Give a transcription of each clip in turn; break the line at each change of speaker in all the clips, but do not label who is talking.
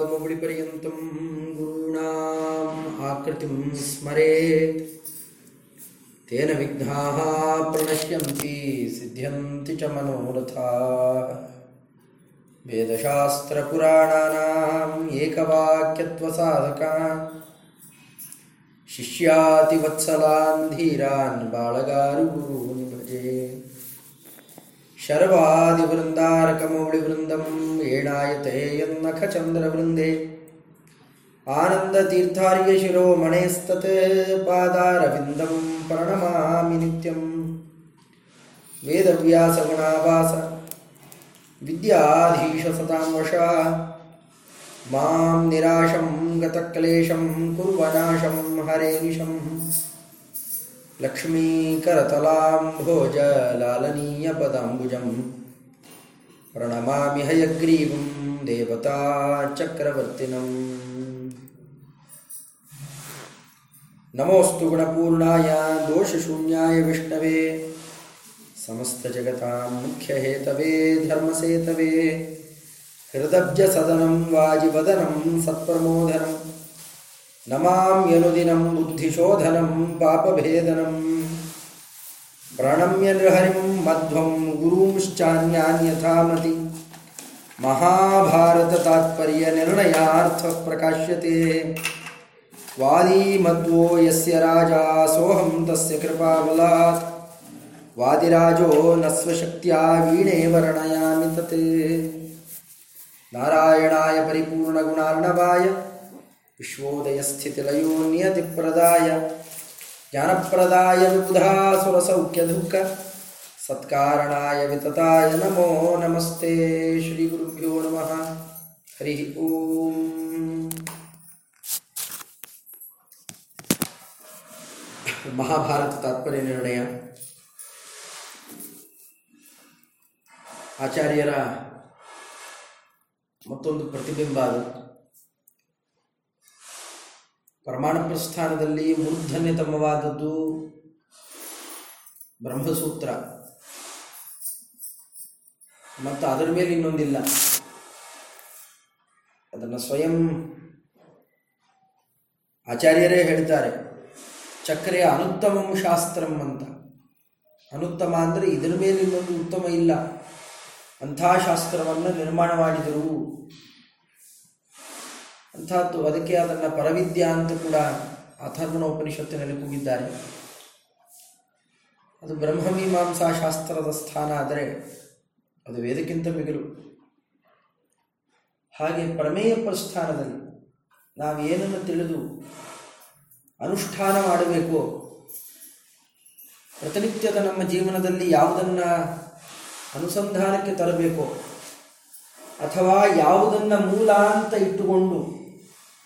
आपादमौलिपर्यन्तं गुरूणाम् आकृतिं स्मरेत् तेन विघ्नाः प्रणश्यन्ति सिद्ध्यन्ति च मनोरथाः वेदशास्त्रपुराणानाम् एकवाक्यत्वसाधकान् शिष्यातिवत्सलान् धीरान् बाळगारुगुरून् भजे शर्वादिवृन्दारकमौळिवृन्दम् एणायते यन्नखचन्द्रवृन्दे आनन्दतीर्थार्यशिरोमणेस्तत् पादारविन्दं प्रणमामि नित्यम् वेदव्यासगुणावास विद्याधीशसतां वशा मां निराशं गतक्लेशं कुर्वनाशं हरेनिशम् लक्ष्मीकरतलाम्भोजलालनीयपदाम्बुजं प्रणमामि हयग्रीवं देवता चक्रवर्तिनम् नमोऽस्तु गुणपूर्णाय दोषशून्याय विष्णवे। समस्तजगतां मुख्यहेतवे धर्मसेतवे। हृदब्जसदनं वाजिवदनं सत्प्रमोदनं नमाम्यनुदिनं बुद्धिशोधनं, पापभेदनं प्रणम्य नृहरिं मध्वं गुरूंश्चान्यान्यथामति। महाभारततात्पर्यनिर्णयार्थः प्रकाश्यते वादीमध्वो यस्य राजा, सोऽहं तस्य कृपाबलात्। वादिराजो न स्वशक्त्या वीणे वर्णयामि तत्। नारायणाय परिपूर्णगुणार्णवाय। ವಿಶ್ವೋದಯಸ್ಥಿತಿಲಯೋ ನಿಯತಿಪ್ರದಾಯ ಜ್ಞಾನಪ್ರದಾಯ ದುಃಖ ಸತ್ಕಾರಣಾಯ ವಿತತಾಯ ನಮೋ ನಮಸ್ತೆ ಶ್ರೀ ಗುರುಭ್ಯೋ ನಮಃ. ಹರಿ ಓಂ. ಮಹಾಭಾರತ ತಾತ್ಪರ್ಯ ನಿರ್ಣಯ. ಆಚಾರ್ಯರ ಮತ್ತೊಂದು ಪ್ರತಿಬಿಂಬ ಅದು. ಪ್ರಮಾಣ ಪ್ರಸ್ಥಾನದಲ್ಲಿ ಮೂರ್ಧನ್ಯತಮವಾದದ್ದು ಬ್ರಹ್ಮಸೂತ್ರ. ಮತ್ತು ಅದರ ಮೇಲೆ ಇನ್ನೊಂದಿಲ್ಲ. ಅದನ್ನು ಸ್ವಯಂ ಆಚಾರ್ಯರೇ ಹೇಳ್ತಾರೆ. ಚಕ್ರೆಯ ಅನುತ್ತಮಂ ಶಾಸ್ತ್ರಂ ಅಂತ. ಅನುತ್ತಮ ಅಂದರೆ ಇದರ ಮೇಲೆ ಇನ್ನೊಂದು ಉತ್ತಮ ಇಲ್ಲ. ಅಂಥ ಶಾಸ್ತ್ರವನ್ನು ನಿರ್ಮಾಣ ಮಾಡಿದರು. ಅಂಥದ್ದು ಅದಕ್ಕೆ ಅದನ್ನು ಪರವಿದ್ಯಾ ಅಂತ ಕೂಡ ಅಥರ್ವಣ ಉಪನಿಷತ್ತಿನಲ್ಲಿ ಕೂಗಿದ್ದಾರೆ. ಅದು ಬ್ರಹ್ಮಮೀಮಾಂಸಾ ಶಾಸ್ತ್ರದ ಸ್ಥಾನ ಆದರೆ ಅದು ವೇದಕ್ಕಿಂತ ಮಿಗಿಲು. ಹಾಗೆ ಪ್ರಮೇಯ ಪ್ರಸ್ಥಾನದಲ್ಲಿ ನಾವು ಏನನ್ನು ತಿಳಿದು ಅನುಷ್ಠಾನ ಮಾಡಬೇಕು, ಪ್ರತಿನಿತ್ಯದ ನಮ್ಮ ಜೀವನದಲ್ಲಿ ಯಾವುದನ್ನು ಅನುಸಂಧಾನಕ್ಕೆ ತರಬೇಕೋ, ಅಥವಾ ಯಾವುದನ್ನು ಮೂಲ ಅಂತ ಇಟ್ಟುಕೊಂಡು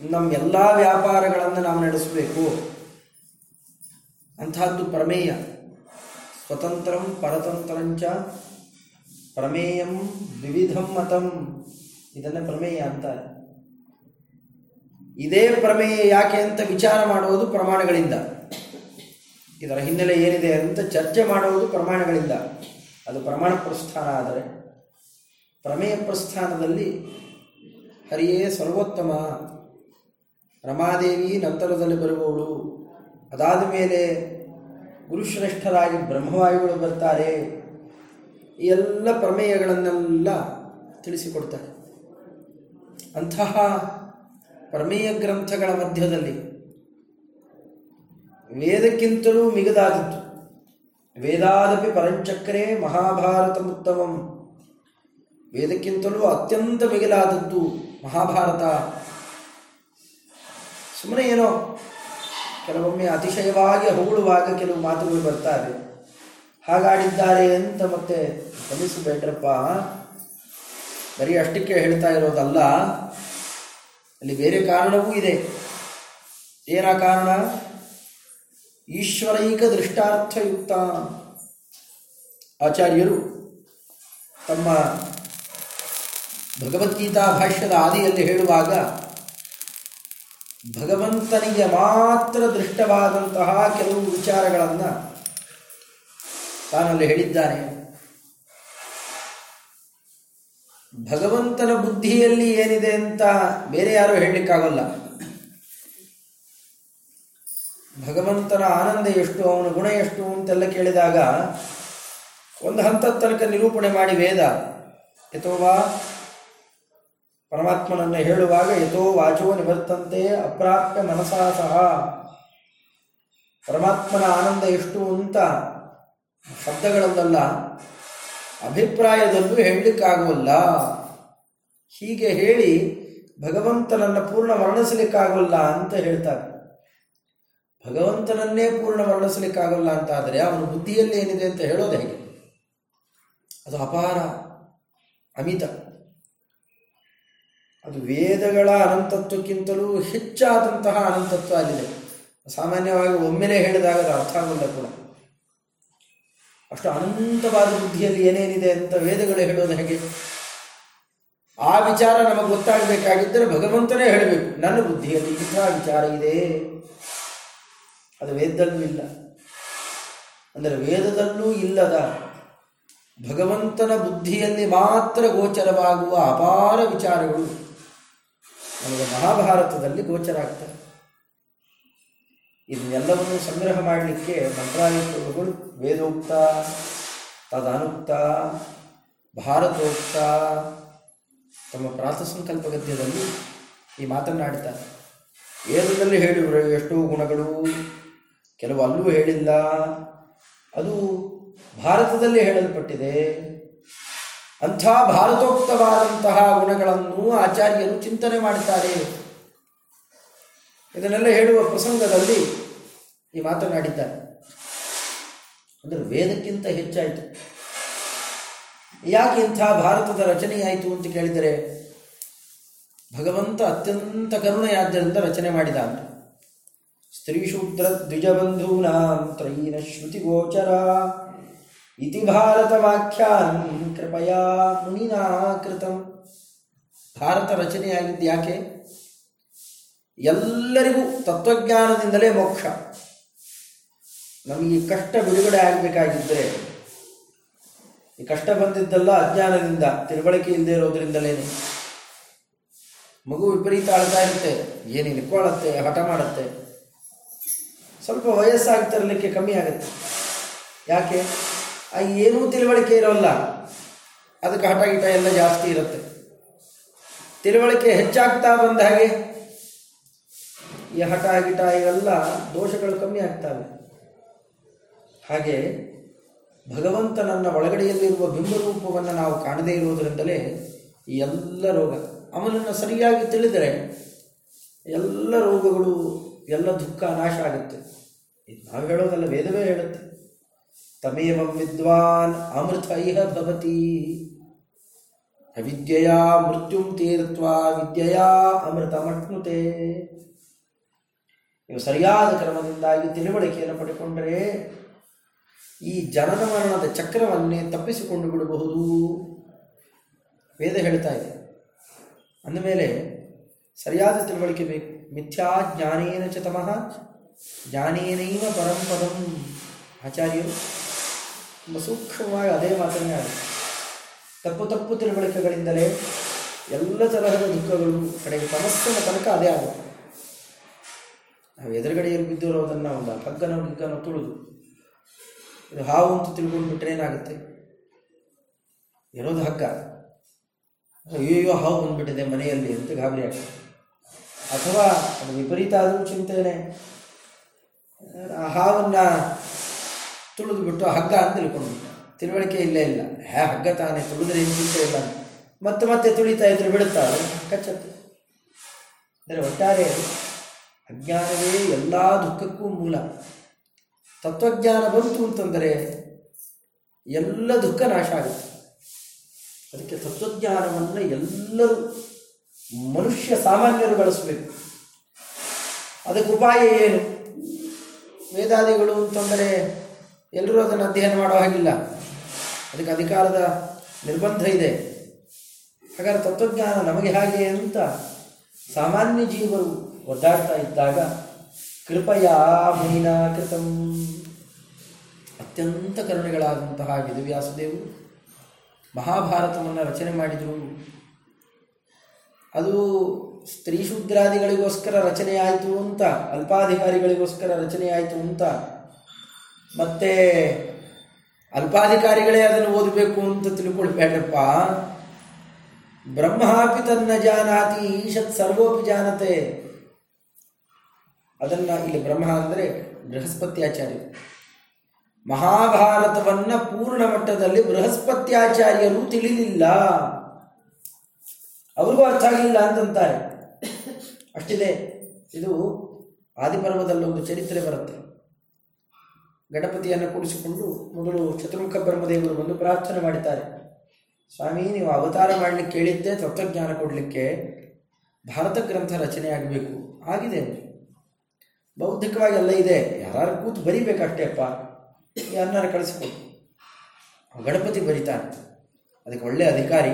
ನಮ್ಮ ಎಲ್ಲ ವ್ಯಾಪಾರಗಳನ್ನು ನಾವು ನಡೆಸಬೇಕು. ಅಂಥದ್ದು ಪ್ರಮೇಯ. ಸ್ವತಂತ್ರಂ ಪರತಂತ್ರಂಚ ಪ್ರಮೇಯಂ ವಿವಿಧಂ ಮತಂ. ಇದನ್ನು ಪ್ರಮೇಯ ಅಂತಾರೆ ಇದೇ ಪ್ರಮೇಯ ಯಾಕೆ ಅಂತ ವಿಚಾರ ಮಾಡುವುದು ಪ್ರಮಾಣಗಳಿಂದ. ಇದರ ಹಿನ್ನೆಲೆ ಏನಿದೆ ಅಂತ ಚರ್ಚೆ ಮಾಡುವುದು ಪ್ರಮಾಣಗಳಿಂದ. ಅದು ಪ್ರಮಾಣ ಪ್ರಸ್ಥಾನ ಆದರೆ. ಪ್ರಮೇಯ ಪ್ರಸ್ಥಾನದಲ್ಲಿ ಹರಿಯೇ ಸರ್ವೋತ್ತಮ. ರಮಾದೇವಿ ನಂತರದಲ್ಲಿ ಬರುವವಳು. ಅದಾದ ಮೇಲೆ ಗುರುಶ್ರೇಷ್ಠರಾಗಿ ಬ್ರಹ್ಮವಾಯುಗಳು ಬರ್ತಾರೆ. ಈ ಎಲ್ಲ ಪ್ರಮೇಯಗಳನ್ನೆಲ್ಲ ತಿಳಿಸಿಕೊಡ್ತಾರೆ. ಅಂತಹ ಪ್ರಮೇಯ ಗ್ರಂಥಗಳ ಮಧ್ಯದಲ್ಲಿ ವೇದಕ್ಕಿಂತಲೂ ಮಿಗದಾದದ್ದು. ವೇದಾದಪಿ ಪರಂಚಕ್ರೆ ಮಹಾಭಾರತ ಉತ್ತಮಂ. ವೇದಕ್ಕಿಂತಲೂ ಅತ್ಯಂತ ಮಿಗಿಲಾದದ್ದು ಮಹಾಭಾರತ. ಸುಮ್ಮನೆ ಏನೋ ಕೆಲವೊಮ್ಮೆ ಅತಿಶಯವಾಗಿ ಹೊಗಳುವಾಗ ಕೆಲವು ಮಾತುಗಳು ಬರ್ತಾರೆ. ಹಾಗಾಡಿದ್ದಾರೆ ಅಂತ ಮತ್ತೆ ಗಮನಿಸಬೇಡ್ರಪ್ಪ ಬರೀ ಅಷ್ಟಕ್ಕೆ ಹೇಳ್ತಾ ಇರೋದಲ್ಲ. ಅಲ್ಲಿ ಬೇರೆ ಕಾರಣವೂ ಇದೆ. ಏನ ಕಾರಣ? ಈಶ್ವರೈಕ ದೃಷ್ಟಾರ್ಥಯುಕ್ತ. ಆಚಾರ್ಯರು ತಮ್ಮ ಭಗವದ್ಗೀತಾ ಭಾಷ್ಯದ ಆದಿಯಲ್ಲಿ ಹೇಳುವಾಗ ಭಗವಂತನಿಗೆ ಮಾತ್ರ ದೃಷ್ಟವಾದಂತಹ ಕೆಲವು ವಿಚಾರಗಳನ್ನು ತಾನಲ್ಲಿ ಹೇಳಿದ್ದಾನೆ. ಭಗವಂತನ ಬುದ್ಧಿಯಲ್ಲಿ ಏನಿದೆ ಅಂತ ಬೇರೆ ಯಾರು ಹೇಳಲಿಕ್ಕಾಗಲ್ಲ. ಭಗವಂತನ ಆನಂದ ಎಷ್ಟು, ಅವನ ಗುಣ ಎಷ್ಟು ಅಂತೆಲ್ಲ ಕೇಳಿದಾಗ ಒಂದು ಹಂತದ ತನಕ ನಿರೂಪಣೆ ಮಾಡಿ ವೇದ, ಯಥೋವಾ ಪರಮಾತ್ಮನನ್ನು ಹೇಳುವಾಗ ಯಥೋ ವಾಚೋ ನಿವರ್ತಂತೆ ಅಪ್ರಾಪ್ಯ ಮನಸಾ ಸಹ. ಪರಮಾತ್ಮನ ಆನಂದ ಎಷ್ಟು ಅಂತ ಶಬ್ದಗಳಲ್ಲ ಅಭಿಪ್ರಾಯದಲ್ಲೂ ಹೇಳಲಿಕ್ಕಾಗುವಲ್ಲ. ಹೀಗೆ ಹೇಳಿ ಭಗವಂತನನ್ನು ಪೂರ್ಣ ವರ್ಣಿಸಲಿಕ್ಕಾಗಲ್ಲ ಅಂತ ಹೇಳ್ತಾರೆ. ಭಗವಂತನನ್ನೇ ಪೂರ್ಣ ವರ್ಣಿಸಲಿಕ್ಕಾಗಲ್ಲ ಅಂತ ಆದರೆ ಅವನ ಬುದ್ಧಿಯಲ್ಲಿ ಏನಿದೆ ಅಂತ ಹೇಳೋದು ಹೇಗೆ? ಅದು ಅಪಾರ ಅಮಿತ. ಅದು ವೇದಗಳ ಅನಂತತ್ವಕ್ಕಿಂತಲೂ ಹೆಚ್ಚಾದಂತಹ ಅನಂತತ್ವ ಆಗಿದೆ. ಸಾಮಾನ್ಯವಾಗಿ ಒಮ್ಮೆಲೆ ಹೇಳಿದಾಗ ಅದು ಅರ್ಥ ಆಗೋಲ್ಲ ಕೂಡ. ಅಷ್ಟು ಅನಂತವಾದ ಬುದ್ಧಿಯಲ್ಲಿ ಏನೇನಿದೆ ಅಂತ ವೇದಗಳು ಹೇಳೋದು ಹೇಗೆ? ಆ ವಿಚಾರ ನಮಗೆ ಗೊತ್ತಾಗಬೇಕಾಗಿದ್ದರೆ ಭಗವಂತನೇ ಹೇಳಬೇಕು, ನನ್ನ ಬುದ್ಧಿಯಲ್ಲಿ ಇಂಥ ವಿಚಾರ ಇದೆ. ಅದು ವೇದದಲ್ಲೂ ಇಲ್ಲ. ಅಂದರೆ ವೇದದಲ್ಲೂ ಇಲ್ಲದ ಭಗವಂತನ ಬುದ್ಧಿಯಲ್ಲಿ ಮಾತ್ರ ಗೋಚರವಾಗುವ ಅಪಾರ ವಿಚಾರಗಳು ನಮಗೆ ಮಹಾಭಾರತದಲ್ಲಿ ಗೋಚರ ಆಗ್ತದೆ. ಇದನ್ನೆಲ್ಲವನ್ನು ಸಂಗ್ರಹ ಮಾಡಲಿಕ್ಕೆ ಮಂತ್ರಾಲಯಗಳು ವೇದೋಕ್ತ, ತದನುಕ್ತ, ಭಾರತೋಕ್ತ, ತಮ್ಮ ಪ್ರಾತಸಂಕಲ್ಪ ಗದ್ಯದಲ್ಲಿ ಈ ಮಾತನ್ನಾಡ್ತಾರೆ. ವೇದದಲ್ಲಿ ಹೇಳಿದ್ರು ಎಷ್ಟೋ ಗುಣಗಳು, ಕೆಲವು ಅಲ್ಲೂ ಹೇಳಿಲ್ಲ. ಅದು ಭಾರತದಲ್ಲಿ ಹೇಳಲ್ಪಟ್ಟಿದೆ. ಅಂಥ ಭಾರತೋಕ್ತವಾದಂತಹ ಗುಣಗಳನ್ನು ಆಚಾರ್ಯರು ಚಿಂತನೆ ಮಾಡುತ್ತಾರೆ. ಇದನ್ನೆಲ್ಲ ಹೇಳುವ ಪ್ರಸಂಗದಲ್ಲಿ ಈ ಮಾತನಾಡಿದ್ದಾರೆ. ಅಂದರೆ ವೇದಕ್ಕಿಂತ ಹೆಚ್ಚಾಯಿತು. ಯಾಕೆ ಇಂಥ ಭಾರತದ ರಚನೆಯಾಯಿತು ಅಂತ ಕೇಳಿದರೆ, ಭಗವಂತ ಅತ್ಯಂತ ಕರುಣೆಯಾದ್ದರಿಂದ ರಚನೆ ಮಾಡಿದ ಅಂತ ಸ್ತ್ರೀಶೂದ್ರ ದ್ವಿಜಬಂಧೂನಾಂ ತ್ರೈನ ಶ್ರುತಿ ಇತಿ ಭಾರತ ವಾಖ್ಯಾನ್ ಕೃಪಯಾ ಮುನಿನಾ ಕೃತಂ ಭಾರತ ರಚನೆಯಾಗಿದ್ದು ಯಾಕೆ? ಎಲ್ಲರಿಗೂ ತತ್ವಜ್ಞಾನದಿಂದಲೇ ಮೋಕ್ಷ. ನಮಗೆ ಕಷ್ಟ ಬಿಡುಗಡೆ ಆಗಬೇಕಾಗಿದ್ದರೆ, ಈ ಕಷ್ಟ ಬಂದಿದ್ದಲ್ಲ ಅಜ್ಞಾನದಿಂದ, ತಿಳುವಳಿಕೆ ಇಲ್ಲದೆ ಇರೋದ್ರಿಂದಲೇನೆ. ಮಗು ವಿಪರೀತ ಆಳ್ತಾ ಇರುತ್ತೆ, ಏನು ನಿಕ್ಕೊಳ್ಳುತ್ತೆ ಹಠ ಮಾಡುತ್ತೆ. ಸ್ವಲ್ಪ ವಯಸ್ಸಾಗ್ತಿರಲಿಕ್ಕೆ ಕಮ್ಮಿ ಆಗುತ್ತೆ. ಯಾಕೆ? ಏನೂ ತಿಳುವಳಿಕೆ ಇರೋಲ್ಲ. ಅದಕ್ಕೆ ಹಠ ಗಿಟ ಎಲ್ಲ ಜಾಸ್ತಿ ಇರುತ್ತೆ. ತಿಳುವಳಿಕೆ ಹೆಚ್ಚಾಗ್ತಾ ಬಂದ ಹಾಗೆ ಈ ಹಠ ಗಿಟ ಇವೆಲ್ಲ ದೋಷಗಳು ಕಮ್ಮಿ ಆಗ್ತವೆ. ಹಾಗೆ ಭಗವಂತ ನನ್ನ ಒಳಗಡೆಯಲ್ಲಿರುವ ಬಿಂಬರೂಪವನ್ನು ನಾವು ಕಾಣದೇ ಇರುವುದರಿಂದಲೇ ಈ ಎಲ್ಲ ರೋಗ, ಅವನನ್ನು ಸರಿಯಾಗಿ ತಿಳಿದರೆ ಎಲ್ಲ ರೋಗಗಳು, ಎಲ್ಲ ದುಃಖ ನಾಶ ಆಗುತ್ತೆ. ಇದು ನಾವು ಹೇಳೋದಲ್ಲ, ವೇದವೇ ಹೇಳುತ್ತೆ. ತಮೇವಂ ವಿದ್ವಾನ್ ಅಮೃತ ಇಹ ಭವತಿ ಅವಿದ್ಯೆಯ ಮೃತ್ಯುಂ ತೀರ್ತ್ವ ವಿದ್ಯೆಯ ಅಮೃತಮಟ್ನುತೆ ನೀವು ಸರಿಯಾದ ಕ್ರಮದಿಂದಾಗಿ ತಿಳುವಳಿಕೆಯನ್ನು ಪಡೆಕೊಂಡರೆ ಈ ಜನನ ಮರಣದ ಚಕ್ರವನ್ನೇ ತಪ್ಪಿಸಿಕೊಂಡು ಬಿಡಬಹುದು. ವೇದ ಹೇಳ್ತಾ ಇದೆ. ಅಂದಮೇಲೆ ಸರಿಯಾದ ತಿಳುವಳಿಕೆ ಬೇಕು. ಮಿಥ್ಯಾ ಜ್ಞಾನೇನ ಚ ತಮಃ, ಜ್ಞಾನೇನೈವ ಪರಂಪದಂ ಆಚಾರ್ಯರು ತುಂಬ ಸೂಕ್ಷ್ಮವಾಗಿ ಅದೇ ಮಾತನ್ನೇ ಆಗುತ್ತೆ ತಪ್ಪು ತಪ್ಪು ತಿಳುವಳಿಕೆಗಳಿಂದಲೇ ಎಲ್ಲ ತರಹದ ದುಃಖಗಳು ಕಡೆಗೆ ತಮಸ್ಸಿನ ತನಕ ಅದೇ ಆಗುತ್ತೆ. ನಾವು ಎದುರುಗಡೆಯಲ್ಲಿ ಬಿದ್ದಿರೋದನ್ನು ಒಂದು ಹಗ್ಗನೋ ಗಿಗ್ಗನೋ ತುಳಿದು ಇದು ಹಾವು ಅಂತ ತಿಳ್ಕೊಂಡು ಬಿಟ್ಟರೆ ಏನಾಗುತ್ತೆ? ಇರೋದು ಹಗ್ಗ. ಅಯ್ಯೋ ಹಾವು ಬಂದುಬಿಟ್ಟಿದೆ ಮನೆಯಲ್ಲಿ ಅಂತ ಗಾಬರಿ ಆಗ್ತದೆ. ಅಥವಾ ಅದು ವಿಪರೀತ ಆದರೂ ಚಿಂತೆನೆ. ಆ ಹಾವನ್ನು ತುಳಿದು ಬಿಟ್ಟು ಹಗ್ಗ ಅಂತ ತಿಳ್ಕೊಂಡ್ಬಿಟ್ಟ ತಿಳುವಳಿಕೆ ಇಲ್ಲೇ ಇಲ್ಲ. ಹ್ಯಾ ಹಗ್ಗ ತಾನೇ, ತುಳಿದ್ರೆ ಏನು ಇಲ್ಲ ಮತ್ತೆ ಮತ್ತೆ ತುಳಿತಾ ಇದ್ರೆ ಬಿಡುತ್ತಾರೆ ಕಚ್ಚತ್ತೆ. ಅಂದರೆ ಒಟ್ಟಾರೆ ಅಜ್ಞಾನವೇ ಎಲ್ಲ ದುಃಖಕ್ಕೂ ಮೂಲ. ತತ್ವಜ್ಞಾನ ಬಂತು ಅಂತಂದರೆ ಎಲ್ಲ ದುಃಖ ನಾಶ ಆಗುತ್ತೆ. ಅದಕ್ಕೆ ತತ್ವಜ್ಞಾನವನ್ನು ಎಲ್ಲರೂ ಮನುಷ್ಯ ಸಾಮಾನ್ಯರು ಬಳಸಬೇಕು. ಅದಕ್ಕೆ ಉಪಾಯ ಏನು? ವೇದಾದಿಗಳು ಅಂತಂದರೆ ಎಲ್ಲರೂ ಅದನ್ನು ಅಧ್ಯಯನ ಮಾಡೋ ಹಾಗಿಲ್ಲ. ಅದಕ್ಕೆ ಅಧಿಕಾರದ ನಿರ್ಬಂಧ ಇದೆ. ಹಾಗಾದ್ರೆ ತತ್ವಜ್ಞಾನ ನಮಗೆ ಹಾಗೆ ಅಂತ ಸಾಮಾನ್ಯ ಜೀವರು ಒದ್ದಾಡ್ತಾ ಇದ್ದಾಗ ಕೃಪಯ ಮುನಿನ ಕೃತಂ. ಅತ್ಯಂತ ಕರುಣೆಗಳಾದಂತಹ ವೇದವ್ಯಾಸದೇವರು ಮಹಾಭಾರತವನ್ನು ರಚನೆ ಮಾಡಿದರು. ಅದು ಸ್ತ್ರೀಶೂದ್ರಾದಿಗಳಿಗೋಸ್ಕರ ರಚನೆಯಾಯಿತು ಅಂತ, ಅಲ್ಪಾಧಿಕಾರಿಗಳಿಗೋಸ್ಕರ ರಚನೆಯಾಯಿತು ಅಂತ ಮತ್ತೆ ಅಲ್ಪಾಧಿಕಾರಿಗಳೇ ಅದನ್ನು ಓದಬೇಕು ಅಂತ ತಿಳ್ಕೊಳ್ಬೇಡಪ್ಪ. ಬ್ರಹ್ಮಾಪಿ ತನ್ನ ಜಾನಾತಿ ಈಶತ್ ಸರ್ವೋಪಿ ಜಾನತೆ ಅದನ್ನ ಇಲ್ಲಿ ಬ್ರಹ್ಮ ಅಂದರೆ ಬೃಹಸ್ಪತ್ಯಾಚಾರ್ಯ. ಮಹಾಭಾರತವನ್ನ ಪೂರ್ಣ ಮಟ್ಟದಲ್ಲಿ ಬೃಹಸ್ಪತ್ಯಾಚಾರ್ಯರು ತಿಳಿಲಿಲ್ಲ. ಅವ್ರಿಗೂ ಅರ್ಥ ಆಗಲಿಲ್ಲ ಅಂತಂತಾರೆ. ಅಷ್ಟಿದೆ. ಇದು ಆದಿಪರ್ವದಲ್ಲೊಂದು ಚರಿತ್ರೆ ಬರುತ್ತೆ. ಗಣಪತಿಯನ್ನು ಕೂಡಿಸಿಕೊಂಡು ಮೊದಲು ಚತುರ್ಮುಖ ಬ್ರಹ್ಮದೇವರು ಬಂದು ಪ್ರಾರ್ಥನೆ ಮಾಡಿದ್ದಾರೆ. ಸ್ವಾಮಿ, ನೀವು ಅವತಾರ ಮಾಡಲಿಕ್ಕೆ ಕೇಳಿದ್ದೆ, ತತ್ವಜ್ಞಾನ ಕೊಡಲಿಕ್ಕೆ ಭಾರತ ಗ್ರಂಥ ರಚನೆ ಆಗಬೇಕು. ಆಗಿದೆ. ಬೌದ್ಧಿಕವಾಗಿ ಎಲ್ಲ ಇದೆ. ಯಾರು ಕೂತು ಬರಿಬೇಕಷ್ಟೇ ಅಪ್ಪ. ಯಾರನ್ನಾರು ಕಳಿಸ್ಕೊಡು ಗಣಪತಿ ಬರಿತಾನೆ. ಅದಕ್ಕೆ ಒಳ್ಳೆಯ ಅಧಿಕಾರಿ.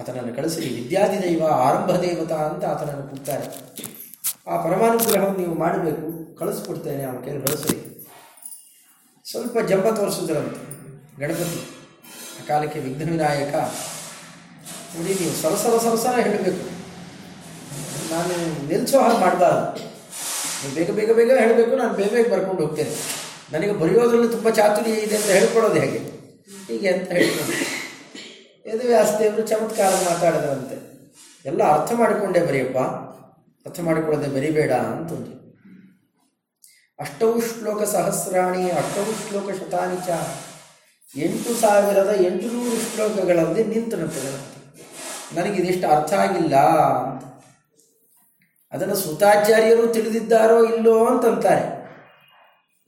ಆತನನ್ನು ಕಳಿಸಿ ವಿದ್ಯಾದಿದೈವ ಆರಂಭ ದೇವತಾ ಅಂತ ಆತನನ್ನು ಕೂಗ್ತಾರೆ. ಆ ಪರಮಾನುಗ್ರಹವನ್ನು ನೀವು ಮಾಡಬೇಕು. ಕಳಿಸ್ಕೊಡ್ತೇನೆ. ಅವನ ಕೇಳಿ ಬಳಸಿ ಸ್ವಲ್ಪ ಜಂಬ ತೋರಿಸಿದ್ರಂತೆ ಗಣಪತಿ ಆ ಕಾಲಕ್ಕೆ ವಿಘ್ನ ವಿನಾಯಕ ನೋಡಿ ನೀವು ಸರಸರ ಸರಸರ ಹೇಳಬೇಕು. ನಾನು ನಿಲ್ಲಿಸೋ ಹಾಗೆ ಮಾಡಬಾರ್ದು ನೀವು ಬೇಗ ಬೇಗ ಬೇಗ ಹೇಳಬೇಕು, ನಾನು ಬೇಗ ಬೇಗ ಬರ್ಕೊಂಡು ಹೋಗ್ತೇನೆ. ನನಗೆ ಬರೆಯೋದ್ರಲ್ಲಿ ತುಂಬ ಚಾತುರ್ಯ ಇದೆ ಅಂತ ಹೇಳ್ಕೊಡೋದು ಹೇಗೆ? ಹೀಗೆ ಅಂತ ಹೇಳ್ಕೊಂಡು ವೇದವ್ಯಾಸದೇವರು ಚಮತ್ಕಾರ ಮಾತಾಡಿದ್ರಂತೆ ಎಲ್ಲ ಅರ್ಥ ಮಾಡಿಕೊಂಡೇ ಬರೆಯಪ್ಪ. ಅರ್ಥ ಮಾಡಿಕೊಳ್ಳದೆ ಬರಿಬೇಡ ಅಂತಂದು ಅಷ್ಟೌ ಶ್ಲೋಕ ಸಹಸ್ರಾಣಿ, ಅಷ್ಟೌ ಶ್ಲೋಕ ಶತಾನಿ ಚ. ಎಂಟು ಸಾವಿರದ ಎಂಟುನೂರು ಶ್ಲೋಕಗಳಲ್ಲಿ ನಿಂತನಂತೆ ನನಗಿದಿಷ್ಟು ಅರ್ಥ ಆಗಿಲ್ಲ ಅಂತ. ಅದನ್ನು ಸುತಾಚಾರ್ಯರು ತಿಳಿದಿದ್ದಾರೋ ಇಲ್ಲೋ ಅಂತಂತಾರೆ.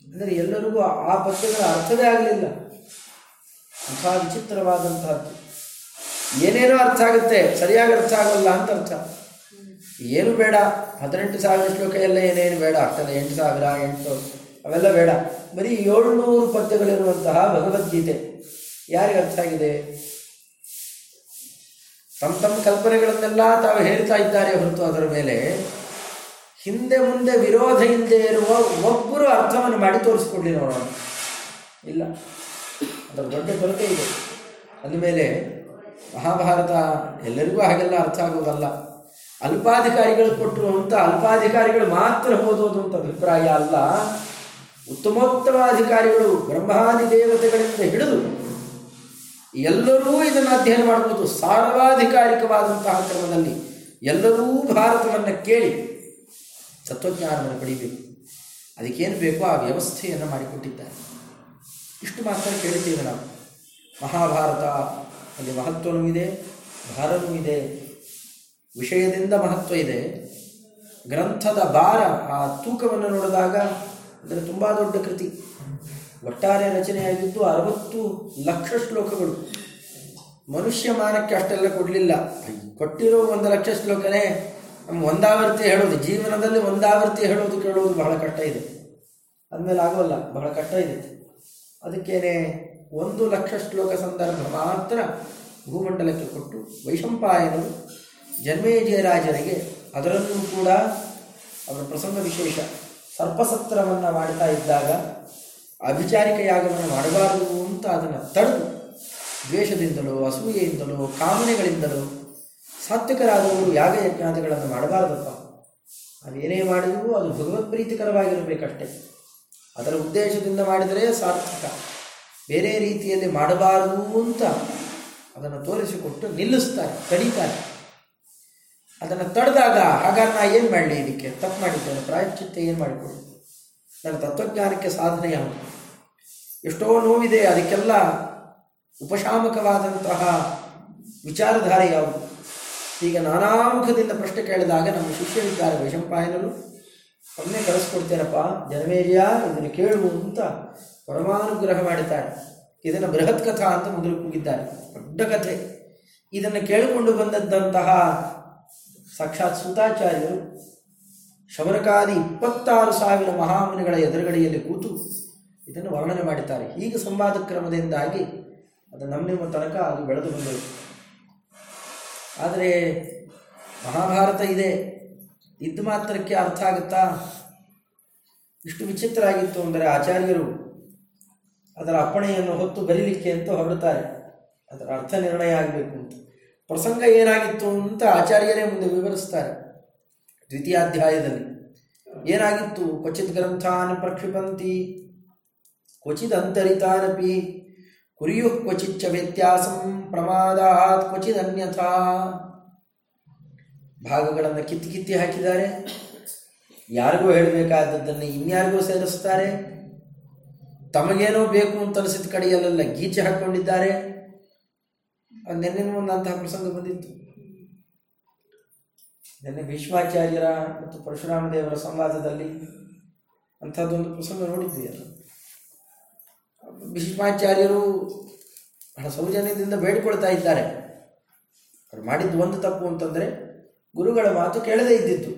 ಅಂದರೆ ಎಲ್ಲರಿಗೂ ಆ ಪದ್ಯಗಳ ಅರ್ಥವೇ ಆಗಲಿಲ್ಲ. ಅಂಥ ವಿಚಿತ್ರವಾದಂತಹದ್ದು ಏನೇನೋ ಅರ್ಥ ಆಗುತ್ತೆ, ಸರಿಯಾಗಿ ಅರ್ಥ ಆಗೋಲ್ಲ ಅಂತ ಅರ್ಥ. ಏನು ಬೇಡ. ಹದಿನೆಂಟು ಸಾವಿರ ಶ್ಲೋಕ ಎಲ್ಲ ಏನೇನು ಬೇಡ. ಆಗ್ತದೆ. ಎಂಟು ಸಾವಿರ, ಎಂಟು, ಅವೆಲ್ಲ ಬೇಡ. ಬರೀ ಏಳ್ನೂರು ಪದ್ಯಗಳಿರುವಂತಹ ಭಗವದ್ಗೀತೆ. ಯಾರಿಗೆ ಅರ್ಥ ಆಗಿದೆ? ತಮ್ಮ ತಮ್ಮ ಕಲ್ಪನೆಗಳನ್ನೆಲ್ಲ ತಾವು ಹೇಳ್ತಾ ಇದ್ದಾರೆ ಹೊರತು ಅದರ ಮೇಲೆ. ಹಿಂದೆ ಮುಂದೆ ವಿರೋಧ ಹಿಂದೆ ಇರುವ ಒಬ್ಬರು ಅರ್ಥವನ್ನು ಮಾಡಿ ತೋರಿಸ್ಕೊಡ್ಲಿ ನೋಡೋಣ. ಇಲ್ಲ. ಅದರ ದೊಡ್ಡ ಕೊರತೆ ಇದೆ. ಅಂದಮೇಲೆ ಮಹಾಭಾರತ ಎಲ್ಲರಿಗೂ ಹಾಗೆಲ್ಲ ಅರ್ಥ ಆಗೋದಲ್ಲ. ಅಲ್ಪಾಧಿಕಾರಿಗಳು ಕೊಟ್ಟರು ಅಂತ ಅಲ್ಪಾಧಿಕಾರಿಗಳು ಮಾತ್ರ ಓದೋದು ಅಂತ ಅಭಿಪ್ರಾಯ ಅಲ್ಲ. ಉತ್ತಮೋತ್ತಮ ಅಧಿಕಾರಿಗಳು ಬ್ರಹ್ಮಾದಿ ದೇವತೆಗಳಿಂದ ಹಿಡಿದು ಎಲ್ಲರೂ ಇದನ್ನು ಅಧ್ಯಯನ ಮಾಡಬಹುದು ಸಾರ್ವಾಧಿಕಾರಿಕವಾದಂತಹ ಕ್ರಮದಲ್ಲಿ ಎಲ್ಲರೂ ಭಾರತವನ್ನು ಕೇಳಿ ತತ್ವಜ್ಞಾನವನ್ನು ಪಡಿಬೇಕು ಅದಕ್ಕೇನು ಬೇಕೋ ಆ ವ್ಯವಸ್ಥೆಯನ್ನು ಮಾಡಿಕೊಟ್ಟಿದ್ದಾರೆ. ಇಷ್ಟು ಮಾತ್ರ ಕೇಳ್ತೀವಿ ನಾವು. ಮಹಾಭಾರತ ಅಲ್ಲಿ ಮಹತ್ವನೂ ಇದೆ ಭಾರವೂ ಇದೆ. ವಿಷಯದಿಂದ ಮಹತ್ವ ಇದೆ. ಗ್ರಂಥದ ಭಾರ ಆ ತೂಕವನ್ನು ನೋಡಿದಾಗ ಅಂದರೆ ತುಂಬ ದೊಡ್ಡ ಕೃತಿ. ಒಟ್ಟಾರೆ ರಚನೆಯಾಗಿದ್ದು ಅರವತ್ತು ಲಕ್ಷ ಶ್ಲೋಕಗಳು. ಮನುಷ್ಯ ಮಾನಕ್ಕೆ ಅಷ್ಟೆಲ್ಲ ಕೊಡಲಿಲ್ಲ. ಕೊಟ್ಟಿರೋ ಒಂದು ಲಕ್ಷ ಶ್ಲೋಕನೇ ನಮ್ಮ ಒಂದಾವರ್ತಿ ಹೇಳೋದು, ಜೀವನದಲ್ಲಿ ಒಂದಾವರ್ತಿ ಹೇಳೋದು ಕೇಳೋದು ಬಹಳ ಕಷ್ಟ ಇದೆ. ಅಂದಮೇಲೆ ಆಗೋಲ್ಲ, ಬಹಳ ಕಷ್ಟ ಇದೆ. ಅದಕ್ಕೇನೆ ಒಂದು ಲಕ್ಷ ಶ್ಲೋಕ ಸಂದರ್ಭ ಮಾತ್ರ ಭೂಮಂಡಲಕ್ಕೆ ಕೊಟ್ಟು ವೈಶಂಪಾಯನರು ಜನ್ಮೇಜಯರಾಜರಿಗೆ ಅದರಲ್ಲೂ ಕೂಡ ಅವರ ಪ್ರಸಂಗ ವಿಶೇಷ. ಸರ್ಪಸತ್ರವನ್ನು ಮಾಡ್ತಾ ಇದ್ದಾಗ ಅಭಿಚಾರಿಕ ಯಾಗವನ್ನು ಮಾಡಬಾರದು ಅಂತ ಅದನ್ನು ತಡೆದು ದ್ವೇಷದಿಂದಲೋ, ಅಸೂಯೆಯಿಂದಲೋ, ಕಾಮನೆಗಳಿಂದಲೋ ಸಾತ್ವಿಕರಾದವರು ಯಾಗ ಯಜ್ಞಾದಿಗಳನ್ನು ಮಾಡಬಾರದಪ್ಪ. ಅದೇನೇ ಮಾಡಿದರೂ ಅದು ಭಗವತ್ ಪ್ರೀತಿಕರವಾಗಿರಬೇಕಷ್ಟೆ. ಅದರ ಉದ್ದೇಶದಿಂದ ಮಾಡಿದರೆ ಸಾರ್ಥಕ ಬೇರೆ ರೀತಿಯಲ್ಲಿ ಮಾಡಬಾರದು ಅಂತ ಅದನ್ನು ತೋರಿಸಿಕೊಟ್ಟು ನಿಲ್ಲಿಸ್ತಾರೆ ತಡೀತಾರೆ ಅದನ್ನು ತಡೆದಾಗ ಹಾಗಾದ್ರೆ ನಾ ಏನು ಮಾಡಲಿ ಇದಕ್ಕೆ? ತಪ್ಪು ಮಾಡಿದ್ದೇನೆ. ಪ್ರಾಯಶ್ಚಿತ್ತ ಏನು ಮಾಡಿಕೊಳ್ಳಿ ನನ್ನ ತತ್ವಜ್ಞಾನಕ್ಕೆ ಸಾಧನೆ ಯಾವುದು? ಎಷ್ಟೋ ನೋವಿದೆ, ಅದಕ್ಕೆಲ್ಲ ಉಪಶಾಮಕವಾದಂತಹ ವಿಚಾರಧಾರೆ ಯಾವುದು? ಈಗ ನಾನಾ ಮುಖದಿಂದ ಪ್ರಶ್ನೆ ಕೇಳಿದಾಗ ನಮ್ಮ ಶಿಷ್ಯರಿದ್ದಾರೆ ವೈಶಂಪಾಯನರು ಒಮ್ಮೆ ಕಳಿಸ್ಕೊಡ್ತೇನಪ್ಪ ಜನಮೇರಿಯ ಇದನ್ನು ಕೇಳು ಅಂತ ಪರಮಾನುಗ್ರಹ ಮಾಡಿದ್ದಾರೆ ಇದನ್ನು ಬೃಹತ್ ಕಥಾ ಅಂತ ಮೊದಲು ಕೂಗಿದ್ದಾರೆ. ದೊಡ್ಡ ಕಥೆ. ಇದನ್ನು ಕೇಳಿಕೊಂಡು ಬಂದದ್ದಂತಹ ಸಾಕ್ಷಾತ್ ಸೂತಾಚಾರ್ಯರು ಶಬರಕಾದಿ ಇಪ್ಪತ್ತಾರು ಸಾವಿರ ಮಹಾಮುನಿಗಳ ಎದುರುಗಡೆಯಲ್ಲಿ ಕೂತು ಇದನ್ನು ವರ್ಣನೆ ಮಾಡಿದ್ದಾರೆ. ಹೀಗೆ ಸಂವಾದ ಕ್ರಮದಿಂದಾಗಿ ಅದು ನಮ್ಮ ನಿಮ್ಮ ತನಕ ಅದು ಬೆಳೆದು ಬಂದರು ಆದರೆ ಮಹಾಭಾರತ ಇದೆ. ಇದ್ದು ಮಾತ್ರಕ್ಕೆ ಅರ್ಥ ಆಗುತ್ತಾ? ಇಷ್ಟು ವಿಚಿತ್ರ ಆಗಿತ್ತು ಅಂದರೆ ಆಚಾರ್ಯರು ಅದರ ಅಪ್ಪಣೆಯನ್ನು ಹೊತ್ತು ಬರೀಲಿಕ್ಕೆ ಅಂತ ಹೊರಡ್ತಾರೆ ಅದರ ಅರ್ಥ ನಿರ್ಣಯ ಆಗಬೇಕು ಅಂತ. ಪ್ರಸಂಗ ಏನಾಗಿತ್ತು ಅಂತ ಆಚಾರ್ಯರೇ ಮುಂದೆ ವಿವರಿಸ್ತಾರೆ. ದ್ವಿತೀಯಾಧ್ಯಾಯದಲ್ಲಿ. ಏನಾಗಿತ್ತು? ಕ್ವಚಿತ್ ಗ್ರಂಥಾನ್ ಪ್ರಕ್ಷಿಪಂತಿ, ಕ್ವಚಿತ್ ಅಂತರಿತಾನಪಿ ಕುರಿಯು ಕ್ವಚಿಚ್ಚ ವ್ಯತ್ಯಾಸಂ ಪ್ರಮಾದಾತ್ ಕ್ವಚಿತ್ ಅನ್ಯಥಾ. ಭಾಗಗಳನ್ನು ಕಿತ್ತಿ ಕಿತ್ತಿ ಹಾಕಿದ್ದಾರೆ. ಯಾರಿಗೂ ಹೇಳಬೇಕಾದದ್ದನ್ನು ಇನ್ಯಾರಿಗೂ ಸೇರಿಸ್ತಾರೆ. ತಮಗೇನೋ ಬೇಕು ಅಂತ ಅನಿಸಿದ ಕಡೆಯಲ್ಲೆಲ್ಲ ಗೀಚೆ ಹಾಕ್ಕೊಂಡಿದ್ದಾರೆ ನಿನ್ನೆ ಅಂತಹ ಪ್ರಸಂಗ ಬಂದಿತ್ತು. ನಿನ್ನೆ ಭೀಷ್ಮಾಚಾರ್ಯರ ಮತ್ತು ಪರಶುರಾಮ ದೇವರ ಸಂವಾದದಲ್ಲಿ ಅಂಥದ್ದೊಂದು ಪ್ರಸಂಗ ನೋಡಿದ್ವಿ ಅದು. ಭೀಷ್ಮಾಚಾರ್ಯರು ಬಹಳ ಸೌಜನ್ಯದಿಂದ ಬೇಡಿಕೊಳ್ತಾ ಇದ್ದಾರೆ. ಅವ್ರು ಮಾಡಿದ್ದು ಒಂದು ತಪ್ಪು ಅಂತಂದರೆ ಗುರುಗಳ ಮಾತು ಕೇಳದೇ ಇದ್ದಿತ್ತು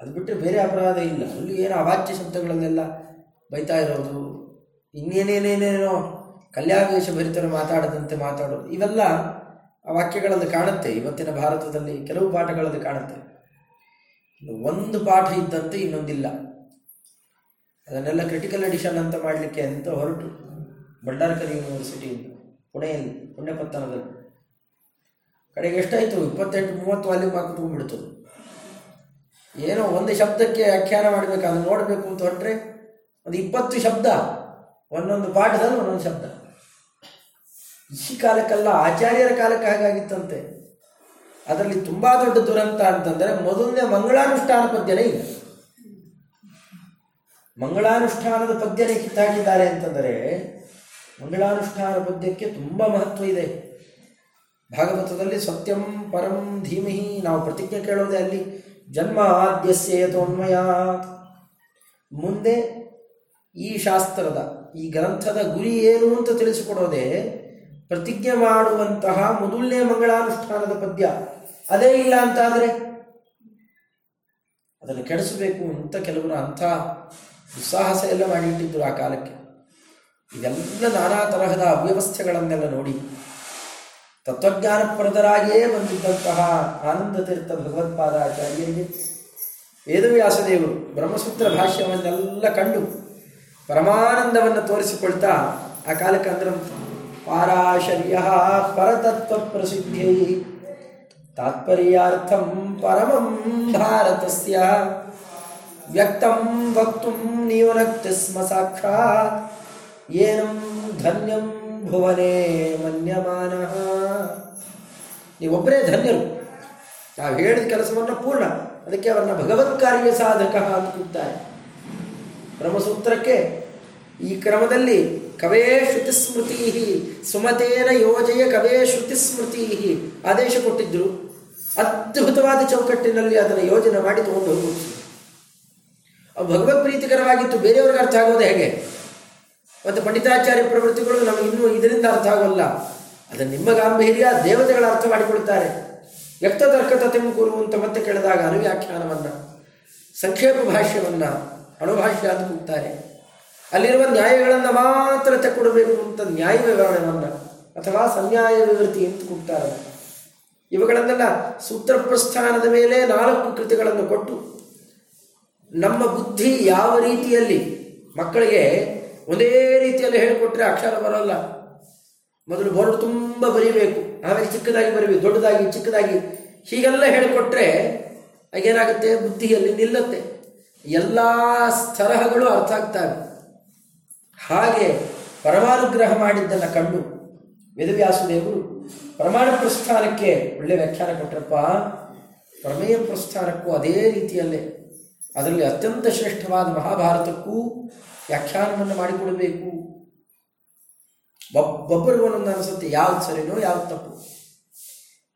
ಅದು ಬಿಟ್ಟರೆ ಬೇರೆ ಅಪರಾಧ ಇಲ್ಲ. ಅಲ್ಲಿ ಏನೋ ಅವಾಚ್ಯ ಶಬ್ದಗಳನ್ನೆಲ್ಲ ಬೈತಾ ಇರೋದು ಇನ್ನೇನೇನೇನೇನೋ ಕಲ್ಯಾವೇಶ ಭರಿತರು ಮಾತಾಡದಂತೆ ಮಾತಾಡೋದು, ಇವೆಲ್ಲ ವಾಕ್ಯಗಳಲ್ಲಿ ಕಾಣುತ್ತೆ. ಇವತ್ತಿನ ಭಾರತದಲ್ಲಿ ಕೆಲವು ಪಾಠಗಳಲ್ಲಿ ಕಾಣುತ್ತೆ. ಒಂದು ಪಾಠ ಇದ್ದಂತೆ ಇನ್ನೊಂದಿಲ್ಲ. ಅದನ್ನೆಲ್ಲ ಕ್ರಿಟಿಕಲ್ ಎಡಿಷನ್ ಅಂತ ಮಾಡಲಿಕ್ಕೆ ಅಂತ ಹೊರಟು. ಭಂಡಾರಕರ್ ಯೂನಿವರ್ಸಿಟಿಯಿಂದ ಪುಣೆಯಲ್ಲಿ ಪುಣ್ಯಪತ್ತನದಲ್ಲಿ ಕಡೆಗೆ ಎಷ್ಟಾಯಿತು? ಇಪ್ಪತ್ತೆಂಟು, ಮೂವತ್ತು ವಾಲ್ಯೂಮ್ ಬಿಡ್ತು ಏನೋ ಒಂದು ಶಬ್ದಕ್ಕೆ ವ್ಯಾಖ್ಯಾನ ಮಾಡಬೇಕು, ಅದನ್ನು ನೋಡಬೇಕು ಅಂತ ಹೊರಟ್ರೆ ಒಂದು ಇಪ್ಪತ್ತು ಶಬ್ದ, ಒಂದೊಂದು ಪಾಠದಲ್ಲಿ ಒಂದೊಂದು ಶಬ್ದ. ಈ ಕಾಲಕ್ಕಲ್ಲ ಆಚಾರ್ಯರ ಕಾಲಕ್ಕೆ ಹಾಗಾಗಿತ್ತಂತೆ. ಅದರಲ್ಲಿ ತುಂಬ ದೊಡ್ಡ ದುರಂತ ಅಂತಂದರೆ ಮೊದಲನೇ ಮಂಗಳಾನುಷ್ಠಾನ ಪದ್ಯನೇ ಇಲ್ಲ. ಮಂಗಳಾನುಷ್ಠಾನದ ಪದ್ಯನೇ ಕಿತ್ತಾಗಿದ್ದಾರೆ ಅಂತಂದರೆ ಮಂಗಳಾನುಷ್ಠಾನ ಪದ್ಯಕ್ಕೆ ತುಂಬ ಮಹತ್ವ ಇದೆ. ಭಾಗವತದಲ್ಲಿ ಸತ್ಯಂ ಪರಂ ಧೀಮಹಿ ನಾವು ಪ್ರತಿಜ್ಞೆ ಕೇಳೋದೇ ಅಲ್ಲಿ, ಜನ್ಮ ಆದ್ಯಸ್ಯೇತೋನ್ಮಯ ಮುಂದೆ ಈ ಶಾಸ್ತ್ರದ, ಈ ಗ್ರಂಥದ ಗುರಿ ಏನು ಅಂತ ತಿಳಿಸಿಕೊಡೋದೇ ಪ್ರತಿಜ್ಞೆ ಮಾಡುವಂತಹ ಮೊದಲನೇ ಮಂಗಳಾನುಷ್ಠಾನದ ಪದ್ಯ. ಅದೇ ಇಲ್ಲ ಅಂತ ಆದರೆ ಅದನ್ನು ಕೆಡಿಸಬೇಕು ಅಂತ ಕೆಲವರು ಅಂಥ ದುಸ್ಸಾಹಸ ಎಲ್ಲ ಮಾಡಿಟ್ಟಿದ್ದರು ಆ ಕಾಲಕ್ಕೆ. ಇದೆಲ್ಲ ನಾನಾ ತರಹದ ಅವ್ಯವಸ್ಥೆಗಳನ್ನೆಲ್ಲ ನೋಡಿ ತತ್ವಜ್ಞಾನಪ್ರದರಾಗಿಯೇ ಬಂದಿದ್ದಂತಹ ಆನಂದ ತೀರ್ಥ ಭಗವತ್ಪಾದಾಚಾರ್ಯರಿಗೆ ವೇದವ್ಯಾಸದೇವರು ಬ್ರಹ್ಮಸೂತ್ರ ಭಾಷ್ಯವನ್ನೆಲ್ಲ ಕಂಡು ಪರಮಾನಂದವನ್ನು ತೋರಿಸಿಕೊಳ್ತಾ ಆ ಕಾಲಕ್ಕೆ ಅಂದ್ರೆ ಪಾರಾಶರ್ಯ ಪರತತ್ವ तात्पर्यार्थं ತಾತ್ಪರ್ಯಾರ್ಥಂ ಪರಮಂ ಭಾರತಸ್ಯ. ವ್ಯಕ್ತಂ ವಕ್ತು ನ್ಯೂನಕ್ತಿ ಸ್ಮ ಸಾಕ್ಷಾತ್. ಏನಂ ಧನ್ಯಂ ಭುವನೇ ಮನ್ಯಮಾನಃ. ನೀವೊಬ್ಬರೇ ಧನ್ಯರು. ನಾವು ಹೇಳಿದ ಕೆಲಸವನ್ನು ಪೂರ್ಣ. ಅದಕ್ಕೆ ಅವರನ್ನ ಭಗವತ್ಕಾರ್ಯ ಸಾಧಕ ಅಂತ ಕೂಗ್ತಾರೆ. ಬ್ರಹ್ಮಸೂತ್ರಕ್ಕೆ ಈ ಕ್ರಮದಲ್ಲಿ ಕವೇ ಶ್ರುತಿಸ್ಮೃತಿ ಸುಮತೇನ ಯೋಜೆಯ ಕವೇ ಶ್ರುತಿಸ್ಮೃತಿ ಆದೇಶ ಕೊಟ್ಟಿದ್ದರು ಅದ್ಭುತವಾದ ಚೌಕಟ್ಟಿನಲ್ಲಿ ಅದನ್ನು ಯೋಜನೆ ಮಾಡಿ ತಗೊಂಡು ಭಗವತ್ ಪ್ರೀತಿಕರವಾಗಿತ್ತು. ಬೇರೆಯವ್ರಿಗೆ ಅರ್ಥ ಆಗೋದು ಹೇಗೆ? ಮತ್ತು ಪಂಡಿತಾಚಾರ್ಯ ಪ್ರವೃತ್ತಿಗಳು ನಮಗೆ ಇನ್ನೂ ಇದರಿಂದ ಅರ್ಥ ಆಗೋಲ್ಲ. ಅದನ್ನು ನಿಮ್ಮ ಗಾಂಭೀರ್ಯ ದೇವತೆಗಳ ಅರ್ಥ ಮಾಡಿಕೊಳ್ತಾರೆ. ವ್ಯಕ್ತ ತರ್ಕತೆ ಕುರು ಅಂತ ಮತ್ತೆ ಕೇಳಿದಾಗ ಅನುವ್ಯಾಖ್ಯಾನವನ್ನು, ಸಂಕ್ಷೇಪ ಭಾಷ್ಯವನ್ನು, ಅಣುಭಾಷ್ಯ ಅಂತ ಕೂಗ್ತಾರೆ. ಅಲ್ಲಿರುವ ನ್ಯಾಯಗಳನ್ನು ಮಾತ್ರ ತೆಕ್ಕೊಡಬೇಕು ಅಂತ ನ್ಯಾಯ ವಿವರಣೆಯನ್ನು ಅಥವಾ ಸನ್ಯಾಯ ವಿವೃತಿ ಅಂತ ಕೊಡ್ತಾರೆ? ಇವುಗಳನ್ನೆಲ್ಲ ಸೂತ್ರ ಪ್ರಸ್ಥಾನದ ಮೇಲೆ ನಾಲ್ಕು ಕೃತಿಗಳನ್ನು ಕೊಟ್ಟು ನಮ್ಮ ಬುದ್ಧಿ ಯಾವ ರೀತಿಯಲ್ಲಿ ಮಕ್ಕಳಿಗೆ ಒಂದೇ ರೀತಿಯಲ್ಲಿ ಹೇಳಿಕೊಟ್ರೆ ಅಕ್ಷರ ಬರೋಲ್ಲ. ಮೊದಲು ಬೋರ್ಡ್ ತುಂಬ ಬರೀಬೇಕು. ಆಮೇಲೆ ಚಿಕ್ಕದಾಗಿ ಬರೀಬೇಕು, ದೊಡ್ಡದಾಗಿ, ಚಿಕ್ಕದಾಗಿ ಹೀಗೆಲ್ಲ ಹೇಳಿಕೊಟ್ರೆ ಏನಾಗುತ್ತೆ ಬುದ್ಧಿಯಲ್ಲಿ ನಿಲ್ಲುತ್ತೆ. ಎಲ್ಲ ತರಹಗಳು ಅರ್ಥ ಆಗ್ತವೆ. ಹಾಗೆ ಪರಮಾನುಗ್ರಹ ಮಾಡಿದ್ದನ್ನು ಕಂಡು ವೇದವ್ಯಾಸದೇವರು ಪ್ರಮಾಣ ಪ್ರಸ್ಥಾನಕ್ಕೆ ಒಳ್ಳೆ ವ್ಯಾಖ್ಯಾನ ಕೊಟ್ಟರಪ್ಪ ಪ್ರಮೇಯ ಪ್ರಸ್ಥಾನಕ್ಕೂ ಅದೇ ರೀತಿಯಲ್ಲೇ ಅದರಲ್ಲಿ ಅತ್ಯಂತ ಶ್ರೇಷ್ಠವಾದ ಮಹಾಭಾರತಕ್ಕೂ ವ್ಯಾಖ್ಯಾನವನ್ನು ಮಾಡಿಕೊಡಬೇಕು. ಒಬ್ಬೊಬ್ಬರಿಗೂ ಒಂದೊಂದು ಅನಿಸುತ್ತೆ, ಯಾವ್ದು ಸರಿನೋ, ಯಾವ್ದು ತಪ್ಪು.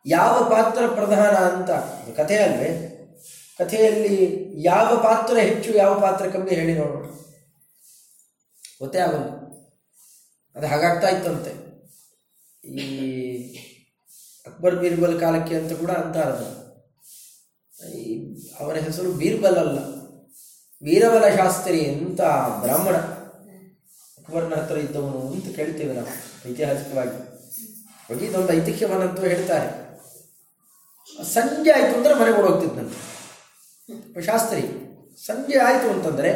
ಯಾವ ಪಾತ್ರ ಪ್ರಧಾನ ಅಂತ ಕಥೆ ಅಲ್ವೇ? ಕಥೆಯಲ್ಲಿ ಯಾವ ಪಾತ್ರ ಹೆಚ್ಚು, ಯಾವ ಪಾತ್ರ ಕಮ್ಮಿ ಹೇಳಿ ನೋಡೋಣ. ಗೊತ್ತೇ ಆಗಲ್ಲ ಅದು ಹಾಗಾಗ್ತಾ ಇತ್ತಂತೆ. ಈ ಅಕ್ಬರ್ ಬೀರ್ಬಲ್ ಕಾಲಕ್ಕೆ ಅಂತ ಕೂಡ ಅಂತಾರದು ಈ ಅವರ ಹೆಸರು ಬೀರ್ಬಲ್ ಅಲ್ಲ. ವೀರಬಲ ಶಾಸ್ತ್ರಿ ಅಂತ ಬ್ರಾಹ್ಮಣ. ಅಕ್ಬರ್ನ ಹತ್ರ ಇದ್ದವನು ಅಂತ ಕೇಳ್ತೇವೆ ನಾವು, ಐತಿಹಾಸಿಕವಾಗಿ. ಹೋಗಿ ಇದೊಂದು ಐತಿಹ್ಯವನ್ನಂತೂ ಹೇಳ್ತಾರೆ. ಸಂಜೆ ಆಯಿತು ಅಂದರೆ ಮನೆಗೆ ಹೋಗ್ತಿದ್ದಂತೆ ಶಾಸ್ತ್ರಿ, ಸಂಜೆ ಆಯಿತು ಅಂತಂದರೆ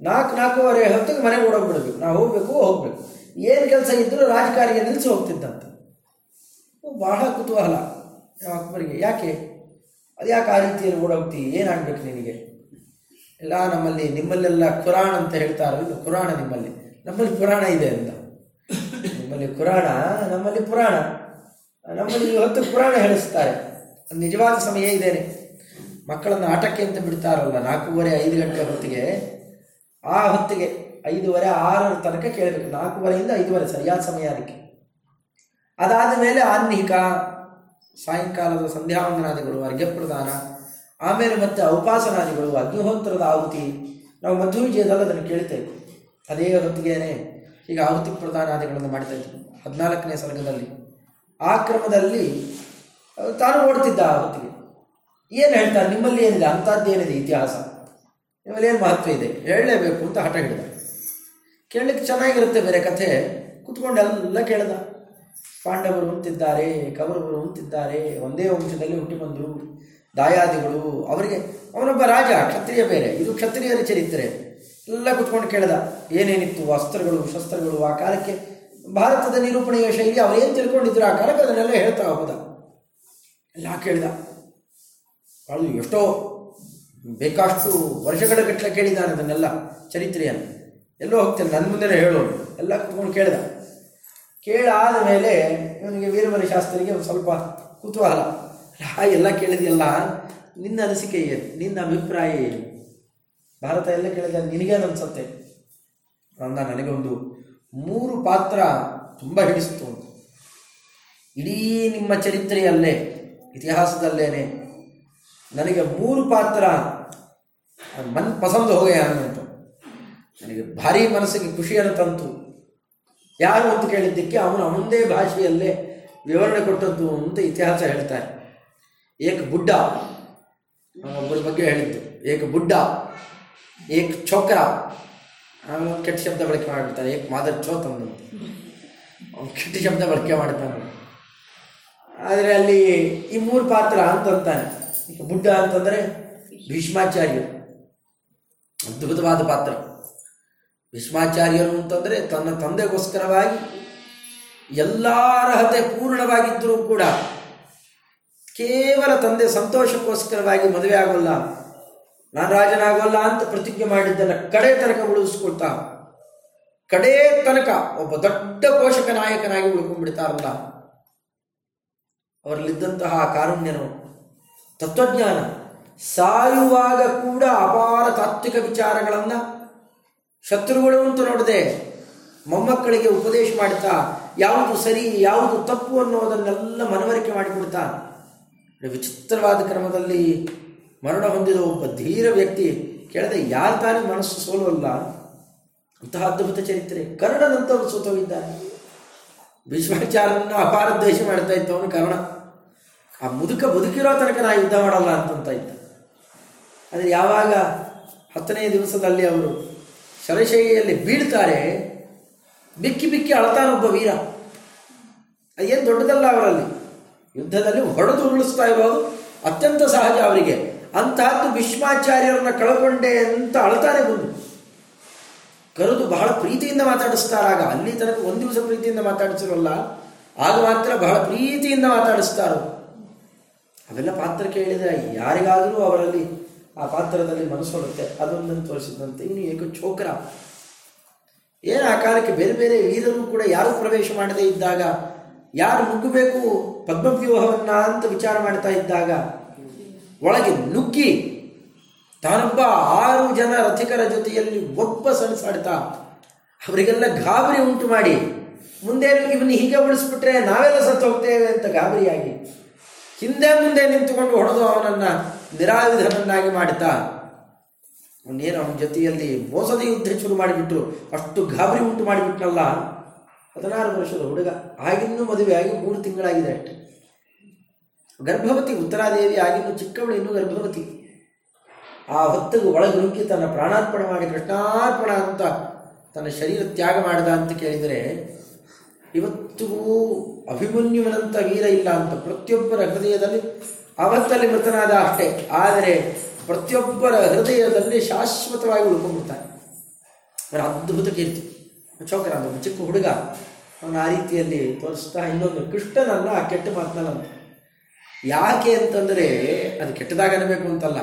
ನಾಲ್ಕು, ನಾಲ್ಕೂವರೆ ಹೊತ್ತಿಗೆ ಮನೆಗೆ ಓಡೋಗ್ಬಿಡೋದು. ನಾವು ಹೋಗಬೇಕು ಹೋಗಬೇಕು. ಏನು ಕೆಲಸ ಇದ್ದರೂ ರಾಜಕಾರಿಗೆ ನಿಲ್ಲಿಸಿ ಹೋಗ್ತಿದ್ದಂತ. ಬಹಳ ಕುತೂಹಲ ಅಕ್ಬರಿಗೆ. ಯಾಕೆ? ಅದು ಯಾಕೆ ಆ ರೀತಿಯಲ್ಲಿ ಓಡೋಗ್ತಿ? ಏನಾಗಬೇಕು ನಿನಗೆ? ಎಲ್ಲ ನಮ್ಮಲ್ಲಿ, ನಿಮ್ಮಲ್ಲೆಲ್ಲ ಕುರಾಣ ಅಂತ ಹೇಳ್ತಾರೋ ಇದು ಕುರಾಣ ನಿಮ್ಮಲ್ಲಿ. ನಮ್ಮಲ್ಲಿ ಪುರಾಣ ಇದೆ ಅಂತ. ನಿಮ್ಮಲ್ಲಿ ಕುರಾಣ, ನಮ್ಮಲ್ಲಿ ಪುರಾಣ. ನಮ್ಮಲ್ಲಿ ಇವತ್ತು ಪುರಾಣ ಹೇಳಿಸ್ತಾರೆ. ನಿಜವಾದ ಸಮಯ ಇದೇನೆ. ಮಕ್ಕಳನ್ನು ಆಟಕ್ಕೆ ಅಂತ ಬಿಡ್ತಾರಲ್ಲ, ನಾಲ್ಕೂವರೆ, ಐದು ಗಂಟೆ ಹೊತ್ತಿಗೆ. ಆ ಹೊತ್ತಿಗೆ ಐದೂವರೆ, ಆರರ ತನಕ ಕೇಳಬೇಕು. ನಾಲ್ಕೂವರೆಯಿಂದ ಐದುವರೆ ಸರಿಯಾದ ಸಮಯ ಅದಕ್ಕೆ. ಅದಾದ ಮೇಲೆ ಆನ್ಹಿಕ ಸಾಯಂಕಾಲದ ಸಂಧ್ಯಾವಂದನಾದಿಗಳು ಅರ್ಘ್ಯಪ್ರದಾನ ಆಮೇಲೆ ಮತ್ತೆ ಔಪಾಸನಾದಿಗಳು ಅಗ್ನಿಹೋತ್ರದ ಆಹುತಿ. ನಾವು ಮಧ್ಯ ವಿಜಯದಲ್ಲಿ ಅದನ್ನು ಕೇಳ್ತೇವೆ ಅದೇ ಹೊತ್ತಿಗೆನೆ ಈಗ ಆಹುತಿ ಪ್ರದಾನಾದಿಗಳನ್ನು ಮಾಡ್ತಾ ಇದ್ವಿ, ಹದಿನಾಲ್ಕನೇ ಸರ್ಗದಲ್ಲಿ. ಆ ಕ್ರಮದಲ್ಲಿ ತಾನು ಓಡ್ತಿದ್ದ ಆ ಹೊತ್ತಿಗೆ. ಏನು ಹೇಳ್ತಾರೆ? ನಿಮ್ಮಲ್ಲಿ ಏನಿದೆ? ಅಂಥದ್ದೇನಿದೆ ಇತಿಹಾಸ? ಏನು ಮಹತ್ವ ಇದೆ? ಹೇಳಲೇಬೇಕು ಅಂತ ಹಠ ಹಿಡಿದ. ಕೇಳಲಿಕ್ಕೆ ಚೆನ್ನಾಗಿರುತ್ತೆ ಬೇರೆ ಕಥೆ. ಕುತ್ಕೊಂಡು ಎಲ್ಲ ಕೇಳ್ದ. ಪಾಂಡವರು ಅಂತಿದ್ದಾರೆ, ಕೌರವರು ಅಂತಿದ್ದಾರೆ, ಒಂದೇ ವಂಶದಲ್ಲಿ ಹುಟ್ಟಿ ಬಂದರು. ದಾಯಾದಿಗಳು, ಅವರಿಗೆ ಅವನೊಬ್ಬ ರಾಜ, ಕ್ಷತ್ರಿಯ ಬೇರೆ. ಇದು ಕ್ಷತ್ರಿಯರ ಚರಿತ್ರೆ. ಎಲ್ಲ ಕುತ್ಕೊಂಡು ಕೇಳ್ದ. ಏನೇನಿತ್ತು? ಅಸ್ತ್ರಗಳು, ಶಸ್ತ್ರಗಳು, ಆ ಕಾಲಕ್ಕೆ ಭಾರತದ ನಿರೂಪಣೆಯ ಶೈಲಿ ಅವರೇನು ತಿಳ್ಕೊಂಡಿದ್ರು ಆ ಕಾಲಕ್ಕೆ ಅದನ್ನೆಲ್ಲ ಹೇಳ್ತಾ ಹೋದ. ಎಲ್ಲ ಕೇಳ್ದ. ಅದು ಎಷ್ಟೋ ಬೇಕಾಷ್ಟು ವರ್ಷಗಳ ಗಟ್ಟಲೆ ಕೇಳಿದ್ದಾನೆ ಅದನ್ನೆಲ್ಲ ಚರಿತ್ರೆಯನ್ನು. ಎಲ್ಲೋ ಹೋಗ್ತೇನೆ ನನ್ನ ಮುಂದೆನೇ ಹೇಳೋನು. ಎಲ್ಲ ಕೂತ್ಕೊಂಡು ಕೇಳಿದ. ಕೇಳಾದ ಮೇಲೆ ಇವನಿಗೆ ವೀರಭದ್ರ ಶಾಸ್ತ್ರಿಗೆ ಒಂದು ಸ್ವಲ್ಪ ಕುತೂಹಲ. ಎಲ್ಲ ಕೇಳಿದೆಯಲ್ಲ? ನಿನ್ನ ಅನಿಸಿಕೆ ಏನು? ನಿನ್ನ ಅಭಿಪ್ರಾಯ ಏನು? ಭಾರತ ಎಲ್ಲ ಕೇಳಿದ ನಿನಗೇನು ಅನಿಸುತ್ತೆ ಅಂದ ಒಂದು ಮೂರು ಪಾತ್ರ ತುಂಬ ಹಿಡಿಸ್ತು ಇಡೀ ನಿಮ್ಮ ಚರಿತ್ರೆಯಲ್ಲೇ, ಇತಿಹಾಸದಲ್ಲೇನೆ ನನಗೆ ಮೂರು ಪಾತ್ರ ಮನ್ ಪಸಂದ್ ಹೋಗೇ ಅನ್ನಂತು ನನಗೆ ಭಾರಿ ಮನಸ್ಸಿಗೆ ಖುಷಿಯನ್ನು ತಂತು. ಯಾರು ಅಂತ ಕೇಳಿದ್ದಕ್ಕೆ ಅವನು ಅವನದೇ ಭಾಷೆಯಲ್ಲೇ ವಿವರಣೆ ಕೊಟ್ಟದ್ದು ಅಂತ ಇತಿಹಾಸ ಹೇಳ್ತಾರೆ. ಏಕ ಬುಡ್ಡ ಒಬ್ಬರ ಬಗ್ಗೆ ಹೇಳಿದ್ದು. ಏಕ ಬುಡ್ಡ, ಏಕ್ ಚೋಕ್ರ ಆಮೇಲೆ ಕೆಟ್ಟ ಶಬ್ದ ಬಳಕೆ ಮಾಡಿಬಿಡ್ತಾರೆ. ಏಕ್ ಮಾದರ್ ಚೋತ್ ಅಂದಂತೆ ಅವ್ನು ಕೆಟ್ಟ ಶಬ್ದ ಬಳಕೆ ಮಾಡ್ತಾನೆ. ಆದರೆ ಅಲ್ಲಿ ಈ ಮೂರು ಪಾತ್ರ ಅಂತಂತಾನೆ ಬುಡ್ಡ ಅಂತಂದರೆ ಭೀಷ್ಮಾಚಾರ್ಯರು. ಅದ್ಭುತವಾದ ಪಾತ್ರ. ಭೀಷ್ಮಾಚಾರ್ಯರು ಅಂತಂದರೆ ತನ್ನ ತಂದೆಗೋಸ್ಕರವಾಗಿ ಎಲ್ಲ ಅರ್ಹತೆ ಪೂರ್ಣವಾಗಿದ್ದರೂ ಕೂಡ ಕೇವಲ ತಂದೆ ಸಂತೋಷಕ್ಕೋಸ್ಕರವಾಗಿ ಮದುವೆ ಆಗೋಲ್ಲ, ನಾನು ರಾಜನಾಗೋಲ್ಲ ಅಂತ ಪ್ರತಿಜ್ಞೆ ಮಾಡಿದ್ದನ್ನು ಕಡೆ ತನಕ ಉಳಿಸ್ಕೊಳ್ತಾ, ಕಡೇ ತನಕ ಒಬ್ಬ ದೊಡ್ಡ ಪೋಷಕ ನಾಯಕನಾಗಿ ಉಳ್ಕೊಂಡ್ಬಿಡ್ತಾರಲ್ಲ. ಅವರಲ್ಲಿದ್ದಂತಹ ಕಾರುಣ್ಯನು ತತ್ವಜ್ಞಾನ. ಸಾಯುವಾಗ ಕೂಡ ಅಪಾರ ತಾತ್ವಿಕ ವಿಚಾರಗಳನ್ನು ಶತ್ರುಗಳು ಅಂತ ನೋಡದೆ ಮೊಮ್ಮಕ್ಕಳಿಗೆ ಉಪದೇಶ ಮಾಡ್ತಾ, ಯಾವುದು ಸರಿ, ಯಾವುದು ತಪ್ಪು ಅನ್ನೋದನ್ನೆಲ್ಲ ಮನವರಿಕೆ ಮಾಡಿಕೊಡ್ತಾ. ವಿಚಿತ್ರವಾದ ಕ್ರಮದಲ್ಲಿ ಮರಣ ಹೊಂದಿದ ಒಬ್ಬ ಧೀರ ವ್ಯಕ್ತಿ ಕೇಳದೆ, ಯಾರು ತಾನೇ ಮನಸ್ಸು ಸೋಲುವಲ್ಲ ಅಂತಹ ಅದ್ಭುತ ಚರಿತ್ರೆ. ಕರ್ಣನಂತವರು ಸೋತೋಗಿದ್ದಾನೆ. ಭೀಷ್ಮಾಚಾರ್ಯನ ಅಪಾರ ದ್ವೇಷ ಮಾಡ್ತಾ ಇದ್ದವನು ಕರ್ಣ. ಆ ಮುದುಕ ಬದುಕಿರೋ ತನಕ ನಾ ಯುದ್ಧ ಮಾಡಲ್ಲ ಅಂತಂತ ಇದ್ದ. ಆದರೆ ಯಾವಾಗ ಹತ್ತನೇ ದಿವಸದಲ್ಲಿ ಅವರು ಶರಶೈಯಲ್ಲಿ ಬೀಳ್ತಾರೆ, ಬಿಕ್ಕಿ ಬಿಕ್ಕಿ ಅಳತಾನೊಬ್ಬ ವೀರ. ಅದೇನು ದೊಡ್ಡದಲ್ಲ ಅವರಲ್ಲಿ? ಯುದ್ಧದಲ್ಲಿ ಹೊಡೆದು ಉರುಳಿಸ್ತಾ ಇರೋದು ಅತ್ಯಂತ ಸಹಜ ಅವರಿಗೆ. ಅಂತಹದ್ದು ಭೀಷ್ಮಾಚಾರ್ಯರನ್ನ ಕಳ್ಕೊಂಡೆ ಅಂತ ಅಳ್ತಾರೆ ಬಂದು. ಕರೆದು ಬಹಳ ಪ್ರೀತಿಯಿಂದ ಮಾತಾಡಿಸ್ತಾರಾಗ ಅಲ್ಲಿ ತನಕ ಒಂದು ದಿವಸ ಪ್ರೀತಿಯಿಂದ ಮಾತಾಡಿಸಿರಲ್ಲ, ಆಗ ಮಾತ್ರ ಬಹಳ ಪ್ರೀತಿಯಿಂದ ಮಾತಾಡಿಸ್ತಾರೋ. ಅವೆಲ್ಲ ಪಾತ್ರ ಕೇಳಿದರೆ ಯಾರಿಗಾದರೂ ಅವರಲ್ಲಿ ಆ ಪಾತ್ರದಲ್ಲಿ ಮನಸ್ಸೊಡುತ್ತೆ ಅದೊಂದನ್ನು ತೋರಿಸಿದಂತೆ ಇನ್ನು ಏಕ ಚೋಕರ ಏನು ಆ ಕಾಲಕ್ಕೆ ಬೇರೆ ಬೇರೆ ವೀರರು ಕೂಡ ಯಾರು ಪ್ರವೇಶ ಮಾಡದೇ ಇದ್ದಾಗ, ಯಾರು ನುಗ್ಗಬೇಕು ಪದ್ಮವ್ಯೂಹವನ್ನ ಅಂತ ವಿಚಾರ ಮಾಡ್ತಾ ಇದ್ದಾಗ, ಒಳಗೆ ನುಗ್ಗಿ ತಾನೊಬ್ಬ ಆರು ಜನ ರಥಿಕರ ಜೊತೆಯಲ್ಲಿ ಒಬ್ಬ ಸಣಸಾಡ್ತಾ ಅವರಿಗೆಲ್ಲ ಗಾಬರಿ ಉಂಟು ಮಾಡಿ, ಮುಂದೆ ಇವನು ಹೀಗೆ ಉಳಿಸ್ಬಿಟ್ರೆ ನಾವೆಲ್ಲ ಸತ್ತು ಹೋಗ್ತೇವೆ ಅಂತ ಗಾಬರಿಯಾಗಿ ಹಿಂದೆ ಮುಂದೆ ನಿಂತುಕೊಂಡು ಹೊಡೆದು ಅವನನ್ನ ನಿರಾಯುಧನನ್ನಾಗಿ ಮಾಡುತ್ತಾ ಅವನೇನು ಅವನ ಜೊತೆಯಲ್ಲಿ ಮೋಸದ ಯುದ್ಧ ಶುರು ಮಾಡಿಬಿಟ್ರು, ಅಷ್ಟು ಗಾಬರಿ ಉಂಟು ಮಾಡಿಬಿಟ್ನಲ್ಲ. ಹದಿನಾರು ವರ್ಷದ ಹುಡುಗ, ಆಗಿನ್ನೂ ಮದುವೆ ಆಗಿ ಮೂರು ತಿಂಗಳಾಗಿದೆ ಅಷ್ಟೆ. ಗರ್ಭವತಿ ಉತ್ತರಾದೇವಿ, ಆಗಿನ್ನೂ ಚಿಕ್ಕವಳು, ಇನ್ನೂ ಗರ್ಭವತಿ. ಆ ಹೊತ್ತಿಗೆ ಒಳಗೆ ನುಗ್ಗಿ ತನ್ನ ಪ್ರಾಣಾರ್ಪಣ ಮಾಡಿ ಕೃಷ್ಣಾರ್ಪಣ ಅಂತ ತನ್ನ ಶರೀರ ತ್ಯಾಗ ಮಾಡಿದ ಅಂತ ಕೇಳಿದರೆ, ಇವತ್ತಿಗೂ ಅಭಿಮನ್ಯುವಿನಂಥ ವೀರ ಇಲ್ಲ ಅಂತ ಪ್ರತಿಯೊಬ್ಬರ ಹೃದಯದಲ್ಲಿ ಅವತ್ತಲ್ಲಿ ಮೃತನಾದ ಅಷ್ಟೇ. ಆದರೆ ಪ್ರತಿಯೊಬ್ಬರ ಹೃದಯದಲ್ಲಿ ಶಾಶ್ವತವಾಗಿ ಉಳ್ಕೊಂಡ್ಬಿಡ್ತಾನೆ ಅವರ ಅದ್ಭುತ ಕೀರ್ತಿ. ಚೌಕರ ಅಂತ ಚಿಕ್ಕ ಹುಡುಗ ಅವನು ಆ ರೀತಿಯಲ್ಲಿ ತೋರಿಸ್ತಾ ಇನ್ನೊಂದು ಕೃಷ್ಣನನ್ನು ಆ ಕೆಟ್ಟ ಮಾತನಲ್ಲ ಯಾಕೆ ಅಂತಂದರೆ ಅದು ಕೆಟ್ಟದಾಗನಬೇಕು ಅಂತಲ್ಲ.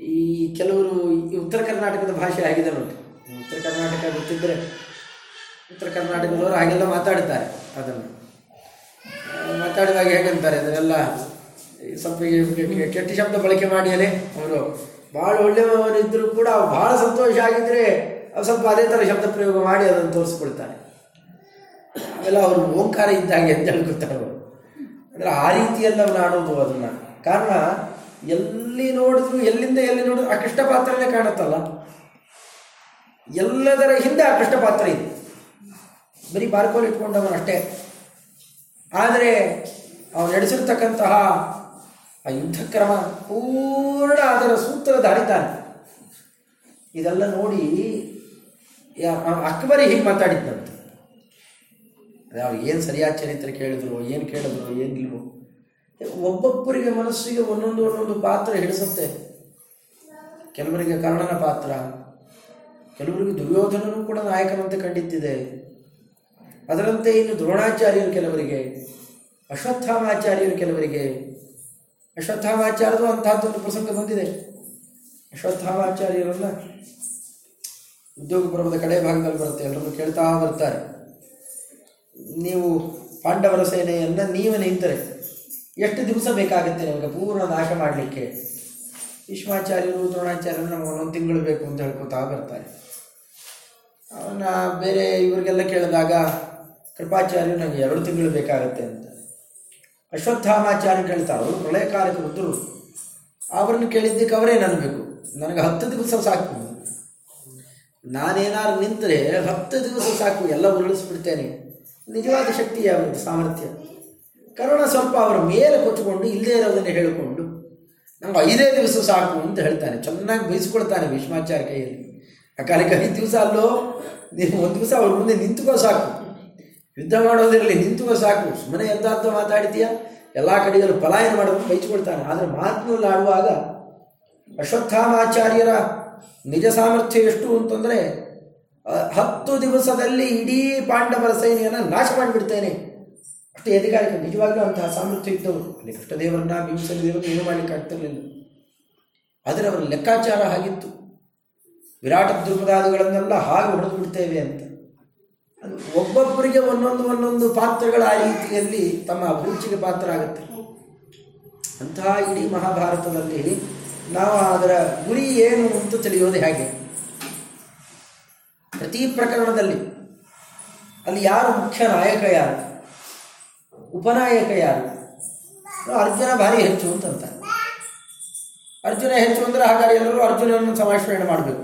ಈ ಕೆಲವರು ಈ ಉತ್ತರ ಕರ್ನಾಟಕದ ಭಾಷೆ ಆಗಿದೆ ನೋಡಿ. ಉತ್ತರ ಕರ್ನಾಟಕ ಗೊತ್ತಿದ್ದರೆ ಉತ್ತರ ಕರ್ನಾಟಕದವರು ಹಾಗೆಲ್ಲ ಮಾತಾಡ್ತಾರೆ ಅದನ್ನು. ಆ, ಮಾತಾಡುವಾಗ ಹೇಗಂತಾರೆ ಅದನ್ನೆಲ್ಲ ಸ್ವಲ್ಪ ಕೆಟ್ಟ ಶಬ್ದ ಬಳಕೆ ಮಾಡಿಯೇ ಅವರು ಭಾಳ ಒಳ್ಳೆಯವನಿದ್ದರೂ ಕೂಡ ಭಾಳ ಸಂತೋಷ ಆಗಿದ್ದರೆ ಅವ್ರು ಸ್ವಲ್ಪ ಅದೇ ಥರ ಶಬ್ದ ಪ್ರಯೋಗ ಮಾಡಿ ಅದನ್ನು ತೋರಿಸ್ಕೊಳ್ತಾರೆ ಆಮೇಲೆ ಅವರು ಓಂಕಾರ ಇದ್ದಾಗೆ ಅಂತ ಹೇಳ್ಕೊಳ್ತಾರೆ ಅವರು. ಅಂದರೆ ಆ ರೀತಿಯಲ್ಲಿ ಅವ್ರು ಆಡೋದು ಅದನ್ನು. ಕಾರಣ ಎಲ್ಲಿ ನೋಡಿದ್ರು ಎಲ್ಲಿಂದ ಎಲ್ಲಿ ನೋಡಿದ್ರು ಆ ಕೃಷ್ಣ ಪಾತ್ರನೇ ಕಾಣುತ್ತಲ್ಲ. ಎಲ್ಲದರ ಹಿಂದೆ ಆ ಕೃಷ್ಣ ಪಾತ್ರ ಇದೆ. ಬರೀ ಬಾರ್ಕೋಲ್ ಇಟ್ಕೊಂಡವನು ಅಷ್ಟೇ. ಆದರೆ ಅವನು ನಡೆಸಿರ್ತಕ್ಕಂತಹ ಆ ಯುದ್ಧ ಕ್ರಮ ಪೂರ್ಣ ಅದರ ಸೂತ್ರ ಸೂತ್ರಧಾರಿತಾನೆ ಇದೆಲ್ಲ ನೋಡಿ ಅಕ್ಬರಿ ಹೀಗೆ ಮಾತಾಡಿದ್ದಂತೆ ಅದೇ ಅವ್ರು ಏನು ಸರಿಯಾದ ಚರಿತ್ರೆ ಕೇಳಿದ್ರು, ಏನು ಕೇಳಿದ್ರು, ಏನಿಲ್ವೋ. ಒಬ್ಬೊಬ್ಬರಿಗೆ ಮನಸ್ಸಿಗೆ ಒಂದೊಂದು ಒಂದೊಂದು ಪಾತ್ರ ಹಿಡಿಸುತ್ತೆ. ಕೆಲವರಿಗೆ ಕರ್ಣನ ಪಾತ್ರ, ಕೆಲವರಿಗೆ ದುರ್ಯೋಧನನು ಕೂಡ ನಾಯಕನಂತೆ ಕಂಡಿದ್ದಿದೆ. ಅದರಂತೆ ಇನ್ನು ದ್ರೋಣಾಚಾರ್ಯರು ಕೆಲವರಿಗೆ, ಅಶ್ವತ್ಥಾಮಾಚಾರ್ಯರು ಕೆಲವರಿಗೆ, ಅಶ್ವತ್ಥಾಮಾಚಾರ್ಯರು ಅಂತಹದ್ದೊಂದು ಪ್ರಸಂಗ ಬಂದಿದೆ. ಅಶ್ವತ್ಥಾಮಾಚಾರ್ಯರನ್ನ ಉದ್ಯೋಗ ಪರ್ವದ ಕಡೆ ಭಾಗದಲ್ಲಿ ಬರುತ್ತೆ, ಎಲ್ಲರನ್ನು ಕೇಳ್ತಾ ಬರ್ತಾರೆ. ನೀವು ಪಾಂಡವರ ಸೇನೆಯನ್ನು ನೀವೇ ನಿಂತರೆ, ಎಷ್ಟು ದಿವಸ ಬೇಕಾಗುತ್ತೆ ನಿಮಗೆ ಪೂರ್ಣ ನಾಶ ಮಾಡಲಿಕ್ಕೆ? ಭೀಷ್ಮಾಚಾರ್ಯರು ದ್ರೋಣಾಚಾರ್ಯರು ನಮಗೆ ಒಂದೊಂದು ತಿಂಗಳು ಬೇಕು ಅಂತ ಹೇಳ್ಕೊತಾ ಬರ್ತಾರೆ. ಅವನ್ನ ಬೇರೆ ಇವರಿಗೆಲ್ಲ ಕೇಳಿದಾಗ ಕೃಪಾಚಾರ್ಯರು ನನಗೆ ಎರಡು ತಿಂಗಳು ಬೇಕಾಗತ್ತೆ ಅಂತ. ಅಶ್ವತ್ಥಾಮಾಚಾರ್ಯ ಕೇಳ್ತಾರೆ, ಅವರು ಪ್ರಳಯಕಾಲಕ್ಕೆ ಕಾಲಕ್ಕೆ ವೃದ್ಧರು ಅವರನ್ನು ಕೇಳಿದ್ದಕ್ಕೆ ಅವರೇ ನನಬೇಕು ನನಗೆ ಹತ್ತು ದಿವಸ ಸಾಕು. ನಾನೇನಾದ್ರು ನಿಂತರೆ ಹತ್ತು ದಿವಸ ಸಾಕು, ಎಲ್ಲ ಉರುಳಿಸ್ಬಿಡ್ತೇನೆ. ನಿಜವಾದ ಶಕ್ತಿ ಯಾವುದು? ಸಾಮರ್ಥ್ಯ. ಕರುಣ ಸ್ವಲ್ಪ ಅವರ ಮೇಲೆ ಕೊಚ್ಚಿಕೊಂಡು ಇಲ್ಲದೇ ಇರೋದನ್ನು ಹೇಳಿಕೊಂಡು ನಮ್ಗೆ ಐದೇ ದಿವಸ ಸಾಕು ಅಂತ ಹೇಳ್ತಾನೆ. ಚೆನ್ನಾಗಿ ಬಯಸ್ಕೊಳ್ತಾನೆ ಭೀಷ್ಮಾಚಾರ್ಯ ಕೈಯಲ್ಲಿ. ಆ ಕಾಲಕ್ಕೆ ಐದು ದಿವಸ ಅಲ್ಲೋ? ನೀವು ಒಂದು ದಿವಸ ಅವ್ರ ಮುಂದೆ ನಿಂತುಕೋ ಸಾಕು. ಯುದ್ಧ ಮಾಡೋದಿರಲಿ ನಿಂತುವ ಸಾಕು. ಸುಮ್ಮನೆ ಅಂತ ಮಾತಾಡ್ತೀಯ? ಎಲ್ಲ ಕಡೆಯಲ್ಲೂ ಪಲಾಯನ ಮಾಡೋದು ಬೈಸ್ಕೊಳ್ತಾನೆ ಆದರೆ ಮಾತಿನಲ್ಲಿ ಆಡುವಾಗ ಅಶ್ವತ್ಥಾಮಾಚಾರ್ಯರ ನಿಜ ಸಾಮರ್ಥ್ಯ ಎಷ್ಟು ಅಂತಂದರೆ ಹತ್ತು ದಿವಸದಲ್ಲಿ ಇಡೀ ಪಾಂಡವರ ಸೈನ್ಯನ ನಾಶ ಮಾಡಿಬಿಡ್ತೇನೆ. ಅಷ್ಟೇ ಅಧಿಕಾರಿಕ, ನಿಜವಾಗ್ಲೂ ಅಂತಹ ಸಾಮರ್ಥ್ಯ ಇದ್ದವರು. ಅಲ್ಲಿ ಕೃಷ್ಣದೇವರನ್ನ ಭೀಮಸೇನ ದೇವರನ್ನ ಏನು ಮಾಡಲಿಕ್ಕೆ ಆಗ್ತಿರಲಿಲ್ಲ. ಆದರೆ ಅವರ ಲೆಕ್ಕಾಚಾರ ಹಾಗಿತ್ತು. ವಿರಾಟ ದ್ರುಪದಾದಿಗಳನ್ನೆಲ್ಲ ಹಾಗೆ ಹೊಡೆದು ಬಿಡ್ತೇವೆ ಅಂತ. ಒಬ್ಬೊಬ್ಬರಿಗೆ ಒಂದೊಂದು ಒಂದೊಂದು ಪಾತ್ರಗಳ ಆ ರೀತಿಯಲ್ಲಿ ತಮ್ಮ ಅಭಿರುಚಿಗೆ ಪಾತ್ರ ಆಗುತ್ತೆ ಅಂತಹ ಇಡೀ ಮಹಾಭಾರತದಲ್ಲಿ ನಾವು ಅದರ ಗುರಿ ಏನು ಅಂತ ತಿಳಿಯೋದು ಹೇಗೆ? ಪ್ರತಿ ಪ್ರಕರಣದಲ್ಲಿ ಅಲ್ಲಿ ಯಾರು ಮುಖ್ಯ ನಾಯಕ ಯಾರು? ಉಪನಾಯಕ ಯಾರು? ಅರ್ಜುನ ಭಾರಿ ಹೆಚ್ಚು ಅಂತ ಅರ್ಜುನ ಹೆಚ್ಚು ಅಂದರೆ ಹಾಗಾದ್ರೆ ಎಲ್ಲರೂ ಅರ್ಜುನನ್ನು ಸಮಾಶ್ರಣೆ ಮಾಡಬೇಕು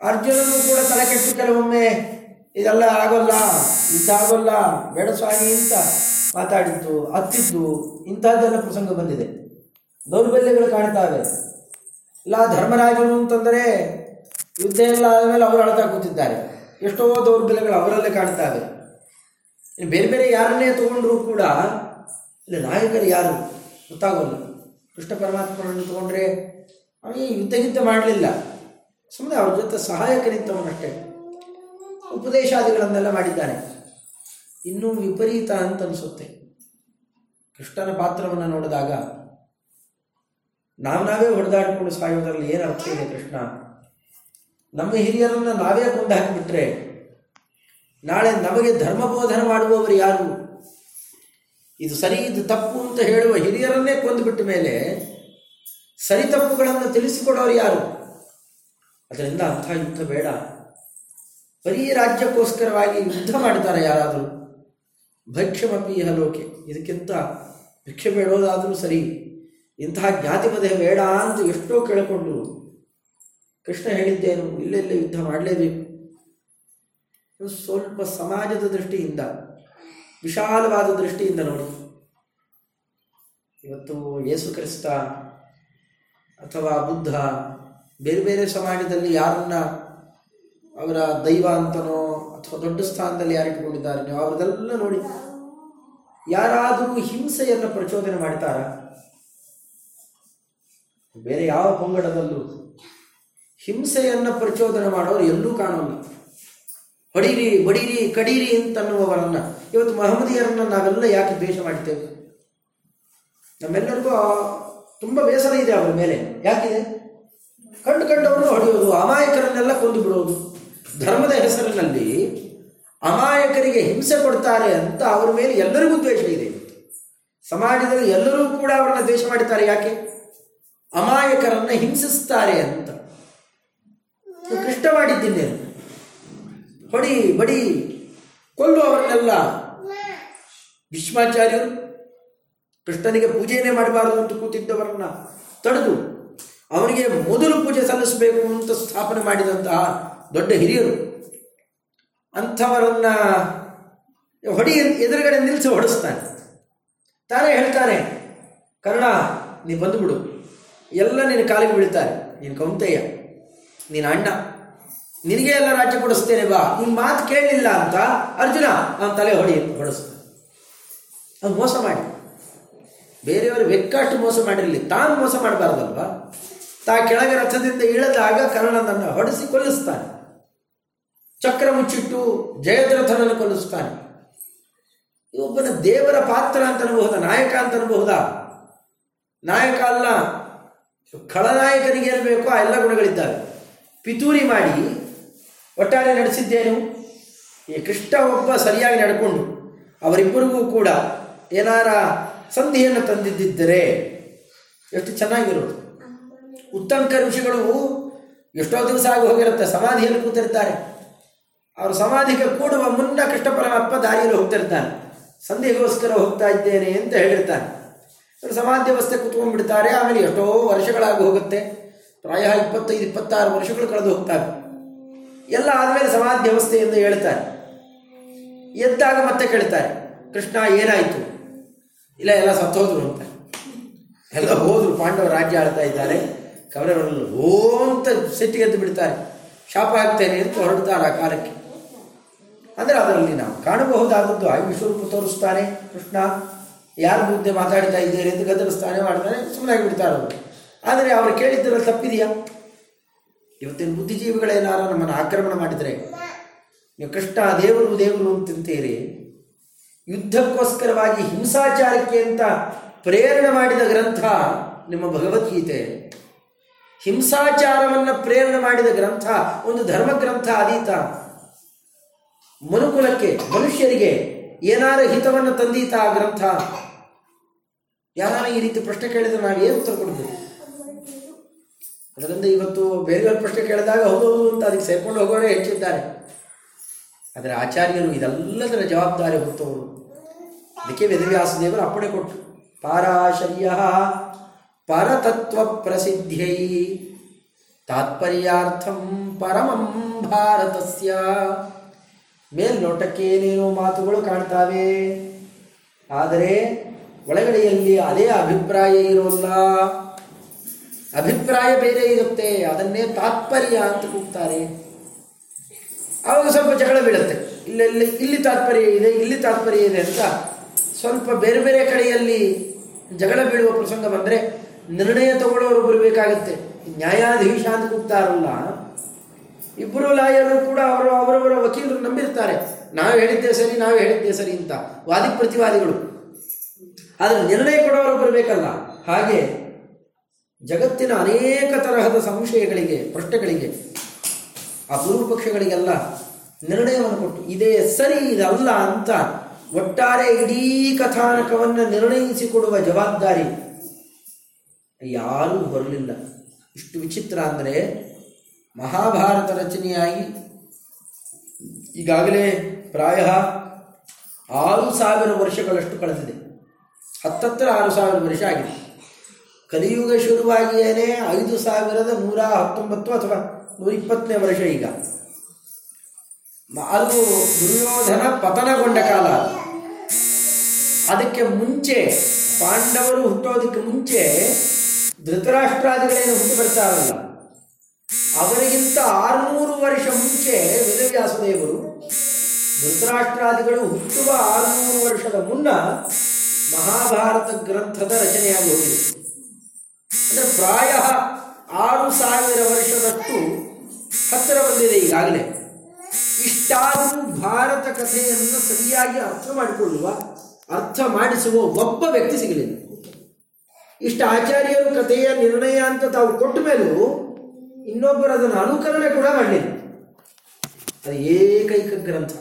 ಅರ್ಜುನನು ಕೂಡ ತಲೆ ಕೆಟ್ಟು ಕೆಲವೊಮ್ಮೆ ಇದೆಲ್ಲ ಆಗೋಲ್ಲ, ಇದಾಗೋಲ್ಲ, ಬೇಡ ಸ್ವಾಮಿ ಅಂತ ಮಾತಾಡಿದ್ದು, ಹತ್ತಿದ್ದು, ಇಂಥದ್ದೆಲ್ಲ ಪ್ರಸಂಗ ಬಂದಿದೆ. ದೌರ್ಬಲ್ಯಗಳು ಕಾಣ್ತಾವೆ. ಇಲ್ಲ ಧರ್ಮರಾಜನು ಅಂತಂದರೆ ಯುದ್ಧ ಎಲ್ಲ ಆದಮೇಲೆ ಅವರು ಅಳ್ತಾ ಕೂತಿದ್ದಾರೆ. ಎಷ್ಟೋ ದೌರ್ಬಲ್ಯಗಳು ಅವರಲ್ಲೇ ಕಾಣ್ತಾವೆ. ಬೇರೆ ಬೇರೆ ಯಾರನ್ನೇ ತಗೊಂಡ್ರೂ ಕೂಡ, ಇಲ್ಲಿ ನಾಯಕರು ಯಾರು ಗೊತ್ತಾಗೋಲ್ಲ. ಕೃಷ್ಣ ಪರಮಾತ್ಮನನ್ನು ತಗೊಂಡ್ರೆ ಅವನಿಗೆ ಯುದ್ಧ ಗಿದ್ದ ಮಾಡಲಿಲ್ಲ. ಸುಮ್ಮನೆ ಅವ್ರ ಜೊತೆ ಸಹಾಯಕ ನಿಂತವನಷ್ಟೇ ಉಪದೇಶಾದಿಗಳನ್ನೆಲ್ಲ ಮಾಡಿದ್ದಾನೆ ಇನ್ನೂ ವಿಪರೀತ ಅಂತ ಅನಿಸುತ್ತೆ. ಕೃಷ್ಣನ ಪಾತ್ರವನ್ನು ನೋಡಿದಾಗ ನಾವು ನಾವೇ ಹೊಡೆದಾಡಿಕೊಂಡು ಸಾಯೋದ್ರಲ್ಲಿ ಏನು ಅರ್ಥ ಇದೆ ಕೃಷ್ಣ? ನಮ್ಮ ಹಿರಿಯರನ್ನು ನಾವೇ ಕೊಂದು ಹಾಕಿಬಿಟ್ರೆ ನಾಳೆ ನಮಗೆ ಧರ್ಮಬೋಧನೆ ಮಾಡುವವರು ಯಾರು? ಇದು ಸರಿ, ಇದು ತಪ್ಪು ಅಂತ ಹೇಳುವ ಹಿರಿಯರನ್ನೇ ಕೊಂದುಬಿಟ್ಟ ಮೇಲೆ ಸರಿ ತಪ್ಪುಗಳನ್ನು ತಿಳಿಸಿಕೊಡೋರು ಯಾರು? ಅದರಿಂದ ಅಂಥ ಯುದ್ಧ ಬೇಡ. ಬರೀ ರಾಜ್ಯಕ್ಕೋಸ್ಕರವಾಗಿ ಯುದ್ಧ ಮಾಡ್ತಾರೆ ಯಾರಾದರೂ. ಭಕ್ಷ್ಯಮಪಿ ಲೋಕೆ. ಇದಕ್ಕಿಂತ ಭಿಕ್ಷೆ ಬೇಡೋದಾದರೂ ಸರಿ. ಇಂತಹ ಜ್ಞಾತಿಪದೇ ಬೇಡ ಅಂತ ಎಷ್ಟೋ ಕೇಳಿಕೊಂಡರು. ಕೃಷ್ಣ ಹೇಳಿದ್ದೇನು ಇಲ್ಲೆಲ್ಲೇ ಯುದ್ಧ ಮಾಡಲೇಬೇಕು. ಸ್ವಲ್ಪ ಸಮಾಜದ ದೃಷ್ಟಿಯಿಂದ, ವಿಶಾಲವಾದ ದೃಷ್ಟಿಯಿಂದ ನೋಡಿ. ಇವತ್ತು ಯೇಸು ಕ್ರಿಸ್ತ ಅಥವಾ ಬುದ್ಧ ಬೇರೆ ಬೇರೆ ಸಮಾಜದಲ್ಲಿ ಯಾರನ್ನ ಅವರ ದೈವ ಅಂತನೋ ಅಥವಾ ದೊಡ್ಡ ಸ್ಥಾನದಲ್ಲಿ ಯಾರು ಇಟ್ಕೊಂಡಿದ್ದಾರೆ ನೀವು ಅವ್ರದೆಲ್ಲ ನೋಡಿ. ಯಾರಾದರೂ ಹಿಂಸೆಯನ್ನು ಪ್ರಚೋದನೆ ಮಾಡ್ತಾರ? ಬೇರೆ ಯಾವ ಪಂಗಡದಲ್ಲೂ ಹಿಂಸೆಯನ್ನು ಪ್ರಚೋದನೆ ಮಾಡೋರು ಎಲ್ಲೂ ಕಾಣೋಲ್ಲ. ಹೊಡೀರಿ, ಬಡೀರಿ, ಕಡೀರಿ ಅಂತನ್ನುವವರನ್ನ. ಇವತ್ತು ಮಹಮ್ಮದಿಯರನ್ನು ನಾವೆಲ್ಲ ಯಾಕೆ ದ್ವೇಷ ಮಾಡ್ತೇವೆ? ನಮ್ಮೆಲ್ಲರಿಗೂ ತುಂಬ ಬೇಸರ ಇದೆ ಅವರ ಮೇಲೆ. ಯಾಕಿದೆ ಕಂಡು ಕಂಡವರು ಹೊಡೆಯೋದು, ಅಮಾಯಕರನ್ನೆಲ್ಲ ಕೊಂದು ಬಿಡೋದು. ಧರ್ಮದ ಹೆಸರಿನಲ್ಲಿ ಅಮಾಯಕರಿಗೆ ಹಿಂಸೆ ಕೊಡ್ತಾರೆ ಅಂತ ಅವರ ಮೇಲೆ ಎಲ್ಲರಿಗೂ ದ್ವೇಷ ಇದೆ. ಸಮಾಜದಲ್ಲಿ ಎಲ್ಲರೂ ಕೂಡ ಅವರನ್ನ ದ್ವೇಷ ಮಾಡುತ್ತಾರೆ ಯಾಕೆ? ಅಮಾಯಕರನ್ನ ಹಿಂಸಿಸ್ತಾರೆ ಅಂತ. ಕೃಷ್ಣ ಮಾಡಿದ್ದೀನಿ ಹೊಡಿ, ಬಡಿ, ಕೊಲ್ಲು ಅವರನ್ನೆಲ್ಲ. ಭೀಷ್ಮಾಚಾರ್ಯರು ಕೃಷ್ಣನಿಗೆ ಪೂಜೆಯೇ ಮಾಡಬಾರದು ಅಂತ ಕೂತಿದ್ದವರನ್ನ ತಡೆದು ಅವನಿಗೆ ಮೊದಲು ಪೂಜೆ ಸಲ್ಲಿಸಬೇಕು ಅಂತ ಸ್ಥಾಪನೆ ಮಾಡಿದಂತಹ ದೊಡ್ಡ ಹಿರಿಯರು. ಅಂಥವರನ್ನ ಹೊಡಿ ಎದುರುಗಡೆ ನಿಲ್ಲಿಸಿ ಹೊಡೆಸ್ತಾನೆ ತಾನೇ ಹೇಳ್ತಾನೆ, ಕರ್ಣ, ನೀನು ಬಂದುಬಿಡು ಎಲ್ಲ ನಿನ್ನ ಕಾಲಿಗೆ ಬೀಳ್ತಾರೆ. ನೀನು ಕೌಂತಯ್ಯ, ನೀನು ಅಣ್ಣ. ನಿನಗೆ ಎಲ್ಲ ರಾಜ್ಯ ಕೊಡಿಸ್ತೇನೆ ಬಾ. ನಿನ್ನ ಮಾತು ಕೇಳಲಿಲ್ಲ ಅಂತ ಅರ್ಜುನ ಅವನ ತಲೆ ಹೊಡಿ ಹೊಡೆಸ್ತಾನೆ ಅದು ಮೋಸ ಮಾಡಿ. ಬೇರೆಯವರು ಬೆಕ್ಕಷ್ಟು ಮೋಸ ಮಾಡಿರಲಿ. ತಾನು ಮೋಸ ಮಾಡಬಾರ್ದಲ್ವಾ? ತಾ ಕೆಳಗೆ ರಥದಿಂದ ಇಳಿದಾಗ ಕರ್ಣನನ್ನು ಹೊಡೆಸಿ ಕೊಲ್ಲಿಸ್ತಾನೆ. ಚಕ್ರ ಮುಚ್ಚಿಟ್ಟು ಜಯದ್ರಥನನ್ನು ಕೊಲ್ಲಿಸ್ತಾನೆ ಒಬ್ಬನ ದೇವರ ಪಾತ್ರ ಅಂತ ಅನ್ಬಹುದಾ? ನಾಯಕ ಅಂತ ಅನ್ಬಹುದಾ? ನಾಯಕ ಅಲ್ಲ, ಖಳನಾಯಕನಿಗೆ ಏನು ಆ ಎಲ್ಲ ಗುಣಗಳಿದ್ದಾವೆ. ಪಿತೂರಿ ಮಾಡಿ ಒಟ್ಟಾರೆ ನಡೆಸಿದ್ದೇನು? ಈ ಕೃಷ್ಣ ಒಬ್ಬ ಸರಿಯಾಗಿ ನಡ್ಕೊಂಡು ಅವರಿಬ್ಬರಿಗೂ ಕೂಡ ಏನಾರ ಸಂಧಿಯನ್ನು ತಂದಿದ್ದರೆ ಎಷ್ಟು ಚೆನ್ನಾಗಿರೋದು. ಉತ್ತಂಕ ಋಷಿಗಳು ಎಷ್ಟೋ ದಿವಸ ಆಗಿ ಹೋಗಿರುತ್ತೆ, ಸಮಾಧಿಯಲ್ಲಿ ಕೂತಿರ್ತಾರೆ. ಅವರು ಸಮಾಧಿಗೆ ಕೂಡುವ ಮುನ್ನ ಕೃಷ್ಣ ಪರಮಾತ್ಮ ದಾರಿಯಲ್ಲಿ ಹೋಗ್ತಿರ್ತಾನೆ. ಸಂಧಿಗೋಸ್ಕರ ಹೋಗ್ತಾ ಇದ್ದೇನೆ ಅಂತ ಹೇಳಿರ್ತಾನೆ. ಅವರು ಸಮಾಧಿ ವ್ಯವಸ್ಥೆ ಕೂತ್ಕೊಂಡ್ಬಿಡ್ತಾರೆ, ಆಮೇಲೆ ಎಷ್ಟೋ ವರ್ಷಗಳಾಗಿ ಹೋಗುತ್ತೆ. ಪ್ರಾಯ ಇಪ್ಪತ್ತೈದು, ಇಪ್ಪತ್ತಾರು ವರ್ಷಗಳು ಕಳೆದು ಹೋಗ್ತಾರೆ ಎಲ್ಲ ಆದಮೇಲೆ ಸಮಾಧಿ ವ್ಯವಸ್ಥೆಯಿಂದ ಹೇಳ್ತಾರೆ. ಎದ್ದಾಗ ಮತ್ತೆ ಕೇಳ್ತಾರೆ, ಕೃಷ್ಣ ಏನಾಯಿತು? ಇಲ್ಲ, ಎಲ್ಲ ಸತ್ತೋದ್ರು ಅಂತ. ಎಲ್ಲ ಹೋದ್ರು ಪಾಂಡವ ರಾಜ್ಯ ಆಳ್ತಾ ಇದ್ದಾರೆ. ಕವರವರಲ್ಲಿ ಓ ಅಂತ ಸಿಟ್ಟಿಗೆದ್ದು ಬಿಡ್ತಾರೆ. ಶಾಪ ಹಾಕ್ತೇನೆ ಅಂತ ಹೊರಡ್ತಾರೆ ಆ ಕಾಲಕ್ಕೆ. ಅಂದರೆ ಅದರಲ್ಲಿ ನಾವು ಕಾಣಬಹುದಾದದ್ದು ಆಯು ವಿಶ್ವರೂಪ ತೋರಿಸ್ತಾನೆ ಕೃಷ್ಣ. ಯಾರ ಮುಂದೆ ಮಾತಾಡ್ತಾ ಇದ್ದೀರಿ ಎಂದು ಗದರಿಸ್ತಾನೆ ಮಾಡ್ತಾನೆ ಸುಮ್ಮನೆ ಬಿಡ್ತಾರೆ ಅವರು ಆದರೆ ಅವರು ಕೇಳಿದ್ದರಲ್ಲಿ ತಪ್ಪಿದೆಯಾ? ಇವತ್ತಿನ ಬುದ್ಧಿಜೀವಿಗಳೇನಾರ ನಮ್ಮನ್ನು ಆಕ್ರಮಣ ಮಾಡಿದರೆ? ನೀವು ಕೃಷ್ಣ ದೇವರು ದೇವರು ಅಂತಂತೀರಿ ಯುದ್ಧಕ್ಕೋಸ್ಕರವಾಗಿ ಹಿಂಸಾಚಾರಕ್ಕೆ ಅಂತ ಪ್ರೇರಣೆ ಮಾಡಿದ ಗ್ರಂಥ ನಿಮ್ಮ ಭಗವದ್ಗೀತೆ. ಹಿಂಸಾಚಾರವನ್ನು ಪ್ರೇರಣೆ ಮಾಡಿದ ಗ್ರಂಥ, ಒಂದು ಧರ್ಮ ಗ್ರಂಥ ಅದೀತ ಮನುಕುಲಕ್ಕೆ, ಮನುಷ್ಯರಿಗೆ ಏನಾರ ಹಿತವನ್ನು ತಂದೀತ ಆ ಗ್ರಂಥ? ಯಾರು ಈ ರೀತಿ ಪ್ರಶ್ನೆ ಕೇಳಿದ್ರೆ ನಾವು ಏನು ಉತ್ತರ ಕೊಡ್ತೀವಿ ಅದರಿಂದ ಇವತ್ತು ಬೇರೆ ಪ್ರಶ್ನೆ ಕೇಳಿದಾಗ ಹೌದು ಅಂತ ಅದಕ್ಕೆ ಸೇರ್ಕೊಂಡು ಹೋಗೋರೇ ಹೆಚ್ಚಿದ್ದಾರೆ ಆದರೆ ಆಚಾರ್ಯರು ಇದೆಲ್ಲದರ ಜವಾಬ್ದಾರಿ ಹೊತ್ತವರು ಅದಕ್ಕೆ ವೇದವ್ಯಾಸದೇವರು ಅಪ್ಪಣೆ ಕೊಟ್ಟರು ಪಾರಾಶರ್ಯ ಪರತತ್ವ ಪ್ರಸಿದ್ಧೈ ತಾತ್ಪರ್ಯಾರ್ಥಂ ಪರಮಂ ಭಾರತಸ್ಯ. ಮೇಲ್ನೋಟಕ್ಕೆ ಏನೇನೋ ಮಾತುಗಳು ಕಾಣ್ತಾವೆ. ಆದರೆ ಒಳಗಡೆಯಲ್ಲಿ ಅದೇ ಅಭಿಪ್ರಾಯ ಇರೋಲ್ಲ. ಅಭಿಪ್ರಾಯ ಬೇರೆ ಇರುತ್ತೆ. ಅದನ್ನೇ ತಾತ್ಪರ್ಯ ಅಂತ ಕೂಗ್ತಾರೆ. ಅವಾಗ ಸ್ವಲ್ಪ ಜಗಳ ಬೀಳುತ್ತೆ. ಇಲ್ಲೆಲ್ಲಿ ಇಲ್ಲಿ ತಾತ್ಪರ್ಯ ಇದೆ, ಇಲ್ಲಿ ತಾತ್ಪರ್ಯ ಇದೆ ಅಂತ ಸ್ವಲ್ಪ ಬೇರೆ ಬೇರೆ ಕಡೆಯಲ್ಲಿ ಜಗಳ ಬೀಳುವ ಪ್ರಸಂಗ ಬಂದರೆ ನಿರ್ಣಯ ತಗೊಳ್ಳೋರು ಬರಬೇಕಾಗತ್ತೆ ನ್ಯಾಯಾಧೀಶ ಅಂತ ಕೂಗ್ತಾರಲ್ಲ. ಇಬ್ಬರು ಲಾಯರು ಕೂಡ ಅವರು ಅವರವರ ವಕೀಲರು ನಂಬಿರ್ತಾರೆ. ನಾವು ಹೇಳಿದ್ದೆ ಸರಿ, ನಾವು ಹೇಳಿದ್ದೆ ಸರಿ ಅಂತ. ವಾದಿ ಪ್ರತಿವಾದಿಗಳು. ಆದರೆ ನಿರ್ಣಯ ಕೊಡೋರು ಬರಬೇಕಲ್ಲ. ಹಾಗೆ ಜಗತ್ತಿನ ಅನೇಕ ತರಹದ ಸಂಶಯಗಳಿಗೆ, ಪ್ರಶ್ನೆಗಳಿಗೆ ಆ ನಿರ್ಣಯವನ್ನು ಕೊಟ್ಟು, ಇದೇ ಸರಿ ಇದಲ್ಲ ಅಂತ ಒಟ್ಟಾರೆ ಇಡೀ ಕಥಾನಕವನ್ನು ನಿರ್ಣಯಿಸಿಕೊಡುವ ಜವಾಬ್ದಾರಿ ಯಾರೂ ಬರಲಿಲ್ಲ. ಇಷ್ಟು ವಿಚಿತ್ರ ಅಂದರೆ ಮಹಾಭಾರತ ರಚನೆಯಾಗಿ ಈಗಾಗಲೇ ಪ್ರಾಯ ಆರು ಸಾವಿರ ವರ್ಷಗಳಷ್ಟು ಕಳೆದಿದೆ. ಹತ್ತತ್ತರ ಆರು ಸಾವಿರ ವರ್ಷ ಆಗಿದೆ. ಕಲಿಯುಗ ಶುರುವಾಗಿಯೇ ಐದು ಸಾವಿರದ ನೂರ ಹತ್ತೊಂಬತ್ತು ಅಥವಾ ನೂರ ಇಪ್ಪತ್ತನೇ ವರ್ಷ ಈಗ. ಅದು ದುರ್ಯೋಧನ ಪತನಗೊಂಡ ಕಾಲ. ಅದಕ್ಕೆ ಮುಂಚೆ ಪಾಂಡವರು ಹುಟ್ಟೋದಕ್ಕೆ ಮುಂಚೆ ಧೃತರಾಷ್ಟ್ರಾದಿಗಳೇನು ಹುಟ್ಟು ಬರ್ತಾರಲ್ಲ? ಅವರಿಗಿಂತ ಆರುನೂರು ವರ್ಷ ಮುಂಚೆ ವೇದವ್ಯಾಸದೇವರು ಧೃತರಾಷ್ಟ್ರಾದಿಗಳು ಹುಟ್ಟುವ ಆರುನೂರು ವರ್ಷದ ಮುನ್ನ ಮಹಾಭಾರತ ಗ್ರಂಥದ ರಚನೆಯಾಗಿ ಹೋಗಿದೆ. ಅಂದರೆ ಪ್ರಾಯ ಆರು ಸಾವಿರ ವರ್ಷದಷ್ಟು ಹತ್ತಿರ ಬಂದಿದೆ ಈಗಾಗಲೇ. ಇಷ್ಟಾದರೂ ಭಾರತ ಕಥೆಯನ್ನು ಸರಿಯಾಗಿ ಅರ್ಥ ಮಾಡಿಕೊಳ್ಳುವ, ಅರ್ಥ ಮಾಡಿಸುವ ಒಬ್ಬ ವ್ಯಕ್ತಿ ಸಿಗಲಿಲ್ಲ. ಇಷ್ಟು ಆಚಾರ್ಯರು ಕಥೆಯ ನಿರ್ಣಯ ಅಂತ ತಾವು ಕೊಟ್ಟ ಮೇಲೂ ಇನ್ನೊಬ್ಬರು ಅದನ್ನು ಅನುಕರಣೆ ಕೂಡ ಮಾಡಲಿಲ್ಲ. ಅದು ಏಕೈಕ ಗ್ರಂಥ.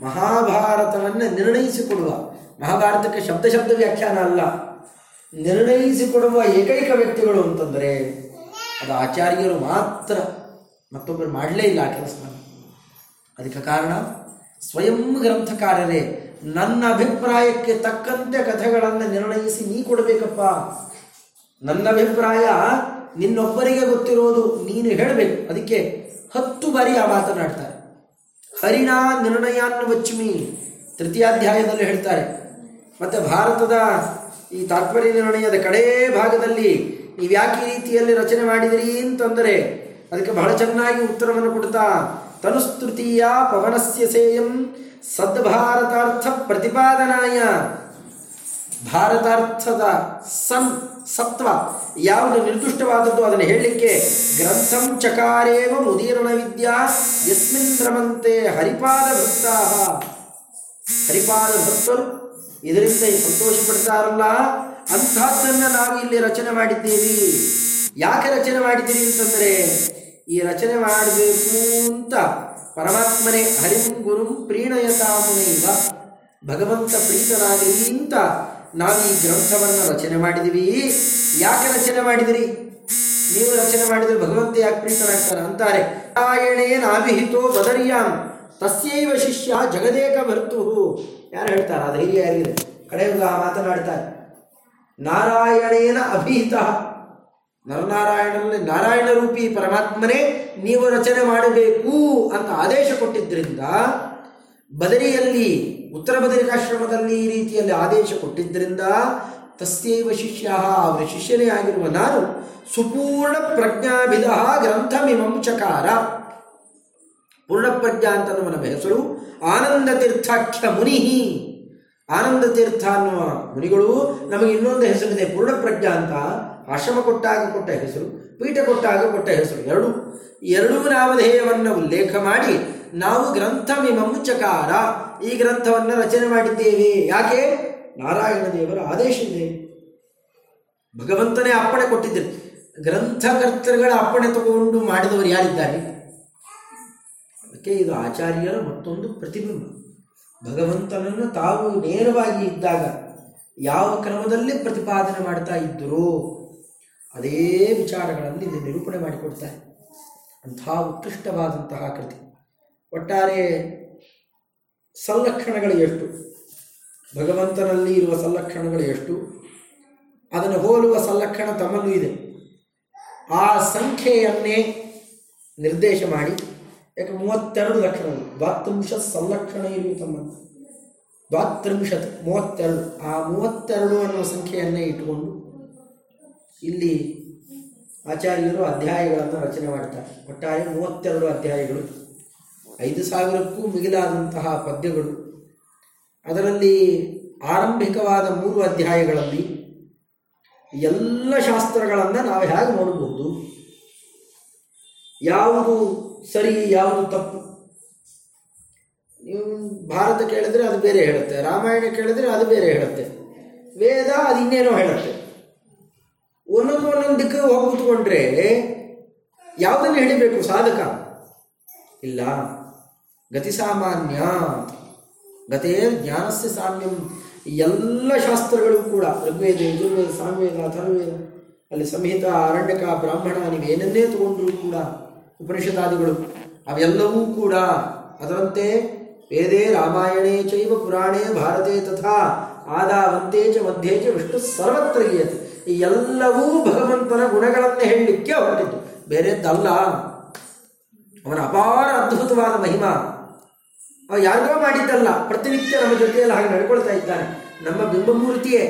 ಮಹಾಭಾರತವನ್ನು ನಿರ್ಣಯಿಸಿಕೊಡುವ, ಮಹಾಭಾರತಕ್ಕೆ ಶಬ್ದ ಶಬ್ದ ವ್ಯಾಖ್ಯಾನ ಅಲ್ಲ. ನಿರ್ಣಯಿಸಿಕೊಡುವ ಏಕೈಕ ವ್ಯಕ್ತಿಗಳು ಅಂತಂದರೆ ಅದು ಆಚಾರ್ಯರು ಮಾತ್ರ. ಮತ್ತೊಬ್ಬರು ಮಾಡಲೇ ಇಲ್ಲ ಆ ಕೆಲಸ ಅದಕ್ಕೆ ಕಾರಣ, ಸ್ವಯಂ ಗ್ರಂಥಕಾರರೇ, ನನ್ನ ಅಭಿಪ್ರಾಯಕ್ಕೆ ತಕ್ಕಂತೆ ಕಥೆಗಳನ್ನು ನಿರ್ಣಯಿಸಿ ನೀ ಕೊಡಬೇಕಪ್ಪ. ನನ್ನ ಅಭಿಪ್ರಾಯ ನಿನ್ನೊಬ್ಬರಿಗೆ ಗೊತ್ತಿರೋದು ನೀನು ಹೇಳಬೇಕು. ಅದಕ್ಕೆ ಹತ್ತು ಬಾರಿ ಆ ಮಾತನಾಡ್ತಾರೆ ಹರಿಣ ನಿರ್ಣಯಾನ್ನ ವಚ್ಮಿ ತೃತೀಯಾಧ್ಯಾಯದಲ್ಲಿ ಹೇಳ್ತಾರೆ. ಮತ್ತು ಭಾರತದ ಈ ತಾತ್ಪರ್ಯ ನಿರ್ಣಯದ ಕಡೇ ಭಾಗದಲ್ಲಿ ನೀವು ಯಾಕೆ ರೀತಿಯಲ್ಲಿ ರಚನೆ ಮಾಡಿದಿರಿ ಅಂತಂದರೆ, ಅದಕ್ಕೆ ಬಹಳ ಚೆನ್ನಾಗಿ ಉತ್ತರವನ್ನು ಕೊಡ್ತಾ, ತನುಸ್ತೃತೀಯ ಪವನಸ್ಯ ಸೇಯಂ ಸದ್ಭಾರತಾರ್ಥ ಪ್ರತಿಪಾದನಾಯ ಭಾರತಾರ್ಥದ ಸನ್ ಸತ್ವ ಯಾವುದು ನಿರ್ದಿಷ್ಟವಾದದ್ದು ಅದನ್ನು ಹೇಳಲಿಕ್ಕೆ ಗ್ರಂಥಂ ಚಕಾರೇವ ಮುದೀರಣ ವಿದ್ಯಾ ಯಸ್ಮಿನ್ ರಮಂತೆ ಹರಿಪಾದ ಭಕ್ತಾ ಹರಿಪಾದ ಭಕ್ತರು ಇದರಿಂದ ಸಂತೋಷ ಪಡ್ತಾರಲ್ಲ ಅಂಥದ್ದನ್ನು ನಾವು ಇಲ್ಲಿ ರಚನೆ ಮಾಡಿದ್ದೀವಿ. ಯಾಕೆ ರಚನೆ ಮಾಡಿದ್ದೀರಿ ಅಂತಂದರೆ, ಈ ರಚನೆ ಮಾಡಬೇಕು ಅಂತ ಪರಮಾತ್ಮನೇ ಹರಿಂ ಗುರುಂ ಪ್ರೀಣಯತಾಮುನೈವ. ಭಗವಂತ ಪ್ರೀತನಾಗಲಿ ಅಂತ ನಾವು ಈ ಗ್ರಂಥವನ್ನು ರಚನೆ ಮಾಡಿದಿವಿ. ಯಾಕೆ ರಚನೆ ಮಾಡಿದಿರಿ? ನೀವು ರಚನೆ ಮಾಡಿದರೆ ಭಗವಂತ ಯಾಕೆ ಪ್ರೀತನಾಗ್ತಾರೆ ಅಂತಾರೆ. ನಾರಾಯಣೇನ ಅಭಿಹಿತೋ ಬದರಿಯಾಮ್ ತಸ್ಯೈವ ಶಿಷ್ಯ ಜಗದೇಕ ಭರ್ತು. ಯಾರು ಹೇಳ್ತಾರೆ? ಆ ಧೈರ್ಯ ಯಾರಿಗಿದೆ ಕಡೆಯುಗ ಮಾತನಾಡ್ತಾರೆ. ನಾರಾಯಣೇನ ಅಭಿಹಿತ. ನರನಾರಾಯಣನಲ್ಲಿ ನಾರಾಯಣ ರೂಪಿ ಪರಮಾತ್ಮನೇ ನೀವು ರಚನೆ ಮಾಡಬೇಕು ಅಂತ ಆದೇಶ ಕೊಟ್ಟಿದ್ದರಿಂದ ಬದರಿಯಲ್ಲಿ ಉತ್ತರ ಬದರಿಕಾಶ್ರಮದಲ್ಲಿ ಈ ರೀತಿಯಲ್ಲಿ ಆದೇಶ ಕೊಟ್ಟಿದ್ದರಿಂದ ತಸ್ಯೈವ ಶಿಷ್ಯ, ಅವರ ಶಿಷ್ಯನೇ ಆಗಿರುವ ನಾನು ಸುಪೂರ್ಣ ಪ್ರಜ್ಞಾಭಿಧ ಗ್ರಂಥಮಿಮಂ ಚಕಾರ. ಪೂರ್ಣಪ್ರಜ್ಞ ಅಂತ ನಮ್ಮ ಹೆಸರು. ಆನಂದ ತೀರ್ಥಾಖ್ಯ ಮುನಿ ಆನಂದ ತೀರ್ಥ ಅನ್ನುವ ಮುನಿಗಳು ನಮಗೆ ಇನ್ನೊಂದು ಹೆಸರಿದೆ, ಪೂರ್ಣಪ್ರಜ್ಞ ಅಂತ. ಆಶ್ರಮ ಕೊಟ್ಟಾಗ ಕೊಟ್ಟ ಹೆಸರು, ಪೀಠ ಕೊಟ್ಟಾಗ ಕೊಟ್ಟ ಹೆಸರು, ಎರಡು. ಎರಡೂ ನಾಮಧೇಯವನ್ನು ಉಲ್ಲೇಖ ಮಾಡಿ ನಾವು ಗ್ರಂಥಮಿಮಂ ಚಕಾರ ಈ ಗ್ರಂಥವನ್ನು ರಚನೆ ಮಾಡಿದ್ದೇವೆ. ಯಾಕೆ? ನಾರಾಯಣ ದೇವರ ಆದೇಶ ಇದೆ ಭಗವಂತನೇ ಅಪ್ಪಣೆ ಕೊಟ್ಟಿದ್ದರು ಗ್ರಂಥಕರ್ತೃಗಳ ಅಪ್ಪಣೆ ತಗೊಂಡು ಮಾಡಿದವರು ಯಾರಿದ್ದಾರೆ? ಅದಕ್ಕೆ ಇದು ಆಚಾರ್ಯರ ಮತ್ತೊಂದು ಪ್ರತಿಬಿಂಬ. ಭಗವಂತನನ್ನು ತಾವು ನೇರವಾಗಿ ಇದ್ದಾಗ ಯಾವ ಕ್ರಮದಲ್ಲಿ ಪ್ರತಿಪಾದನೆ ಮಾಡ್ತಾ ಇದ್ದರು ಅದೇ ವಿಚಾರಗಳನ್ನು ಇಲ್ಲಿ ನಿರೂಪಣೆ ಮಾಡಿಕೊಡ್ತಾರೆ. ಅಂತಹ ಉತ್ಕೃಷ್ಟವಾದಂತಹ ಕೃತಿ. ಒಟ್ಟಾರೆ ಸಂಲಕ್ಷಣಗಳು ಎಷ್ಟು? ಭಗವಂತನಲ್ಲಿ ಇರುವ ಸಂಲಕ್ಷಣಗಳು ಎಷ್ಟು? ಅದನ್ನು ಹೋಲುವ ಸಂಲಕ್ಷಣ ತಮ್ಮಲ್ಲೂ ಇದೆ. ಆ ಸಂಖ್ಯೆಯನ್ನೇ ನಿರ್ದೇಶ ಮಾಡಿ, ಯಾಕೆ ಮೂವತ್ತೆರಡು ಲಕ್ಷಣಗಳು? ದ್ವಾತ್ರಿಂಶ ಸಂಲಕ್ಷಣ ಇರುವ ತಮ್ಮ ದ್ವಾತ್ರಿಂಶತ್, ಮೂವತ್ತೆರಡು. ಆ ಮೂವತ್ತೆರಡು ಅನ್ನುವ ಸಂಖ್ಯೆಯನ್ನೇ ಇಟ್ಟುಕೊಂಡು ಇಲ್ಲಿ ಆಚಾರ್ಯರು ಅಧ್ಯಾಯಗಳನ್ನು ರಚನೆ ಮಾಡ್ತಾರೆ. ಒಟ್ಟಾರೆ ಮೂವತ್ತೆರಡು ಅಧ್ಯಾಯಗಳು. ಐದು ಸಾವಿರಕ್ಕೂ ಮಿಗಿಲಾದಂತಹ ಪದ್ಯಗಳು. ಅದರಲ್ಲಿ ಆರಂಭಿಕವಾದ ಮೂರು ಅಧ್ಯಾಯಗಳಲ್ಲಿ ಎಲ್ಲ ಶಾಸ್ತ್ರಗಳನ್ನು ನಾವು ಹೇಗೆ ನೋಡಬಹುದು ಯಾವುದು ಸರಿ, ಯಾವುದು ತಪ್ಪು? ನೀವು ಭಾರತ ಕೇಳಿದ್ರೆ ಅದು ಬೇರೆ ಹೇಳುತ್ತೆ, ರಾಮಾಯಣ ಕೇಳಿದ್ರೆ ಅದು ಬೇರೆ ಹೇಳುತ್ತೆ, ವೇದ ಅದು ಇನ್ನೇನೋ ಹೇಳುತ್ತೆ. ಒಂದೊಂದು ಒಂದೊಂದು ಹೋಗಿ ಯಾವುದನ್ನು ಹಿಡಿಬೇಕು ಸಾಧಕ? ಇಲ್ಲ. ಗತಿ ಸಾಮಾನ್ಯ. ಗತೇ ಜ್ಞಾನಸ್ಯ ಸಾಮ್ಯಂ. ಎಲ್ಲ ಶಾಸ್ತ್ರಗಳು ಕೂಡ, ಋಗ್ವೇದ ಯಜುರ್ವೇದ ಸಾಮ್ವೇದ ಅಥರ್ವೇದ ಅಲ್ಲಿ ಸಂಹಿತ, ಅರಣ್ಯಕ, ಬ್ರಾಹ್ಮಣ, ನೀವೇನನ್ನೇ ತಗೊಂಡ್ರೂ ಕೂಡ, ಉಪನಿಷದಾದಿಗಳು, ಅವೆಲ್ಲವೂ ಕೂಡ ಅದರಂತೆ ವೇದೇ ರಾಮಾಯಣೇ ಚೈವ ಪುರಾಣೇ ಭಾರತೆ ತಥಾ ಆದಾವಂತೆ ಚ ಮಧ್ಯೆ ಚ ವಿಷ್ಣು ಸರ್ವತ್ರ ಗೀಯತೆ. ಈ ಎಲ್ಲವೂ ಭಗವಂತನ ಗುಣಗಳನ್ನು ಹೇಳಲಿಕ್ಕೆ ಹೊರಟಿತು ಬೇರೆದ್ದಲ್ಲ. ಅವನ ಅಪಾರ ಅದ್ಭುತವಾದ ಮಹಿಮಾ. ಯಾರಿಗೋ ಮಾಡಿದ್ದಲ್ಲ, ಪ್ರತಿನಿತ್ಯ ನಮ್ಮ ಜೊತೆಯಲ್ಲಿ ಹಾಗೆ ನಡ್ಕೊಳ್ತಾ ಇದ್ದಾನೆ. ನಮ್ಮ ಬಿಂಬಮೂರ್ತಿಯೇ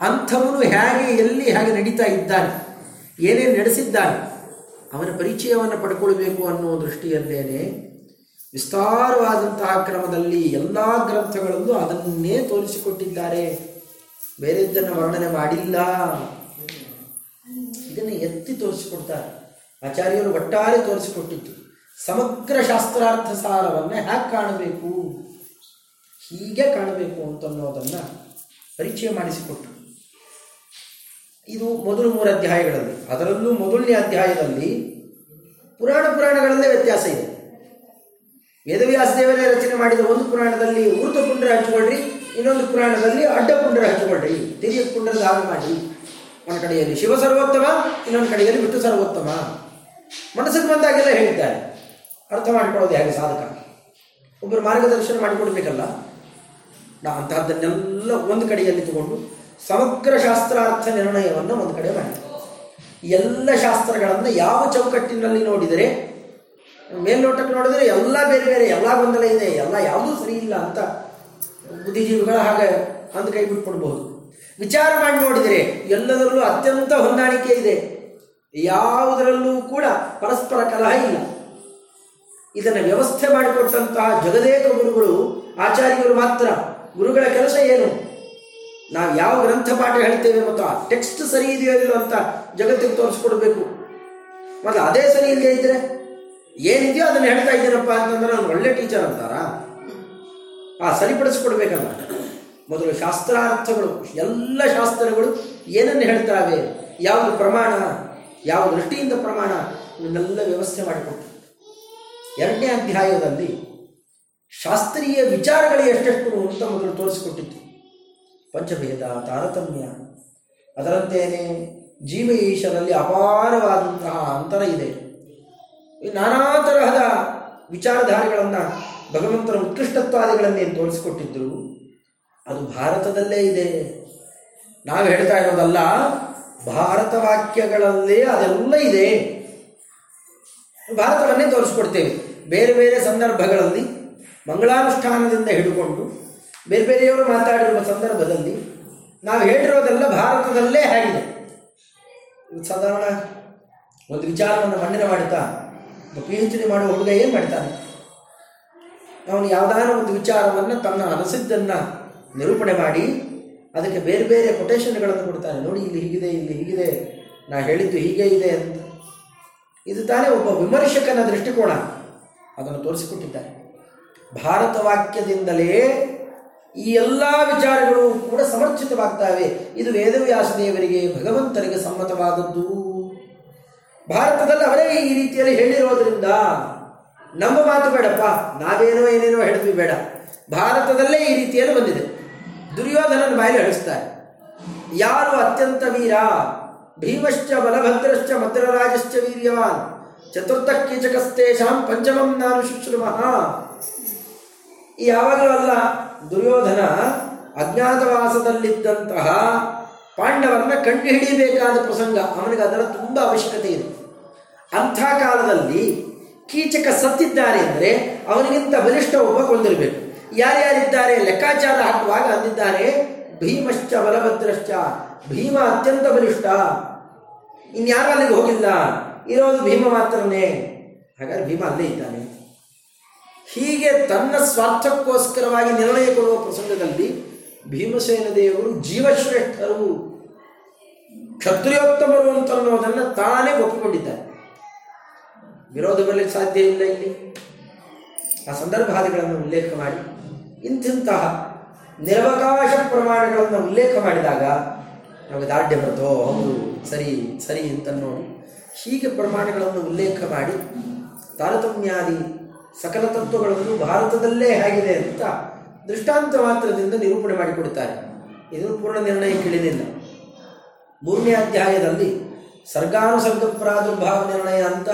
ಅಂಥವನು ಹೇಗೆ, ಎಲ್ಲಿ ಹಾಗೆ ನಡೀತಾ ಇದ್ದಾನೆ, ಏನೇನು ನಡೆಸಿದ್ದಾನೆ, ಅವನ ಪರಿಚಯವನ್ನು ಪಡ್ಕೊಳ್ಬೇಕು ಅನ್ನೋ ದೃಷ್ಟಿಯಲ್ಲೇನೆ ವಿಸ್ತಾರವಾದಂತಹ ಕ್ರಮದಲ್ಲಿ ಎಲ್ಲ ಗ್ರಂಥಗಳಲ್ಲೂ ಅದನ್ನೇ ತೋರಿಸಿಕೊಟ್ಟಿದ್ದಾರೆ. ಬೇರೆದ್ದನ್ನು ವರ್ಣನೆ ಮಾಡಿಲ್ಲ. ಇದನ್ನು ಎತ್ತಿ ತೋರಿಸಿಕೊಡ್ತಾರೆ. ಆಚಾರ್ಯರು ಒಟ್ಟಾರೆ ತೋರಿಸಿಕೊಟ್ಟಿತ್ತು ಸಮಗ್ರ ಶಾಸ್ತ್ರಾರ್ಥ ಸಾರವನ್ನು ಹ್ಯಾಕ್ ಕಾಣಬೇಕು. ಹೀಗೆ ಕಾಣಬೇಕು ಅಂತನ್ನೋದನ್ನು ಪರಿಚಯ ಮಾಡಿಸಿಕೊಟ್ಟು ಇದು ಮೊದಲು ಮೂರು ಅಧ್ಯಾಯಗಳಲ್ಲಿ, ಅದರಲ್ಲೂ ಮೊದಲನೇ ಅಧ್ಯಾಯದಲ್ಲಿ ಪುರಾಣ ಪುರಾಣಗಳಲ್ಲೇ ವ್ಯತ್ಯಾಸ ಇದೆ. ವೇದವ್ಯಾಸದೇವರೇ ರಚನೆ ಮಾಡಿದ ಒಂದು ಪುರಾಣದಲ್ಲಿ ಊರ್ಧ ಕುಂಡ್ರ ಹಚ್ಕೊಳ್ರಿ, ಇನ್ನೊಂದು ಪುರಾಣದಲ್ಲಿ ಅಡ್ಡ ಪುಂಡ್ರ ಹಚ್ಕೊಳ್ರಿ. ತಿರಿಯ ಪುಂಡ್ರ ದಾನ ಮಾಡಿ. ಒಂದು ಕಡೆಯಲ್ಲಿ ಶಿವ ಸರ್ವೋತ್ತಮ ಇನ್ನೊಂದು ಕಡೆಯಲ್ಲಿ ವಿಟ್ಟು ಸರ್ವೋತ್ತಮ ಮನಸ್ಸಿಗೆ ಬಂದಾಗೆಲ್ಲ ಹೇಳಿದ್ದಾರೆ. ಅರ್ಥ ಮಾಡಿಕೊಳ್ಳೋದು ಹೇಗೆ ಸಾಧಕ? ಒಬ್ಬರು ಮಾರ್ಗದರ್ಶನ ಮಾಡಿಕೊಡ್ಬೇಕಲ್ಲ. ನಾ ಅಂತಹದ್ದನ್ನೆಲ್ಲ ಒಂದು ಕಡೆಯಲ್ಲಿ ತಗೊಂಡು ಸಮಗ್ರ ಶಾಸ್ತ್ರಾರ್ಥ ನಿರ್ಣಯವನ್ನು ಒಂದು ಕಡೆ ಮಾಡಿ ಎಲ್ಲ ಶಾಸ್ತ್ರಗಳನ್ನು ಯಾವ ಚೌಕಟ್ಟಿನಲ್ಲಿ ನೋಡಿದರೆ, ಮೇಲ್ನೋಟಕ್ಕೆ ನೋಡಿದರೆ ಎಲ್ಲ ಬೇರೆ ಬೇರೆ, ಎಲ್ಲ ಗೊಂದಲ ಇದೆ, ಎಲ್ಲ ಯಾವುದೂ ಸರಿ ಇಲ್ಲ ಅಂತ ಬುದ್ಧಿಜೀವಿಗಳ ಹಾಗೆ ಅಂತ ಕೈ ಬಿಟ್ಕೊಡ್ಬಹುದು ವಿಚಾರ ಮಾಡಿ ನೋಡಿದರೆ ಎಲ್ಲದರಲ್ಲೂ ಅತ್ಯಂತ ಹೊಂದಾಣಿಕೆ ಇದೆ. ಯಾವುದರಲ್ಲೂ ಕೂಡ ಪರಸ್ಪರ ಕಲಹ ಇಲ್ಲ. ಇದನ್ನು ವ್ಯವಸ್ಥೆ ಮಾಡಿಕೊಟ್ಟಂತಹ ಜಗದೇಕ ಗುರುಗಳು, ಆಚಾರ್ಯರು ಮಾತ್ರ ಗುರುಗಳ ಕೆಲಸ ಏನು? ನಾವು ಯಾವ ಗ್ರಂಥ ಪಾಠ ಹೇಳ್ತೇವೆ ಮತ್ತು ಆ ಟೆಕ್ಸ್ಟ್ ಸರಿ ಇದೆಯೋ ಇಲ್ಲೋ ಅಂತ ಜಗತ್ತಿಗೆ ತೋರಿಸ್ಕೊಡ್ಬೇಕು. ಮತ್ತು ಅದೇ ಸರಿ ಇಲ್ಲದೆ ಇದ್ರೆ ಏನಿದೆಯೋ ಅದನ್ನು ಹೇಳ್ತಾ ಇದ್ದೀನಪ್ಪ ಅಂತಂದ್ರೆ ಅವ್ನು ಒಳ್ಳೆ ಟೀಚರ್ ಅಂತಾರ? ಆ ಸರಿಪಡಿಸ್ಕೊಡ್ಬೇಕಲ್ಲ. ಮೊದಲು ಶಾಸ್ತ್ರಾರ್ಥಗಳು, ಎಲ್ಲ ಶಾಸ್ತ್ರಗಳು ಏನನ್ನು ಹೇಳ್ತಾವೆ? ಯಾವುದು ಪ್ರಮಾಣ, ಯಾವ ದೃಷ್ಟಿಯಿಂದ ಪ್ರಮಾಣ, ಇವನ್ನೆಲ್ಲ ವ್ಯವಸ್ಥೆ ಮಾಡಿಕೊಟ್ಟು. ಎರಡನೇ ಅಧ್ಯಾಯದಲ್ಲಿ ಶಾಸ್ತ್ರೀಯ ವಿಚಾರಗಳು ಎಷ್ಟೆಷ್ಟು ಅಂತ ಮೊದಲು ತೋರಿಸಿಕೊಟ್ಟಿತ್ತು. ಪಂಚಭೇದ, ತಾರತಮ್ಯ ಅದರಂತೆಯೇ ಜೀವ ಈಶನಲ್ಲಿ ಅಪಾರವಾದಂತಹ ಅಂತರ ಇದೆ. ನಾನಾ ತರಹದ ವಿಚಾರಧಾರೆಗಳನ್ನು ಭಗವಂತನ ಉತ್ಕೃಷ್ಟತ್ವಾದಿಗಳನ್ನೇನು ತೋರಿಸಿಕೊಟ್ಟಿದ್ದರು ಅದು ಭಾರತದಲ್ಲೇ ಇದೆ. ನಾವು ಹೇಳ್ತಾ ಇರೋದಲ್ಲ, ಭಾರತ ವಾಕ್ಯಗಳಲ್ಲೇ ಅದೆಲ್ಲ ಇದೆ. ಭಾರತವನ್ನೇ ತೋರಿಸ್ಕೊಡ್ತೇವೆ. ಬೇರೆ ಬೇರೆ ಸಂದರ್ಭಗಳಲ್ಲಿ ಮಂಗಳಾನುಷ್ಠಾನದಿಂದ ಹಿಡ್ಕೊಂಡು ಬೇರೆ ಬೇರೆಯವರು ಮಾತಾಡಿರುವ ಸಂದರ್ಭದಲ್ಲಿ ನಾವು ಹೇಳಿರೋದೆಲ್ಲ ಭಾರತದಲ್ಲೇ ಆಗಿದೆ. ಸಾಧಾರಣ ಒಂದು ವಿಚಾರವನ್ನು ಮಂಡನೆ ಒಂದು ಪಿ ಎಚ್ ಡಿ ಮಾಡುವ ಹುಡುಗ ಏನು ಮಾಡ್ತಾನೆ? ಅವನು ಯಾವುದಾದ್ರೂ ಒಂದು ವಿಚಾರವನ್ನು ತನ್ನ ಅನಸಿದ್ದನ್ನು ನಿರೂಪಣೆ ಮಾಡಿ, ಅದಕ್ಕೆ ಬೇರೆ ಬೇರೆ ಕೊಟೇಶನ್ಗಳನ್ನು ಕೊಡ್ತಾನೆ. ನೋಡಿ, ಇಲ್ಲಿ ಹೀಗಿದೆ ಇಲ್ಲಿ ಹೀಗಿದೆ. ನಾ ಹೇಳಿದ್ದು ಹೀಗೆ ಇದೆ ಅಂತ. ಇದು ತಾನೇ ಒಬ್ಬ ವಿಮರ್ಶಕನ ದೃಷ್ಟಿಕೋನ. ಅದನ್ನು ತೋರಿಸಿಕೊಟ್ಟಿದ್ದಾರೆ. ಭಾರತ ವಾಕ್ಯದಿಂದಲೇ ಈ ಎಲ್ಲ ವಿಚಾರಗಳು ಕೂಡ ಸಮರ್ಥಿತವಾಗ್ತವೆ ಇದು ವೇದವ್ಯಾಸದೇವರಿಗೆ ಭಗವಂತನಿಗೆ ಸಮ್ಮತವಾದದ್ದು. ಭಾರತದಲ್ಲಿ ಅವರೇ ಈ ರೀತಿಯಲ್ಲಿ ಹೇಳಿರೋದ್ರಿಂದ ನಮ್ಮ ಮಾತು ಬೇಡಪ್ಪ. ನಾವೇನೋ ಏನೇನೋ ಹೇಳಿದ್ವಿ ಬೇಡ. ಭಾರತದಲ್ಲೇ ಈ ರೀತಿಯಲ್ಲಿ ಬಂದಿದೆ. ದುರ್ಯೋಧನನ ಬಾಯಲ್ಲಿ ಹೇಳಿಸ್ತಾರೆ ಯಾರು ಅತ್ಯಂತ ವೀರ ಭೀಮಶ್ಚ ಬಲಭದ್ರಶ್ಚ ಮದ್ರರಾಜಶ್ಚ ವೀರ್ಯವಾನ್. ಚತುರ್ಥ ಕೀಚಕಸ್ತೇಷಾಂ ಪಂಚಮಂ ನಾನು ಶುಶ್ರಮ ಯಾವಾಗಲೂ ಅಲ್ಲ, ದುರ್ಯೋಧನ ಅಜ್ಞಾತವಾಸದಲ್ಲಿದ್ದಂತಹ ಪಾಂಡವರನ್ನ ಕಂಡು ಹಿಡಿಯಬೇಕಾದ ಪ್ರಸಂಗ, ಅವನಿಗೆ ಅದರ ತುಂಬ ಅವಶ್ಯಕತೆ ಇದೆ. ಅಂಥ ಕಾಲದಲ್ಲಿ ಕೀಚಕ ಸತ್ತಿದ್ದಾರೆ ಅಂದರೆ ಅವನಿಗಿಂತ ಬಲಿಷ್ಠ ಒಬ್ಬ ಕೊಂದಿರಬೇಕು ಯಾರ್ಯಾರಿದ್ದಾರೆ, ಲೆಕ್ಕಾಚಾರ ಹಾಕುವಾಗ ಅಂದಿದ್ದಾರೆ ಭೀಮಶ್ಚ ಬಲಭದ್ರಶ್ಚ. ಭೀಮ ಅತ್ಯಂತ ಬಲಿಷ್ಠ. ಇನ್ಯಾರು ಅಲ್ಲಿಗೆ ಹೋಗಿಲ್ಲ, ಇರೋದು ಭೀಮ ಮಾತ್ರನೇ. ಹಾಗಾದ್ರೆ ಭೀಮ ಅಲ್ಲೇ ಇದ್ದಾನೆ. ಹೀಗೆ ತನ್ನ ಸ್ವಾರ್ಥಕ್ಕೋಸ್ಕರವಾಗಿ ನಿರ್ಣಯ ಕೊಡುವ ಪ್ರಸಂಗದಲ್ಲಿ ಭೀಮಸೇನ ದೇವರು ಜೀವಶ್ರೇಷ್ಠರು, ಕ್ಷತ್ರಿಯೋತ್ತಮರು ಅಂತ ಅನ್ನೋದನ್ನು ತಾನೇ ಒಪ್ಪಿಕೊಂಡಿದ್ದಾರೆ. ವಿರೋಧ ಬರಲಿಕ್ಕೆ ಸಾಧ್ಯ ಇಲ್ಲ ಇಲ್ಲಿ. ಆ ಸಂದರ್ಭಾದಿಗಳನ್ನು ಉಲ್ಲೇಖ ಮಾಡಿ. ಇಂತಿಂತಹ ನಿರವಕಾಶ ಪ್ರಮಾಣಗಳನ್ನು ಉಲ್ಲೇಖ ಮಾಡಿದಾಗ ನಮಗೆ ದಾರ್ಢ್ಯ ಬರ್ತೋ ಹೌದು, ಸರಿ ಸರಿ ಅಂತ ನೋಡಿ. ಹೀಗೆ ಪ್ರಮಾಣಗಳನ್ನು ಉಲ್ಲೇಖ ಮಾಡಿ, ತಾರತಮ್ಯಾದಿ ಸಕಲ ತತ್ವಗಳನ್ನು ಭಾರತದಲ್ಲೇ ಹೇಗಿದೆ ಅಂತ ದೃಷ್ಟಾಂತ ಮಾತ್ರದಿಂದ ನಿರೂಪಣೆ ಮಾಡಿಕೊಡುತ್ತಾರೆ. ಇದನ್ನು ಪೂರ್ಣ ನಿರ್ಣಯಕ್ಕೆ ಇಳಿದಿಲ್ಲ ಮೂರನೇ ಅಧ್ಯಾಯದಲ್ಲಿ ಸರ್ಗಾನುಸರ್ಗ ಪ್ರಾದುರ್ಭಾವ ನಿರ್ಣಯ ಅಂತ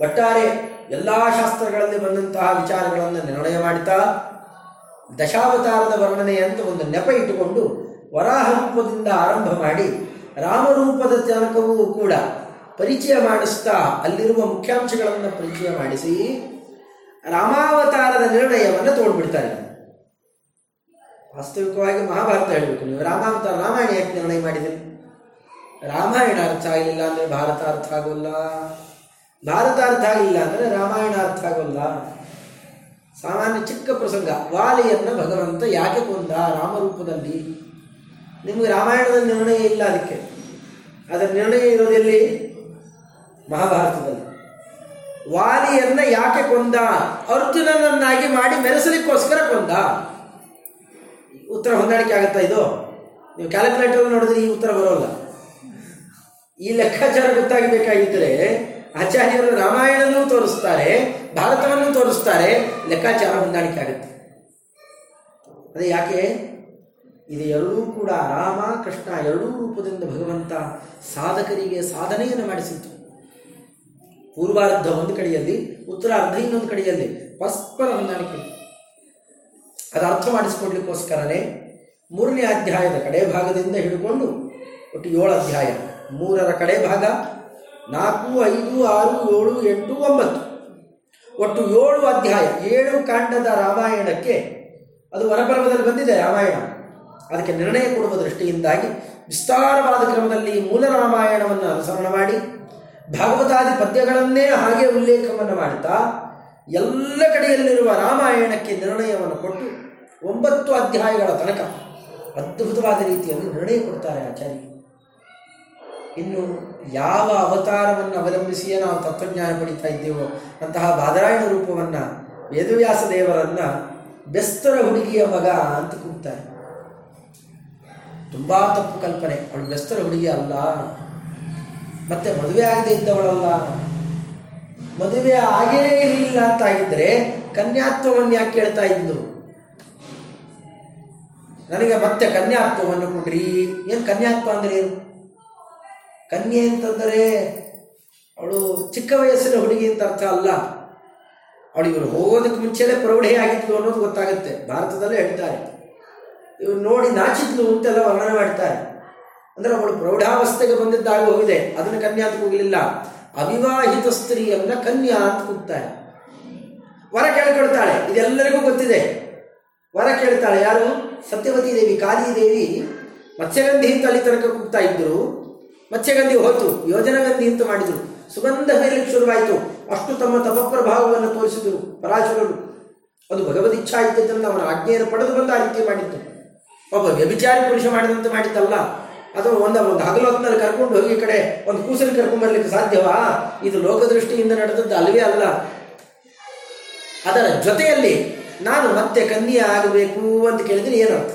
ಒಟ್ಟಾರೆ ಎಲ್ಲ ಶಾಸ್ತ್ರಗಳಲ್ಲಿ ಬಂದಂತಹ ವಿಚಾರಗಳನ್ನು ನಿರ್ಣಯ ಮಾಡುತ್ತಾ ದಶಾವತಾರದ ವರ್ಣನೆ ಅಂತ ಒಂದು ನೆಪ ಇಟ್ಟುಕೊಂಡು ವರಾಹ ರೂಪದಿಂದ ಆರಂಭ ಮಾಡಿ ರಾಮರೂಪದ ತನಕವೂ ಕೂಡ ಪರಿಚಯ ಮಾಡಿಸ್ತಾ ಅಲ್ಲಿರುವ ಮುಖ್ಯಾಂಶಗಳನ್ನು ಪರಿಚಯ ಮಾಡಿಸಿ ರಾಮಾವತಾರದ ನಿರ್ಣಯವನ್ನು ತಗೊಂಡ್ಬಿಡ್ತಾರೆ ವಾಸ್ತವಿಕವಾಗಿ ಮಹಾಭಾರತ ಹೇಳಬೇಕು ನೀವು. ರಾಮಾವತಾರ ರಾಮಾಯಣ ಯಾಕೆ ನಿರ್ಣಯ ಮಾಡಿದ್ರಿ ರಾಮಾಯಣ ಅರ್ಥ ಆಗಲಿಲ್ಲ ಅಂದರೆ ಭಾರತ ಅರ್ಥ ಆಗೋಲ್ಲ. ಭಾರತ ಅರ್ಥ ಆಗಲಿಲ್ಲ ಅಂದರೆ ರಾಮಾಯಣ ಅರ್ಥ ಆಗೋಲ್ಲ. ಸಾಮಾನ್ಯ ಚಿಕ್ಕ ಪ್ರಸಂಗ, ವಾಲಿಯನ್ನು ಭಗವಂತ ಯಾಕೆ ಕೊಂದ? ರಾಮರೂಪದಲ್ಲಿ ನಿಮಗೆ ರಾಮಾಯಣದ ನಿರ್ಣಯ ಇಲ್ಲ ಅದಕ್ಕೆ. ಅದರ ನಿರ್ಣಯ ಇರೋದೆಲ್ಲಿ ಮಹಾಭಾರತದಲ್ಲಿ. ವಾಲಿಯನ್ನ ಯಾಕೆ ಕೊಂದ? ಅರ್ಜುನನನ್ನಾಗಿ ಮಾಡಿ ಮೆರೆಸಲಿಕ್ಕೋಸ್ಕರ ಕೊಂದ? ಉತ್ತರ ಹೊಂದಾಣಿಕೆ ಆಗುತ್ತಾ ಇದು? ನೀವು ಕ್ಯಾಲ್ಕುಲೇಟರ್ ನೋಡಿದ್ರೆ ಈ ಉತ್ತರ ಬರೋಲ್ಲ. ಈ ಲೆಕ್ಕಾಚಾರ ಗೊತ್ತಾಗಬೇಕಾಗಿದ್ದರೆ ಆಚಾರ್ಯರು ರಾಮಾಯಣನೂ ತೋರಿಸ್ತಾರೆ, ಭಾರತವನ್ನು ತೋರಿಸ್ತಾರೆ, ಲೆಕ್ಕಾಚಾರ ಹೊಂದಾಣಿಕೆ ಆಗುತ್ತೆ. ಅದೇ ಯಾಕೆ? ಇದು ಎರಡೂ ಕೂಡ ರಾಮ, ಕೃಷ್ಣ ಎರಡೂ ರೂಪದಿಂದ ಭಗವಂತ ಸಾಧಕರಿಗೆ ಸಾಧನೆಯನ್ನು ಮಾಡಿಸಿತು ಪೂರ್ವಾರ್ಧ ಒಂದು ಕಡೆಯಲ್ಲಿ, ಉತ್ತರಾರ್ಧ ಇನ್ನೊಂದು ಕಡೆಯಲ್ಲಿ ಪರಸ್ಪರ ಹೊಂದಾಣಿಕೆ. ಅದು ಅರ್ಥ ಮಾಡಿಸಿಕೊಡ್ಲಿಕ್ಕೋಸ್ಕರನೇ ಮೂರನೇ ಅಧ್ಯಾಯದ ಕಡೆ ಭಾಗದಿಂದ ಹಿಡ್ಕೊಂಡು ಒಟ್ಟು ಏಳು ಅಧ್ಯಾಯ. ಮೂರರ ಕಡೆ ಭಾಗ, ನಾಲ್ಕು, ಐದು, ಆರು, ಏಳು, ಎಂಟು, ಒಂಬತ್ತು. ಒಟ್ಟು ಏಳು ಅಧ್ಯಾಯ. ಏಳು ಕಾಂಡದ ರಾಮಾಯಣಕ್ಕೆ ಅದು ವರಪರ್ವದಲ್ಲಿ ಬಂದಿದೆ ರಾಮಾಯಣ. ಅದಕ್ಕೆ ನಿರ್ಣಯ ಕೊಡುವ ದೃಷ್ಟಿಯಿಂದಾಗಿ ವಿಸ್ತಾರವಾದ ಕ್ರಮದಲ್ಲಿ ಮೂಲ ರಾಮಾಯಣವನ್ನು ಅನುಸರಣ ಮಾಡಿ ಭಾಗವತಾದಿ ಪದ್ಯಗಳನ್ನೇ ಹಾಗೆ ಉಲ್ಲೇಖವನ್ನು ಮಾಡುತ್ತಾ ಎಲ್ಲ ಕಡೆಯಲ್ಲಿರುವ ರಾಮಾಯಣಕ್ಕೆ ನಿರ್ಣಯವನ್ನು ಕೊಟ್ಟು ಒಂಬತ್ತು ಅಧ್ಯಾಯಗಳ ತನಕ ಅದ್ಭುತವಾದ ರೀತಿಯಲ್ಲಿ ನಿರ್ಣಯ ಕೊಡ್ತಾರೆ ಆಚಾರ್ಯ. ಇನ್ನು ಯಾವ ಅವತಾರವನ್ನು ಅವಲಂಬಿಸಿಯೇ ನಾವು ತತ್ವಜ್ಞಾನ ಪಡಿತಾ ಇದ್ದೇವೋ, ಅಂತಹ ಬಾದರಾಯಣ ರೂಪವನ್ನು ವೇದವ್ಯಾಸ ದೇವರನ್ನ ಬೆಸ್ತರ ಹುಡುಗಿಯ ಮಗ ಅಂತ ಕೂಗ್ತಾರೆ. ತುಂಬಾ ತಪ್ಪು ಕಲ್ಪನೆ. ಅವಳು ಬೆಸ್ತರ ಹುಡುಗಿ ಅಲ್ಲ. ಮತ್ತೆ ಮದುವೆ ಆಗದೆ ಇದ್ದವಳಲ್ಲ. ಮದುವೆ ಆಗೇ ಇರಲಿಲ್ಲ ಅಂತ ಆಗಿದ್ರೆ ಕನ್ಯಾತ್ವವನ್ನು ಯಾಕೆ ಕೇಳ್ತಾ ಇದ್ದು ನನಗೆ ಮತ್ತೆ ಕನ್ಯಾತ್ವವನ್ನು ಕೊಡ್ರಿ. ಏನು ಕನ್ಯಾತ್ವ ಅಂದ್ರೆ ಏನು? ಕನ್ಯೆ ಅಂತಂದರೆ ಅವಳು ಚಿಕ್ಕ ವಯಸ್ಸಿನ ಹುಡುಗಿ ಅಂತ ಅರ್ಥ ಅಲ್ಲ. ಅವಳು ಇವರು ಹೋಗೋದಕ್ಕೆ ಮುಂಚೆನೇ ಪ್ರೌಢೆ ಆಗಿತ್ತು ಅನ್ನೋದು ಗೊತ್ತಾಗುತ್ತೆ. ಭಾರತದಲ್ಲೇ ಹೇಳ್ತಾರೆ. ಇವ್ರು ನೋಡಿ ನಾಚಿದ್ಲು ಅಂತೆಲ್ಲ ವರ್ಣನೆ ಮಾಡ್ತಾರೆ. ಅಂದ್ರೆ ಅವಳು ಪ್ರೌಢಾವಸ್ಥೆಗೆ ಬಂದಿದ್ದಾಗ ಹೋಗಿದೆ. ಅದನ್ನು ಕನ್ಯಾ ಅಂತ ಕೂಗಲಿಲ್ಲ ಅವಿವಾಹಿತ ಸ್ತ್ರೀಯನ್ನ ಕನ್ಯಾ ಅಂತ ಕೂಗ್ತಾರೆ ವರ ಕೇಳ್ಕೊಳ್ತಾಳೆ. ಇದೆಲ್ಲರಿಗೂ ಗೊತ್ತಿದೆ. ವರ ಕೇಳ್ತಾಳೆ. ಯಾರು? ಸತ್ಯವತಿ ದೇವಿ ಕಾಲಿ ದೇವಿ. ಮತ್ಸ್ಯಗಂಧಿ ಅಂತ ಅಲ್ಲಿ ತನಕ ಕೂಗ್ತಾ ಇದ್ರು. ಮತ್ಸ್ಯಗಂಧಿ ಹೋಯ್ತು. ಯೋಜನಗಂಧಿ ಅಂತ ಮಾಡಿದ್ರು. ಸುಗಂಧ ಮೇಲಿಗೆ ಶುರುವಾಯಿತು. ಅಷ್ಟು ತಮ್ಮ ತಪಪ್ರಭಾವವನ್ನು ತೋರಿಸಿದರು ಪರಾಶರರು. ಅದು ಭಗವದಿಚ್ಛಾ ಇದ್ದಂತ ಅವನ ಆಜ್ಞೆಯನ್ನು ಪಡೆದು ಬಂದ ಆ ರೀತಿ ಮಾಡಿದ್ದು ಒಬ್ಬ ವ್ಯಭಿಚಾರಿ ಪುರುಷ ಮಾಡಿದಂತೆ ಮಾಡಿತಲ್ಲ ಅಥವಾ ಒಂದು ಒಂದು ಹಗಲೊತ್ತಿನಲ್ಲಿ ಕರ್ಕೊಂಡು ಹೋಗಿ ಈ ಕಡೆ ಒಂದು ಕೂಸಲು ಕರ್ಕೊಂಡು ಬರಲಿಕ್ಕೆ ಸಾಧ್ಯವಾ? ಇದು ಲೋಕದೃಷ್ಟಿಯಿಂದ ನಡೆದದ್ದು ಅಲ್ಲವೇ ಅಲ್ಲ. ಅದರ ಜೊತೆಯಲ್ಲಿ ನಾನು ಮತ್ತೆ ಕನ್ಯೆ ಆಗಬೇಕು ಅಂತ ಕೇಳಿದ್ರೆ ಏನರ್ಥ?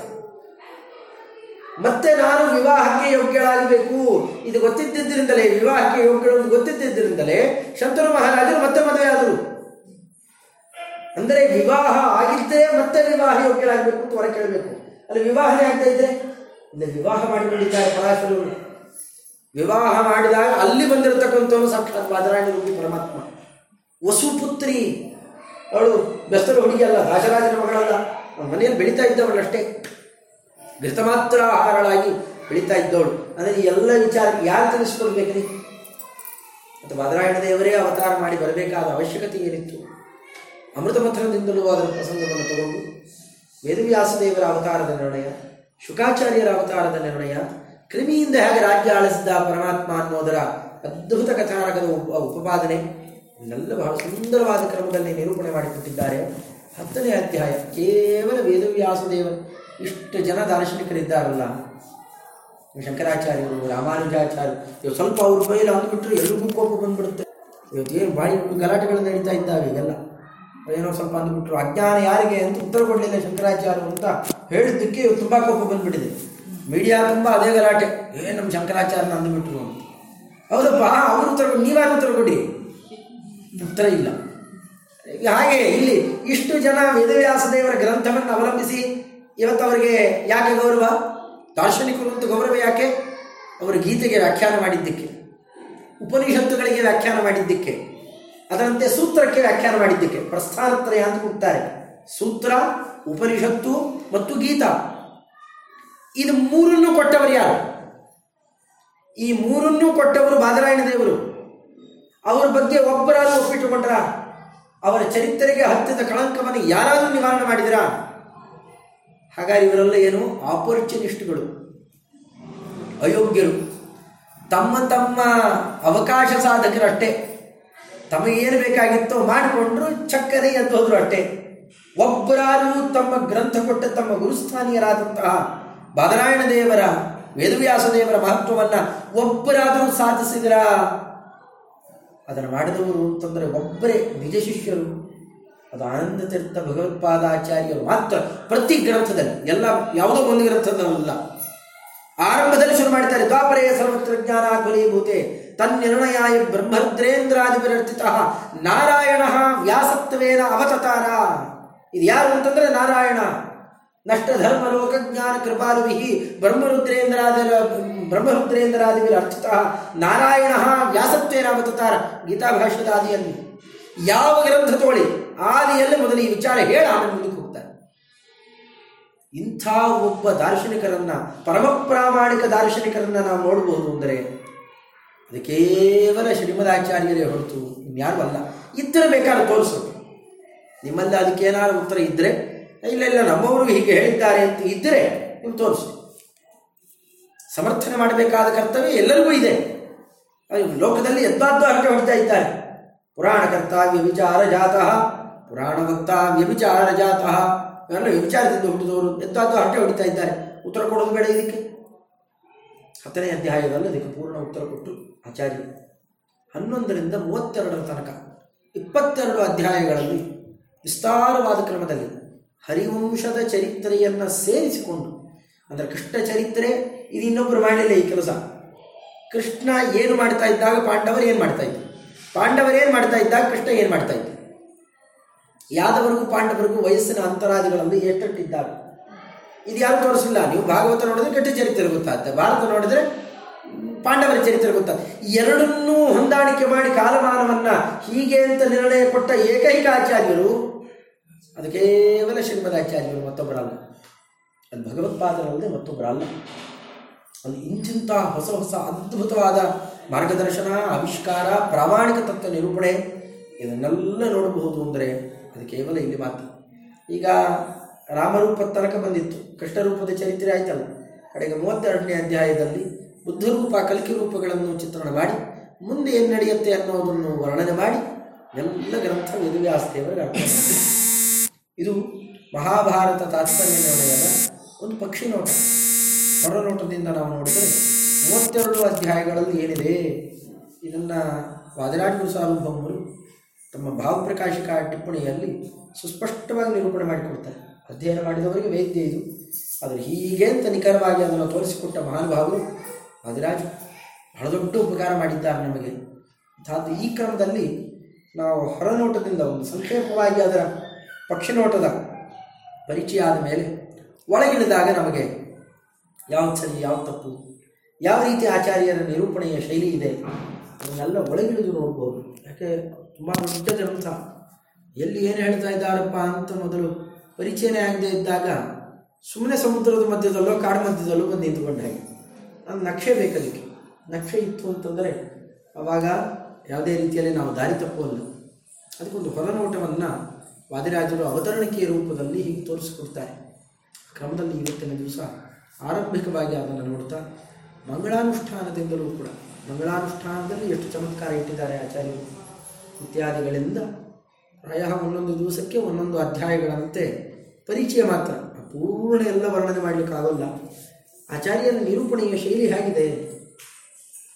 ಮತ್ತೆ ನಾನು ವಿವಾಹಕ್ಕೆ ಯೋಗ್ಯಳಾಗಬೇಕು. ಇದು ಗೊತ್ತಿದ್ದರಿಂದಲೇ ವಿವಾಹಕ್ಕೆ ಯೋಗ್ಯಳು ಅಂತ ಗೊತ್ತಿದ್ದರಿಂದಲೇ ಶಂತನು ಮಹಾರಾಜರು ಮತ್ತೆ ಮದುವೆ ಆದರು ಅಂದರೆ ವಿವಾಹ ಆಗಿದ್ದೇ ಮತ್ತೆ ವಿವಾಹ ಯೋಗ್ಯರಾಗಬೇಕು ಅಂತ ಹೊರ ಕೇಳಬೇಕು. ಅಲ್ಲಿ ವಿವಾಹನೇ ಆಗ್ತಾ ಇದ್ರೆ ಇಲ್ಲಿ ವಿವಾಹ ಮಾಡಿಕೊಂಡಿದ್ದಾರೆ ಪರಾಶರರು ವಿವಾಹ ಮಾಡಿದಾಗ ಅಲ್ಲಿ ಬಂದಿರತಕ್ಕಂಥವನು ಸಾಕ್ಷಾತ್ ಪಾದರಾಣಿ ರೂಪಿ ಪರಮಾತ್ಮ. ವಸುಪುತ್ರಿ. ಅವಳು ಬೆಸ್ತರ ಹುಡುಗಿ ಅಲ್ಲ, ರಾಜರಾಜನ ಮಗಳಲ್ಲ. ಮನೆಯಲ್ಲಿ ಬೆಳೀತಾ ಇದ್ದವಳಷ್ಟೇ ಘೃತ ಮಾತ್ರ ಆಹಾರಗಳಾಗಿ ಬೆಳೀತಾ ಇದ್ದವಳು. ಅಂದರೆ ಈ ಎಲ್ಲ ವಿಚಾರ ಯಾರು ತಿಳಿಸ್ಕೊಡ್ಬೇಕ್ರಿ? ಮತ್ತು ಬಾದರಾಯಣ ದೇವರೇ ಅವತಾರ ಮಾಡಿ ಬರಬೇಕಾದ ಅವಶ್ಯಕತೆ ಏನಿತ್ತು? ಅಮೃತ ಮಂತ್ರದಿಂದಲೂ ಅದರ ಪ್ರಸಂಗವನ್ನು ತಗೊಂಡು ವೇದವ್ಯಾಸ ದೇವರ ಅವತಾರದ ನಿರ್ಣಯ, ಶುಕಾಚಾರ್ಯರ ಅವತಾರದ ನಿರ್ಣಯ, ಕ್ರಿಮಿಯಿಂದ ಹೇಗೆ ರಾಜ್ಯ ಆಳಿಸಿದ ಪರಮಾತ್ಮ ಅನ್ನೋದರ ಅದ್ಭುತ ಕಥಾನಕದ ಉಪ, ಉಪಪಾದನೆ ಇವನ್ನೆಲ್ಲ ಬಹಳ ಸುಂದರವಾದ ಕ್ರಮದಲ್ಲಿ ನಿರೂಪಣೆ ಮಾಡಿಕೊಟ್ಟಿದ್ದಾರೆ. ಹತ್ತನೇ ಅಧ್ಯಾಯ, ಕೇವಲ ವೇದವ್ಯಾಸದೇವ ಇಷ್ಟು ಜನ ದಾರ್ಶನಿಕರಿದ್ದಾರಲ್ಲ. ಶಂಕರಾಚಾರ್ಯರು, ರಾಮಾನುಜಾಚಾರ್ಯರು ಇವು ಸ್ವಲ್ಪ ಅವ್ರ ಬೈಲಿ ಅಂದ್ಬಿಟ್ರೆ ಎಲ್ರಿಗೂ ಕೋಪ ಬಂದ್ಬಿಡುತ್ತೆ. ಇವತ್ತು ಏನು ಬಾಯಿ ಗಲಾಟೆಗಳನ್ನು ನಡೀತಾ ಇದ್ದಾವೆ ಈಗೆಲ್ಲ ಏನೋ ಸ್ವಲ್ಪ ಅಂದ್ಬಿಟ್ರು. ಅಜ್ಞಾನ ಯಾರಿಗೆ ಅಂತ ಉತ್ತರ ಕೊಡಲಿಲ್ಲ ಶಂಕರಾಚಾರ್ಯರು ಅಂತ ಹೇಳಿದ್ದಕ್ಕೆ ತುಂಬ ಕೋಪ ಬಂದ್ಬಿಟ್ಟಿದೆ. ಮೀಡಿಯಾ ತುಂಬ ಅದೇ ಗಲಾಟೆ ಏನು ನಮ್ಮ ಶಂಕರಾಚಾರ್ಯನ ಅಂದ್ಬಿಟ್ರು ಹೌದಪ್ಪ ಅವರು ಉತ್ತರ ನೀವ್ಯಾರು ಉತ್ತರ ಕೊಡಿ? ಉತ್ತರ ಇಲ್ಲ. ಹಾಗೆ ಇಲ್ಲಿ ಇಷ್ಟು ಜನ ವೇದವ್ಯಾಸದೇವರ ಗ್ರಂಥವನ್ನು ಅವಲಂಬಿಸಿ ಇವತ್ತು ಅವರಿಗೆ ಯಾಕೆ ಗೌರವ? ದಾರ್ಶನಿಕರು ಅಂತ ಗೌರವ ಯಾಕೆ? ಅವರು ಗೀತೆಗೆ ವ್ಯಾಖ್ಯಾನ ಮಾಡಿದ್ದಕ್ಕೆ, ಉಪನಿಷತ್ತುಗಳಿಗೆ ವ್ಯಾಖ್ಯಾನ ಮಾಡಿದ್ದಕ್ಕೆ. ಅದರಂತೆ ಸೂತ್ರಕ್ಕೆ ವ್ಯಾಖ್ಯಾನ ಮಾಡಿದ್ದಕ್ಕೆ ಪ್ರಸ್ಥಾನತ್ರಯ ಅಂತ ಕೊಡ್ತಾರೆ? ಸೂತ್ರ, ಉಪನಿಷತ್ತು ಮತ್ತು ಗೀತಾ. ಇದು ಮೂರನ್ನು ಕೊಟ್ಟವರು ಯಾರು? ಈ ಮೂರನ್ನು ಕೊಟ್ಟವರು ಬಾದರಾಯಣ ದೇವರು. ಅವರ ಬಗ್ಗೆ ಒಬ್ಬರಾದರೂ ಒಪ್ಪಿಟ್ಟುಕೊಂಡ್ರ? ಅವರ ಚರಿತ್ರೆಗೆ ಹತ್ತಿದ ಕಳಂಕವನ್ನು ಯಾರಾದರೂ ನಿವಾರಣೆ ಮಾಡಿದಿರಾ? ಹಾಗಾಗಿ ಇವರೆಲ್ಲ ಏನು? ಆಪರ್ಚುನಿಸ್ಟ್ಗಳು. ಅಯೋಗ್ಯರು. ತಮ್ಮ ತಮ್ಮ ಅವಕಾಶ ಸಾಧಕರಷ್ಟೇ. ತಮಗೇನು ಬೇಕಾಗಿತ್ತೋ ಮಾಡಿಕೊಂಡ್ರು ಚಕ್ಕನೆ ಎದ್ದು ಹೋದ್ರು ಅಷ್ಟೇ. ಒಬ್ಬರಾದರೂ ತಮ್ಮ ಗ್ರಂಥ ಕೊಟ್ಟ ತಮ್ಮ ಗುರುಸ್ಥಾನೀಯರಾದಂತಹ ಬಾದರಾಯಣ ದೇವರ, ವೇದವ್ಯಾಸ ದೇವರ ಮಹತ್ವವನ್ನು ಒಬ್ಬರಾದರೂ ಸಾಧಿಸಿದ್ರ? ಅದನ್ನು ಮಾಡಿದವರು ಅಂತಂದರೆ ಒಬ್ಬರೇ ನಿಜ ಶಿಷ್ಯರು. ಅದು ಆನಂದ ತೀರ್ಥ ಭಗವತ್ಪಾದಾಚಾರ್ಯರು ಮಾತ್ರ. ಪ್ರತಿ ಗ್ರಂಥದಲ್ಲಿ, ಎಲ್ಲ ಯಾವುದೋ ಒಂದು ಗ್ರಂಥದಲ್ಲ ಆರಂಭದಲ್ಲಿ ಶುರು ಮಾಡ್ತಾರೆ, ದ್ವಾಪರೇ ಸರ್ವತ್ರ ಜ್ಞಾನ ಜ್ಞಾನಾಗ್ವಲೀಭೂತೆ ತನ್ನಿರ್ಣಯಾಯ ಬ್ರಹ್ಮರುದ್ರೇಂದ್ರಾದಿವಿರರ್ತಿತ ನಾರಾಯಣ ವ್ಯಾಸತ್ವೇನ ಅವತತಾರ. ಇದು ಯಾರು ಅಂತಂದ್ರೆ ನಾರಾಯಣ. ನಷ್ಟ ಧರ್ಮ ಲೋಕ ಜ್ಞಾನ ಕೃಪಾಲುಭಿ ಬ್ರಹ್ಮರುದ್ರೇಂದ್ರಾದಿ ಬ್ರಹ್ಮರುದ್ರೇಂದ್ರಾದಿವಿರ ಅರ್ಥಿತ ನಾರಾಯಣ ವ್ಯಾಸತ್ವೇನ ಅವತತಾರ. ಗೀತಾ ಭಾಷ್ಯದ ಯಾವ ಗ್ರಂಥ ತಗೊಳ್ಳಿ ಆದಿಯಲ್ಲಿ ಮೊದಲು ಈ ವಿಚಾರ ಹೇಳ ಮುಂದಕ್ಕೆ ಹೋಗ್ತಾರೆ. ಇಂಥ ಒಬ್ಬ ದಾರ್ಶನಿಕರನ್ನ ಪರಮ ಪ್ರಾಮಾಣಿಕ ದಾರ್ಶನಿಕರನ್ನ ನಾವು ನೋಡಬಹುದು ಅಂದರೆ ಅದು ಕೇವಲ ಶ್ರೀಮದಾಚಾರ್ಯರೇ ಹೊರತು ಇನ್ಯಾರು ಅಲ್ಲ. ಇದ್ದರೆ ಬೇಕಾದ್ರೆ ತೋರಿಸು. ನಿಮ್ಮಲ್ಲಿ ಅದಕ್ಕೇನಾದ್ರು ಉತ್ತರ ಇದ್ದರೆ ಇಲ್ಲ ಇಲ್ಲ ನಮ್ಮವರು ಹೀಗೆ ಹೇಳಿದ್ದಾರೆ ಅಂತ ಇದ್ದರೆ ನೀವು ತೋರಿಸಿ. ಸಮರ್ಥನೆ ಮಾಡಬೇಕಾದ ಕರ್ತವ್ಯ ಎಲ್ಲರಿಗೂ ಇದೆ. ಲೋಕದಲ್ಲಿ ಎದ್ದಾದ್ದು ಹರಟೆ ಹೊಡಿತಾ ಇದ್ದಾರೆ. ಪುರಾಣ ಪುರಾಣಕರ್ತ ವ್ಯವಿಚಾರ ಜಾತಃ ಪುರಾಣ ಭಕ್ತ ವ್ಯಭಿಚಾರ ಜಾತಃ. ಇವೆಲ್ಲ ವ್ಯಭಿಚಾರದಿಂದ ಹುಟ್ಟಿದವರು ಎದ್ದಾದ್ದು ಹರಟೆ ಹೊಡಿತಾ ಇದ್ದಾರೆ. ಉತ್ತರ ಕೊಡೋದು ಬೇಡ ಇದಕ್ಕೆ. ಹತ್ತನೇ ಅಧ್ಯಾಯದಲ್ಲಿ ಅದಕ್ಕೆ ಪೂರ್ಣ ಉತ್ತರ ಕೊಟ್ಟು. ಆಚಾರ್ಯ, ಹನ್ನೊಂದರಿಂದ ಮೂವತ್ತೆರಡರ ತನಕ, ಇಪ್ಪತ್ತೆರಡು ಅಧ್ಯಾಯಗಳಲ್ಲಿ ವಿಸ್ತಾರವಾದ ಕ್ರಮದಲ್ಲಿ ಹರಿವಂಶದ ಚರಿತ್ರೆಯನ್ನು ಸೇರಿಸಿಕೊಂಡು, ಅಂದರೆ ಕೃಷ್ಣ ಚರಿತ್ರೆ ಇದು ಇನ್ನೊಬ್ಬರು ಮಾಡಲಿಲ್ಲ ಈ ಕೆಲಸ. ಕೃಷ್ಣ ಏನು ಮಾಡ್ತಾ ಇದ್ದಾಗ ಪಾಂಡವರು ಏನು ಮಾಡ್ತಾ ಇದ್ರು? ಪಾಂಡವರು ಏನು ಮಾಡ್ತಾ ಇದ್ದಾಗ ಕೃಷ್ಣ ಏನು ಮಾಡ್ತಾ ಇದ್ದರು ಯಾದವರಿಗೂ ಪಾಂಡವರಿಗೂ ವಯಸ್ಸಿನ ಅಂತರಾದಿಗಳಲ್ಲಿ ಎಷ್ಟಿದ್ದಾರೆ ಇದು ಯಾರು ತೋರಿಸಿಲ್ಲ? ನೀವು ಭಾಗವತ ನೋಡಿದ್ರೆ ಕೆಟ್ಟ ಚರಿತ್ರೆ ಗೊತ್ತಾಗುತ್ತೆ. ಭಾರತ ನೋಡಿದ್ರೆ ಪಾಂಡವರ ಚರಿತ್ರೆ ಗೊತ್ತ. ಎರಡನ್ನೂ ಹೊಂದಾಣಿಕೆ ಮಾಡಿ ಕಾಲಮಾನವನ್ನ ಹೀಗೆ ಅಂತ ನಿರ್ಣಯ ಕೊಟ್ಟ ಏಕೈಕ ಆಚಾರ್ಯರು, ಅದು ಕೇವಲ ಶ್ರೀಮದಾಚಾರ್ಯರು ಮತ್ತೊಬ್ಬರಲ್ಲ. ಅದು ಭಗವತ್ಪಾದರಲ್ಲದೆ ಮತ್ತೊಬ್ಬರಲ್ಲ. ಅದು ಇಂತಿಂಥ ಹೊಸ ಹೊಸ ಅದ್ಭುತವಾದ ಮಾರ್ಗದರ್ಶನ, ಆವಿಷ್ಕಾರ, ಪ್ರಾಮಾಣಿಕ ತತ್ವ ನಿರೂಪಣೆ ಇದನ್ನೆಲ್ಲ ನೋಡಬಹುದು ಅಂದರೆ ಅದು ಕೇವಲ ಇಲ್ಲಿ ಮಾತ್ರ. ಈಗ ರಾಮರೂಪದ ತನಕ ಬಂದಿತ್ತು. ಕೃಷ್ಣರೂಪದ ಚರಿತ್ರೆ ಆಯ್ತಲ್ಲ. ಕಡೆಗೆ ಮೂವತ್ತೆರಡನೇ ಅಧ್ಯಾಯದಲ್ಲಿ ಬುದ್ಧರೂಪ ಕಲಿಕೆ ರೂಪಗಳನ್ನು ಚಿತ್ರಣ ಮಾಡಿ, ಮುಂದೆ ಏನು ನಡೆಯುತ್ತೆ ಅನ್ನೋದನ್ನು ವರ್ಣನೆ ಮಾಡಿ, ಎಲ್ಲ ಗ್ರಂಥ ವೇದವ್ಯಾಸದೇವರಿಗೆ ಅರ್ಥ. ಇದು ಮಹಾಭಾರತ ತಾತ್ಪರ್ಯ ನಿರ್ಣಯದ ಒಂದು ಪಕ್ಷಿ ನೋಟ. ಹೊರನೋಟದಿಂದ ನಾವು ನೋಡಿದರೆ ಮೂವತ್ತೆರಡು ಅಧ್ಯಾಯಗಳಲ್ಲಿ ಏನಿದೆ? ಇದನ್ನು ವಾದಿರಾಜ ಸಾರ್ವಭೌಮರು ತಮ್ಮ ಭಾವಪ್ರಕಾಶಕ ಟಿಪ್ಪಣಿಯಲ್ಲಿ ಸುಸ್ಪಷ್ಟವಾಗಿ ನಿರೂಪಣೆ ಮಾಡಿಕೊಡ್ತಾರೆ. ಅಧ್ಯಯನ ಮಾಡಿದವರಿಗೆ ವೇದ್ಯ ಇದು. ಆದರೆ ಹೀಗೆ ಅಂತ ನಿಖರವಾಗಿ ಅದನ್ನು ತೋರಿಸಿಕೊಟ್ಟ ಮಹಾನುಭಾವರು ವಾದಿರಾಜ್ ಬಹಳ ದೊಡ್ಡ ಉಪಕಾರ ಮಾಡಿದ್ದಾರೆ ನಮಗೆ. ಅದು ಈ ಕ್ರಮದಲ್ಲಿ ನಾವು ಹೊರನೋಟದಿಂದ ಒಂದು ಸಂಕ್ಷೇಪವಾಗಿ ಅದರ ಪಕ್ಷಿನೋಟದ ಪರಿಚಯ ಆದ ಮೇಲೆ ಒಳಗಿಳಿದಾಗ ನಮಗೆ ಯಾವ ಸರಿ, ಯಾವ ತಪ್ಪು, ಯಾವ ರೀತಿ ಆಚಾರ್ಯರ ನಿರೂಪಣೆಯ ಶೈಲಿ ಇದೆ ಅದನ್ನೆಲ್ಲ ಒಳಗಿಳಿದು ನೋಡ್ಬೋದು. ಯಾಕೆ, ತುಂಬ ದೊಡ್ಡ ಗ್ರಂಥ. ಎಲ್ಲಿ ಏನು ಹೇಳ್ತಾ ಇದ್ದಾರಪ್ಪ ಅಂತ ಮೊದಲು ಪರಿಚಯನೇ ಆಗದೆ ಇದ್ದಾಗ ಸುಮ್ಮನೆ ಸಮುದ್ರದ ಮಧ್ಯದಲ್ಲೋ ಕಾಡು ಮಧ್ಯದಲ್ಲೋ ಬಂದು ನಿಂತುಕೊಂಡ ಅದು ನಕ್ಷೆ ಬೇಕದಕ್ಕೆ ನಕ್ಷೆ ಇತ್ತು ಅಂತಂದರೆ ಆವಾಗ ಯಾವುದೇ ರೀತಿಯಲ್ಲಿ ನಾವು ದಾರಿ ತಪ್ಪುವಲ್ಲ. ಅದಕ್ಕೊಂದು ಹೊರನೋಟವನ್ನು ವಾದಿರಾಜರು ಅವತರಣಿಕೆಯ ರೂಪದಲ್ಲಿ ಹೀಗೆ ತೋರಿಸಿಕೊಡ್ತಾರೆ. ಕ್ರಮದಲ್ಲಿ ಇವತ್ತಿನ ದಿವಸ ಆರಂಭಿಕವಾಗಿ ಅದನ್ನು ನೋಡ್ತಾ ಮಂಗಳಾನುಷ್ಠಾನದಿಂದಲೂ ಕೂಡ, ಮಂಗಳಾನುಷ್ಠಾನದಲ್ಲಿ ಎಷ್ಟು ಚಮತ್ಕಾರ ಇಟ್ಟಿದ್ದಾರೆ ಆಚಾರ್ಯರು ಇತ್ಯಾದಿಗಳಿಂದ ಪ್ರಾಯ ಒಂದೊಂದು ದಿವಸಕ್ಕೆ ಒಂದೊಂದು ಅಧ್ಯಾಯಗಳಂತೆ ಪರಿಚಯ ಮಾತ್ರ. ಪೂರ್ಣ ಎಲ್ಲ ವರ್ಣನೆ ಮಾಡಲಿಕ್ಕಾಗಲ್ಲ. ಆಚಾರ್ಯರ ನಿರೂಪಣೆಯ ಶೈಲಿ ಹೇಗಿದೆ?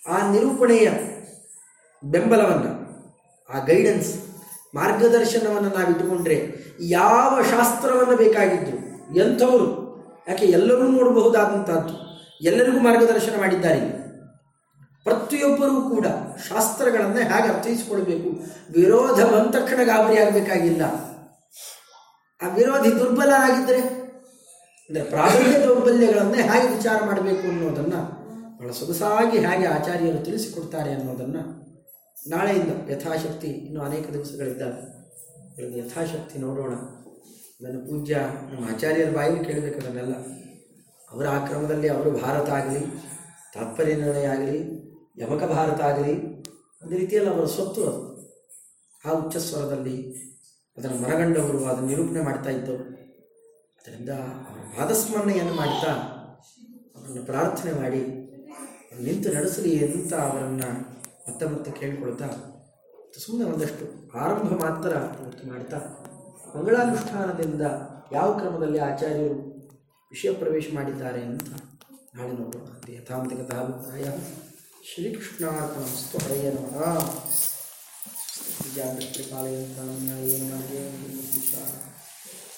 ಆ ನಿರೂಪಣೆಯ ಬೆಂಬಲವನ್ನು, ಆ ಗೈಡೆನ್ಸ್ ಮಾರ್ಗದರ್ಶನವನ್ನು ನಾವು ಇಟ್ಟುಕೊಂಡ್ರೆ ಯಾವ ಶಾಸ್ತ್ರವನ್ನು ಬೇಕಾಗಿದ್ದು, ಎಂಥವರು, ಯಾಕೆ ಎಲ್ಲರೂ ನೋಡಬಹುದಾದಂಥದ್ದು, ಎಲ್ಲರಿಗೂ ಮಾರ್ಗದರ್ಶನ ಮಾಡಿದ್ದಾರೆ. ಪ್ರತಿಯೊಬ್ಬರೂ ಕೂಡ ಶಾಸ್ತ್ರಗಳನ್ನು ಹೇಗೆ ಅರ್ಥೈಸಿಕೊಳ್ಬೇಕು? ವಿರೋಧ ಬಂದ ತಕ್ಷಣ ಗಾಬರಿ ಆಗಬೇಕಾಗಿಲ್ಲ. ಆ ವಿರೋಧಿ ದುರ್ಬಲ ಆಗಿದ್ದರೆ ಅಂದರೆ ಪ್ರಾಬಲ್ಯ ದೌರ್ಬಲ್ಯಗಳನ್ನು ಹೇಗೆ ವಿಚಾರ ಮಾಡಬೇಕು ಅನ್ನೋದನ್ನು ಬಹಳ ಸೊಗಸಾಗಿ ಹೇಗೆ ಆಚಾರ್ಯರು ತಿಳಿಸಿಕೊಡ್ತಾರೆ ಅನ್ನೋದನ್ನು ನಾಳೆಯಿಂದ ಯಥಾಶಕ್ತಿ ಇನ್ನೂ ಅನೇಕ ದಿವಸಗಳಿದ್ದಾವೆ. ಅದನ್ನು ಯಥಾಶಕ್ತಿ ನೋಡೋಣ. ನನ್ನ ಪೂಜ್ಯ ನಮ್ಮ ಆಚಾರ್ಯರ ಬಾಯಿಗೆ ಕೇಳಬೇಕು ಅದನ್ನೆಲ್ಲ ಅವರ ಆ ಕ್ರಮದಲ್ಲಿ ಅವರು ಭಾರತ ಆಗಲಿ, ತಾತ್ಪರ್ಯ ನಿರ್ಣಯ ಆಗಲಿ, ಯಮಕ ಭಾರತ ಆಗಲಿ, ಒಂದು ರೀತಿಯಲ್ಲಿ ಅವರ ಸ್ವತ್ತು ಅದು. ಆ ಉಚ್ಚ ಸ್ವರದಲ್ಲಿ ಅದನ್ನು ಮರಗಂಡವರು ಅದನ್ನು ನಿರೂಪಣೆ ಮಾಡ್ತಾ ಇತ್ತು ಅದರಿಂದ ಪಾದಸ್ಮರಣೆಯನ್ನು ಮಾಡ್ತಾ ಅವರನ್ನು ಪ್ರಾರ್ಥನೆ ಮಾಡಿ ನಿಂತು ನಡೆಸಲಿ ಅಂತ ಅವರನ್ನು ಮತ್ತೆ ಮತ್ತೆ ಕೇಳಿಕೊಳ್ತಾ ಸುಮ್ಮನೆ ಒಂದಷ್ಟು ಆರಂಭ ಮಾತ್ರ ಇವತ್ತು ಮಾಡ್ತಾ, ಮಂಗಳಾನುಷ್ಠಾನದಿಂದ ಯಾವ ಕ್ರಮದಲ್ಲಿ ಆಚಾರ್ಯರು ವಿಷಯ ಪ್ರವೇಶ ಮಾಡಿದ್ದಾರೆ ಅಂತ ನಾಳೆ ನೋಡೋಣ. ಯಥಾಂತಿಕ ತಾಲೂಕಾಯ ಶ್ರೀಕೃಷ್ಣಾರ್ಪಣಸ್ತು ಹರೆಯ ನಮಃ. ಜಾಗೃತಿ ಪಾಲಯಂತ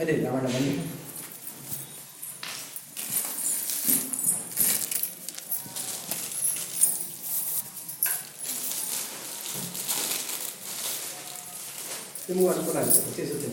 ಅದೇ ರಾವಣ ಬನ್ನಿ ನಿಮಗೂ ಅನುಕೂಲ ಆಗುತ್ತೆ ಪ್ರತಿ ಸತಿ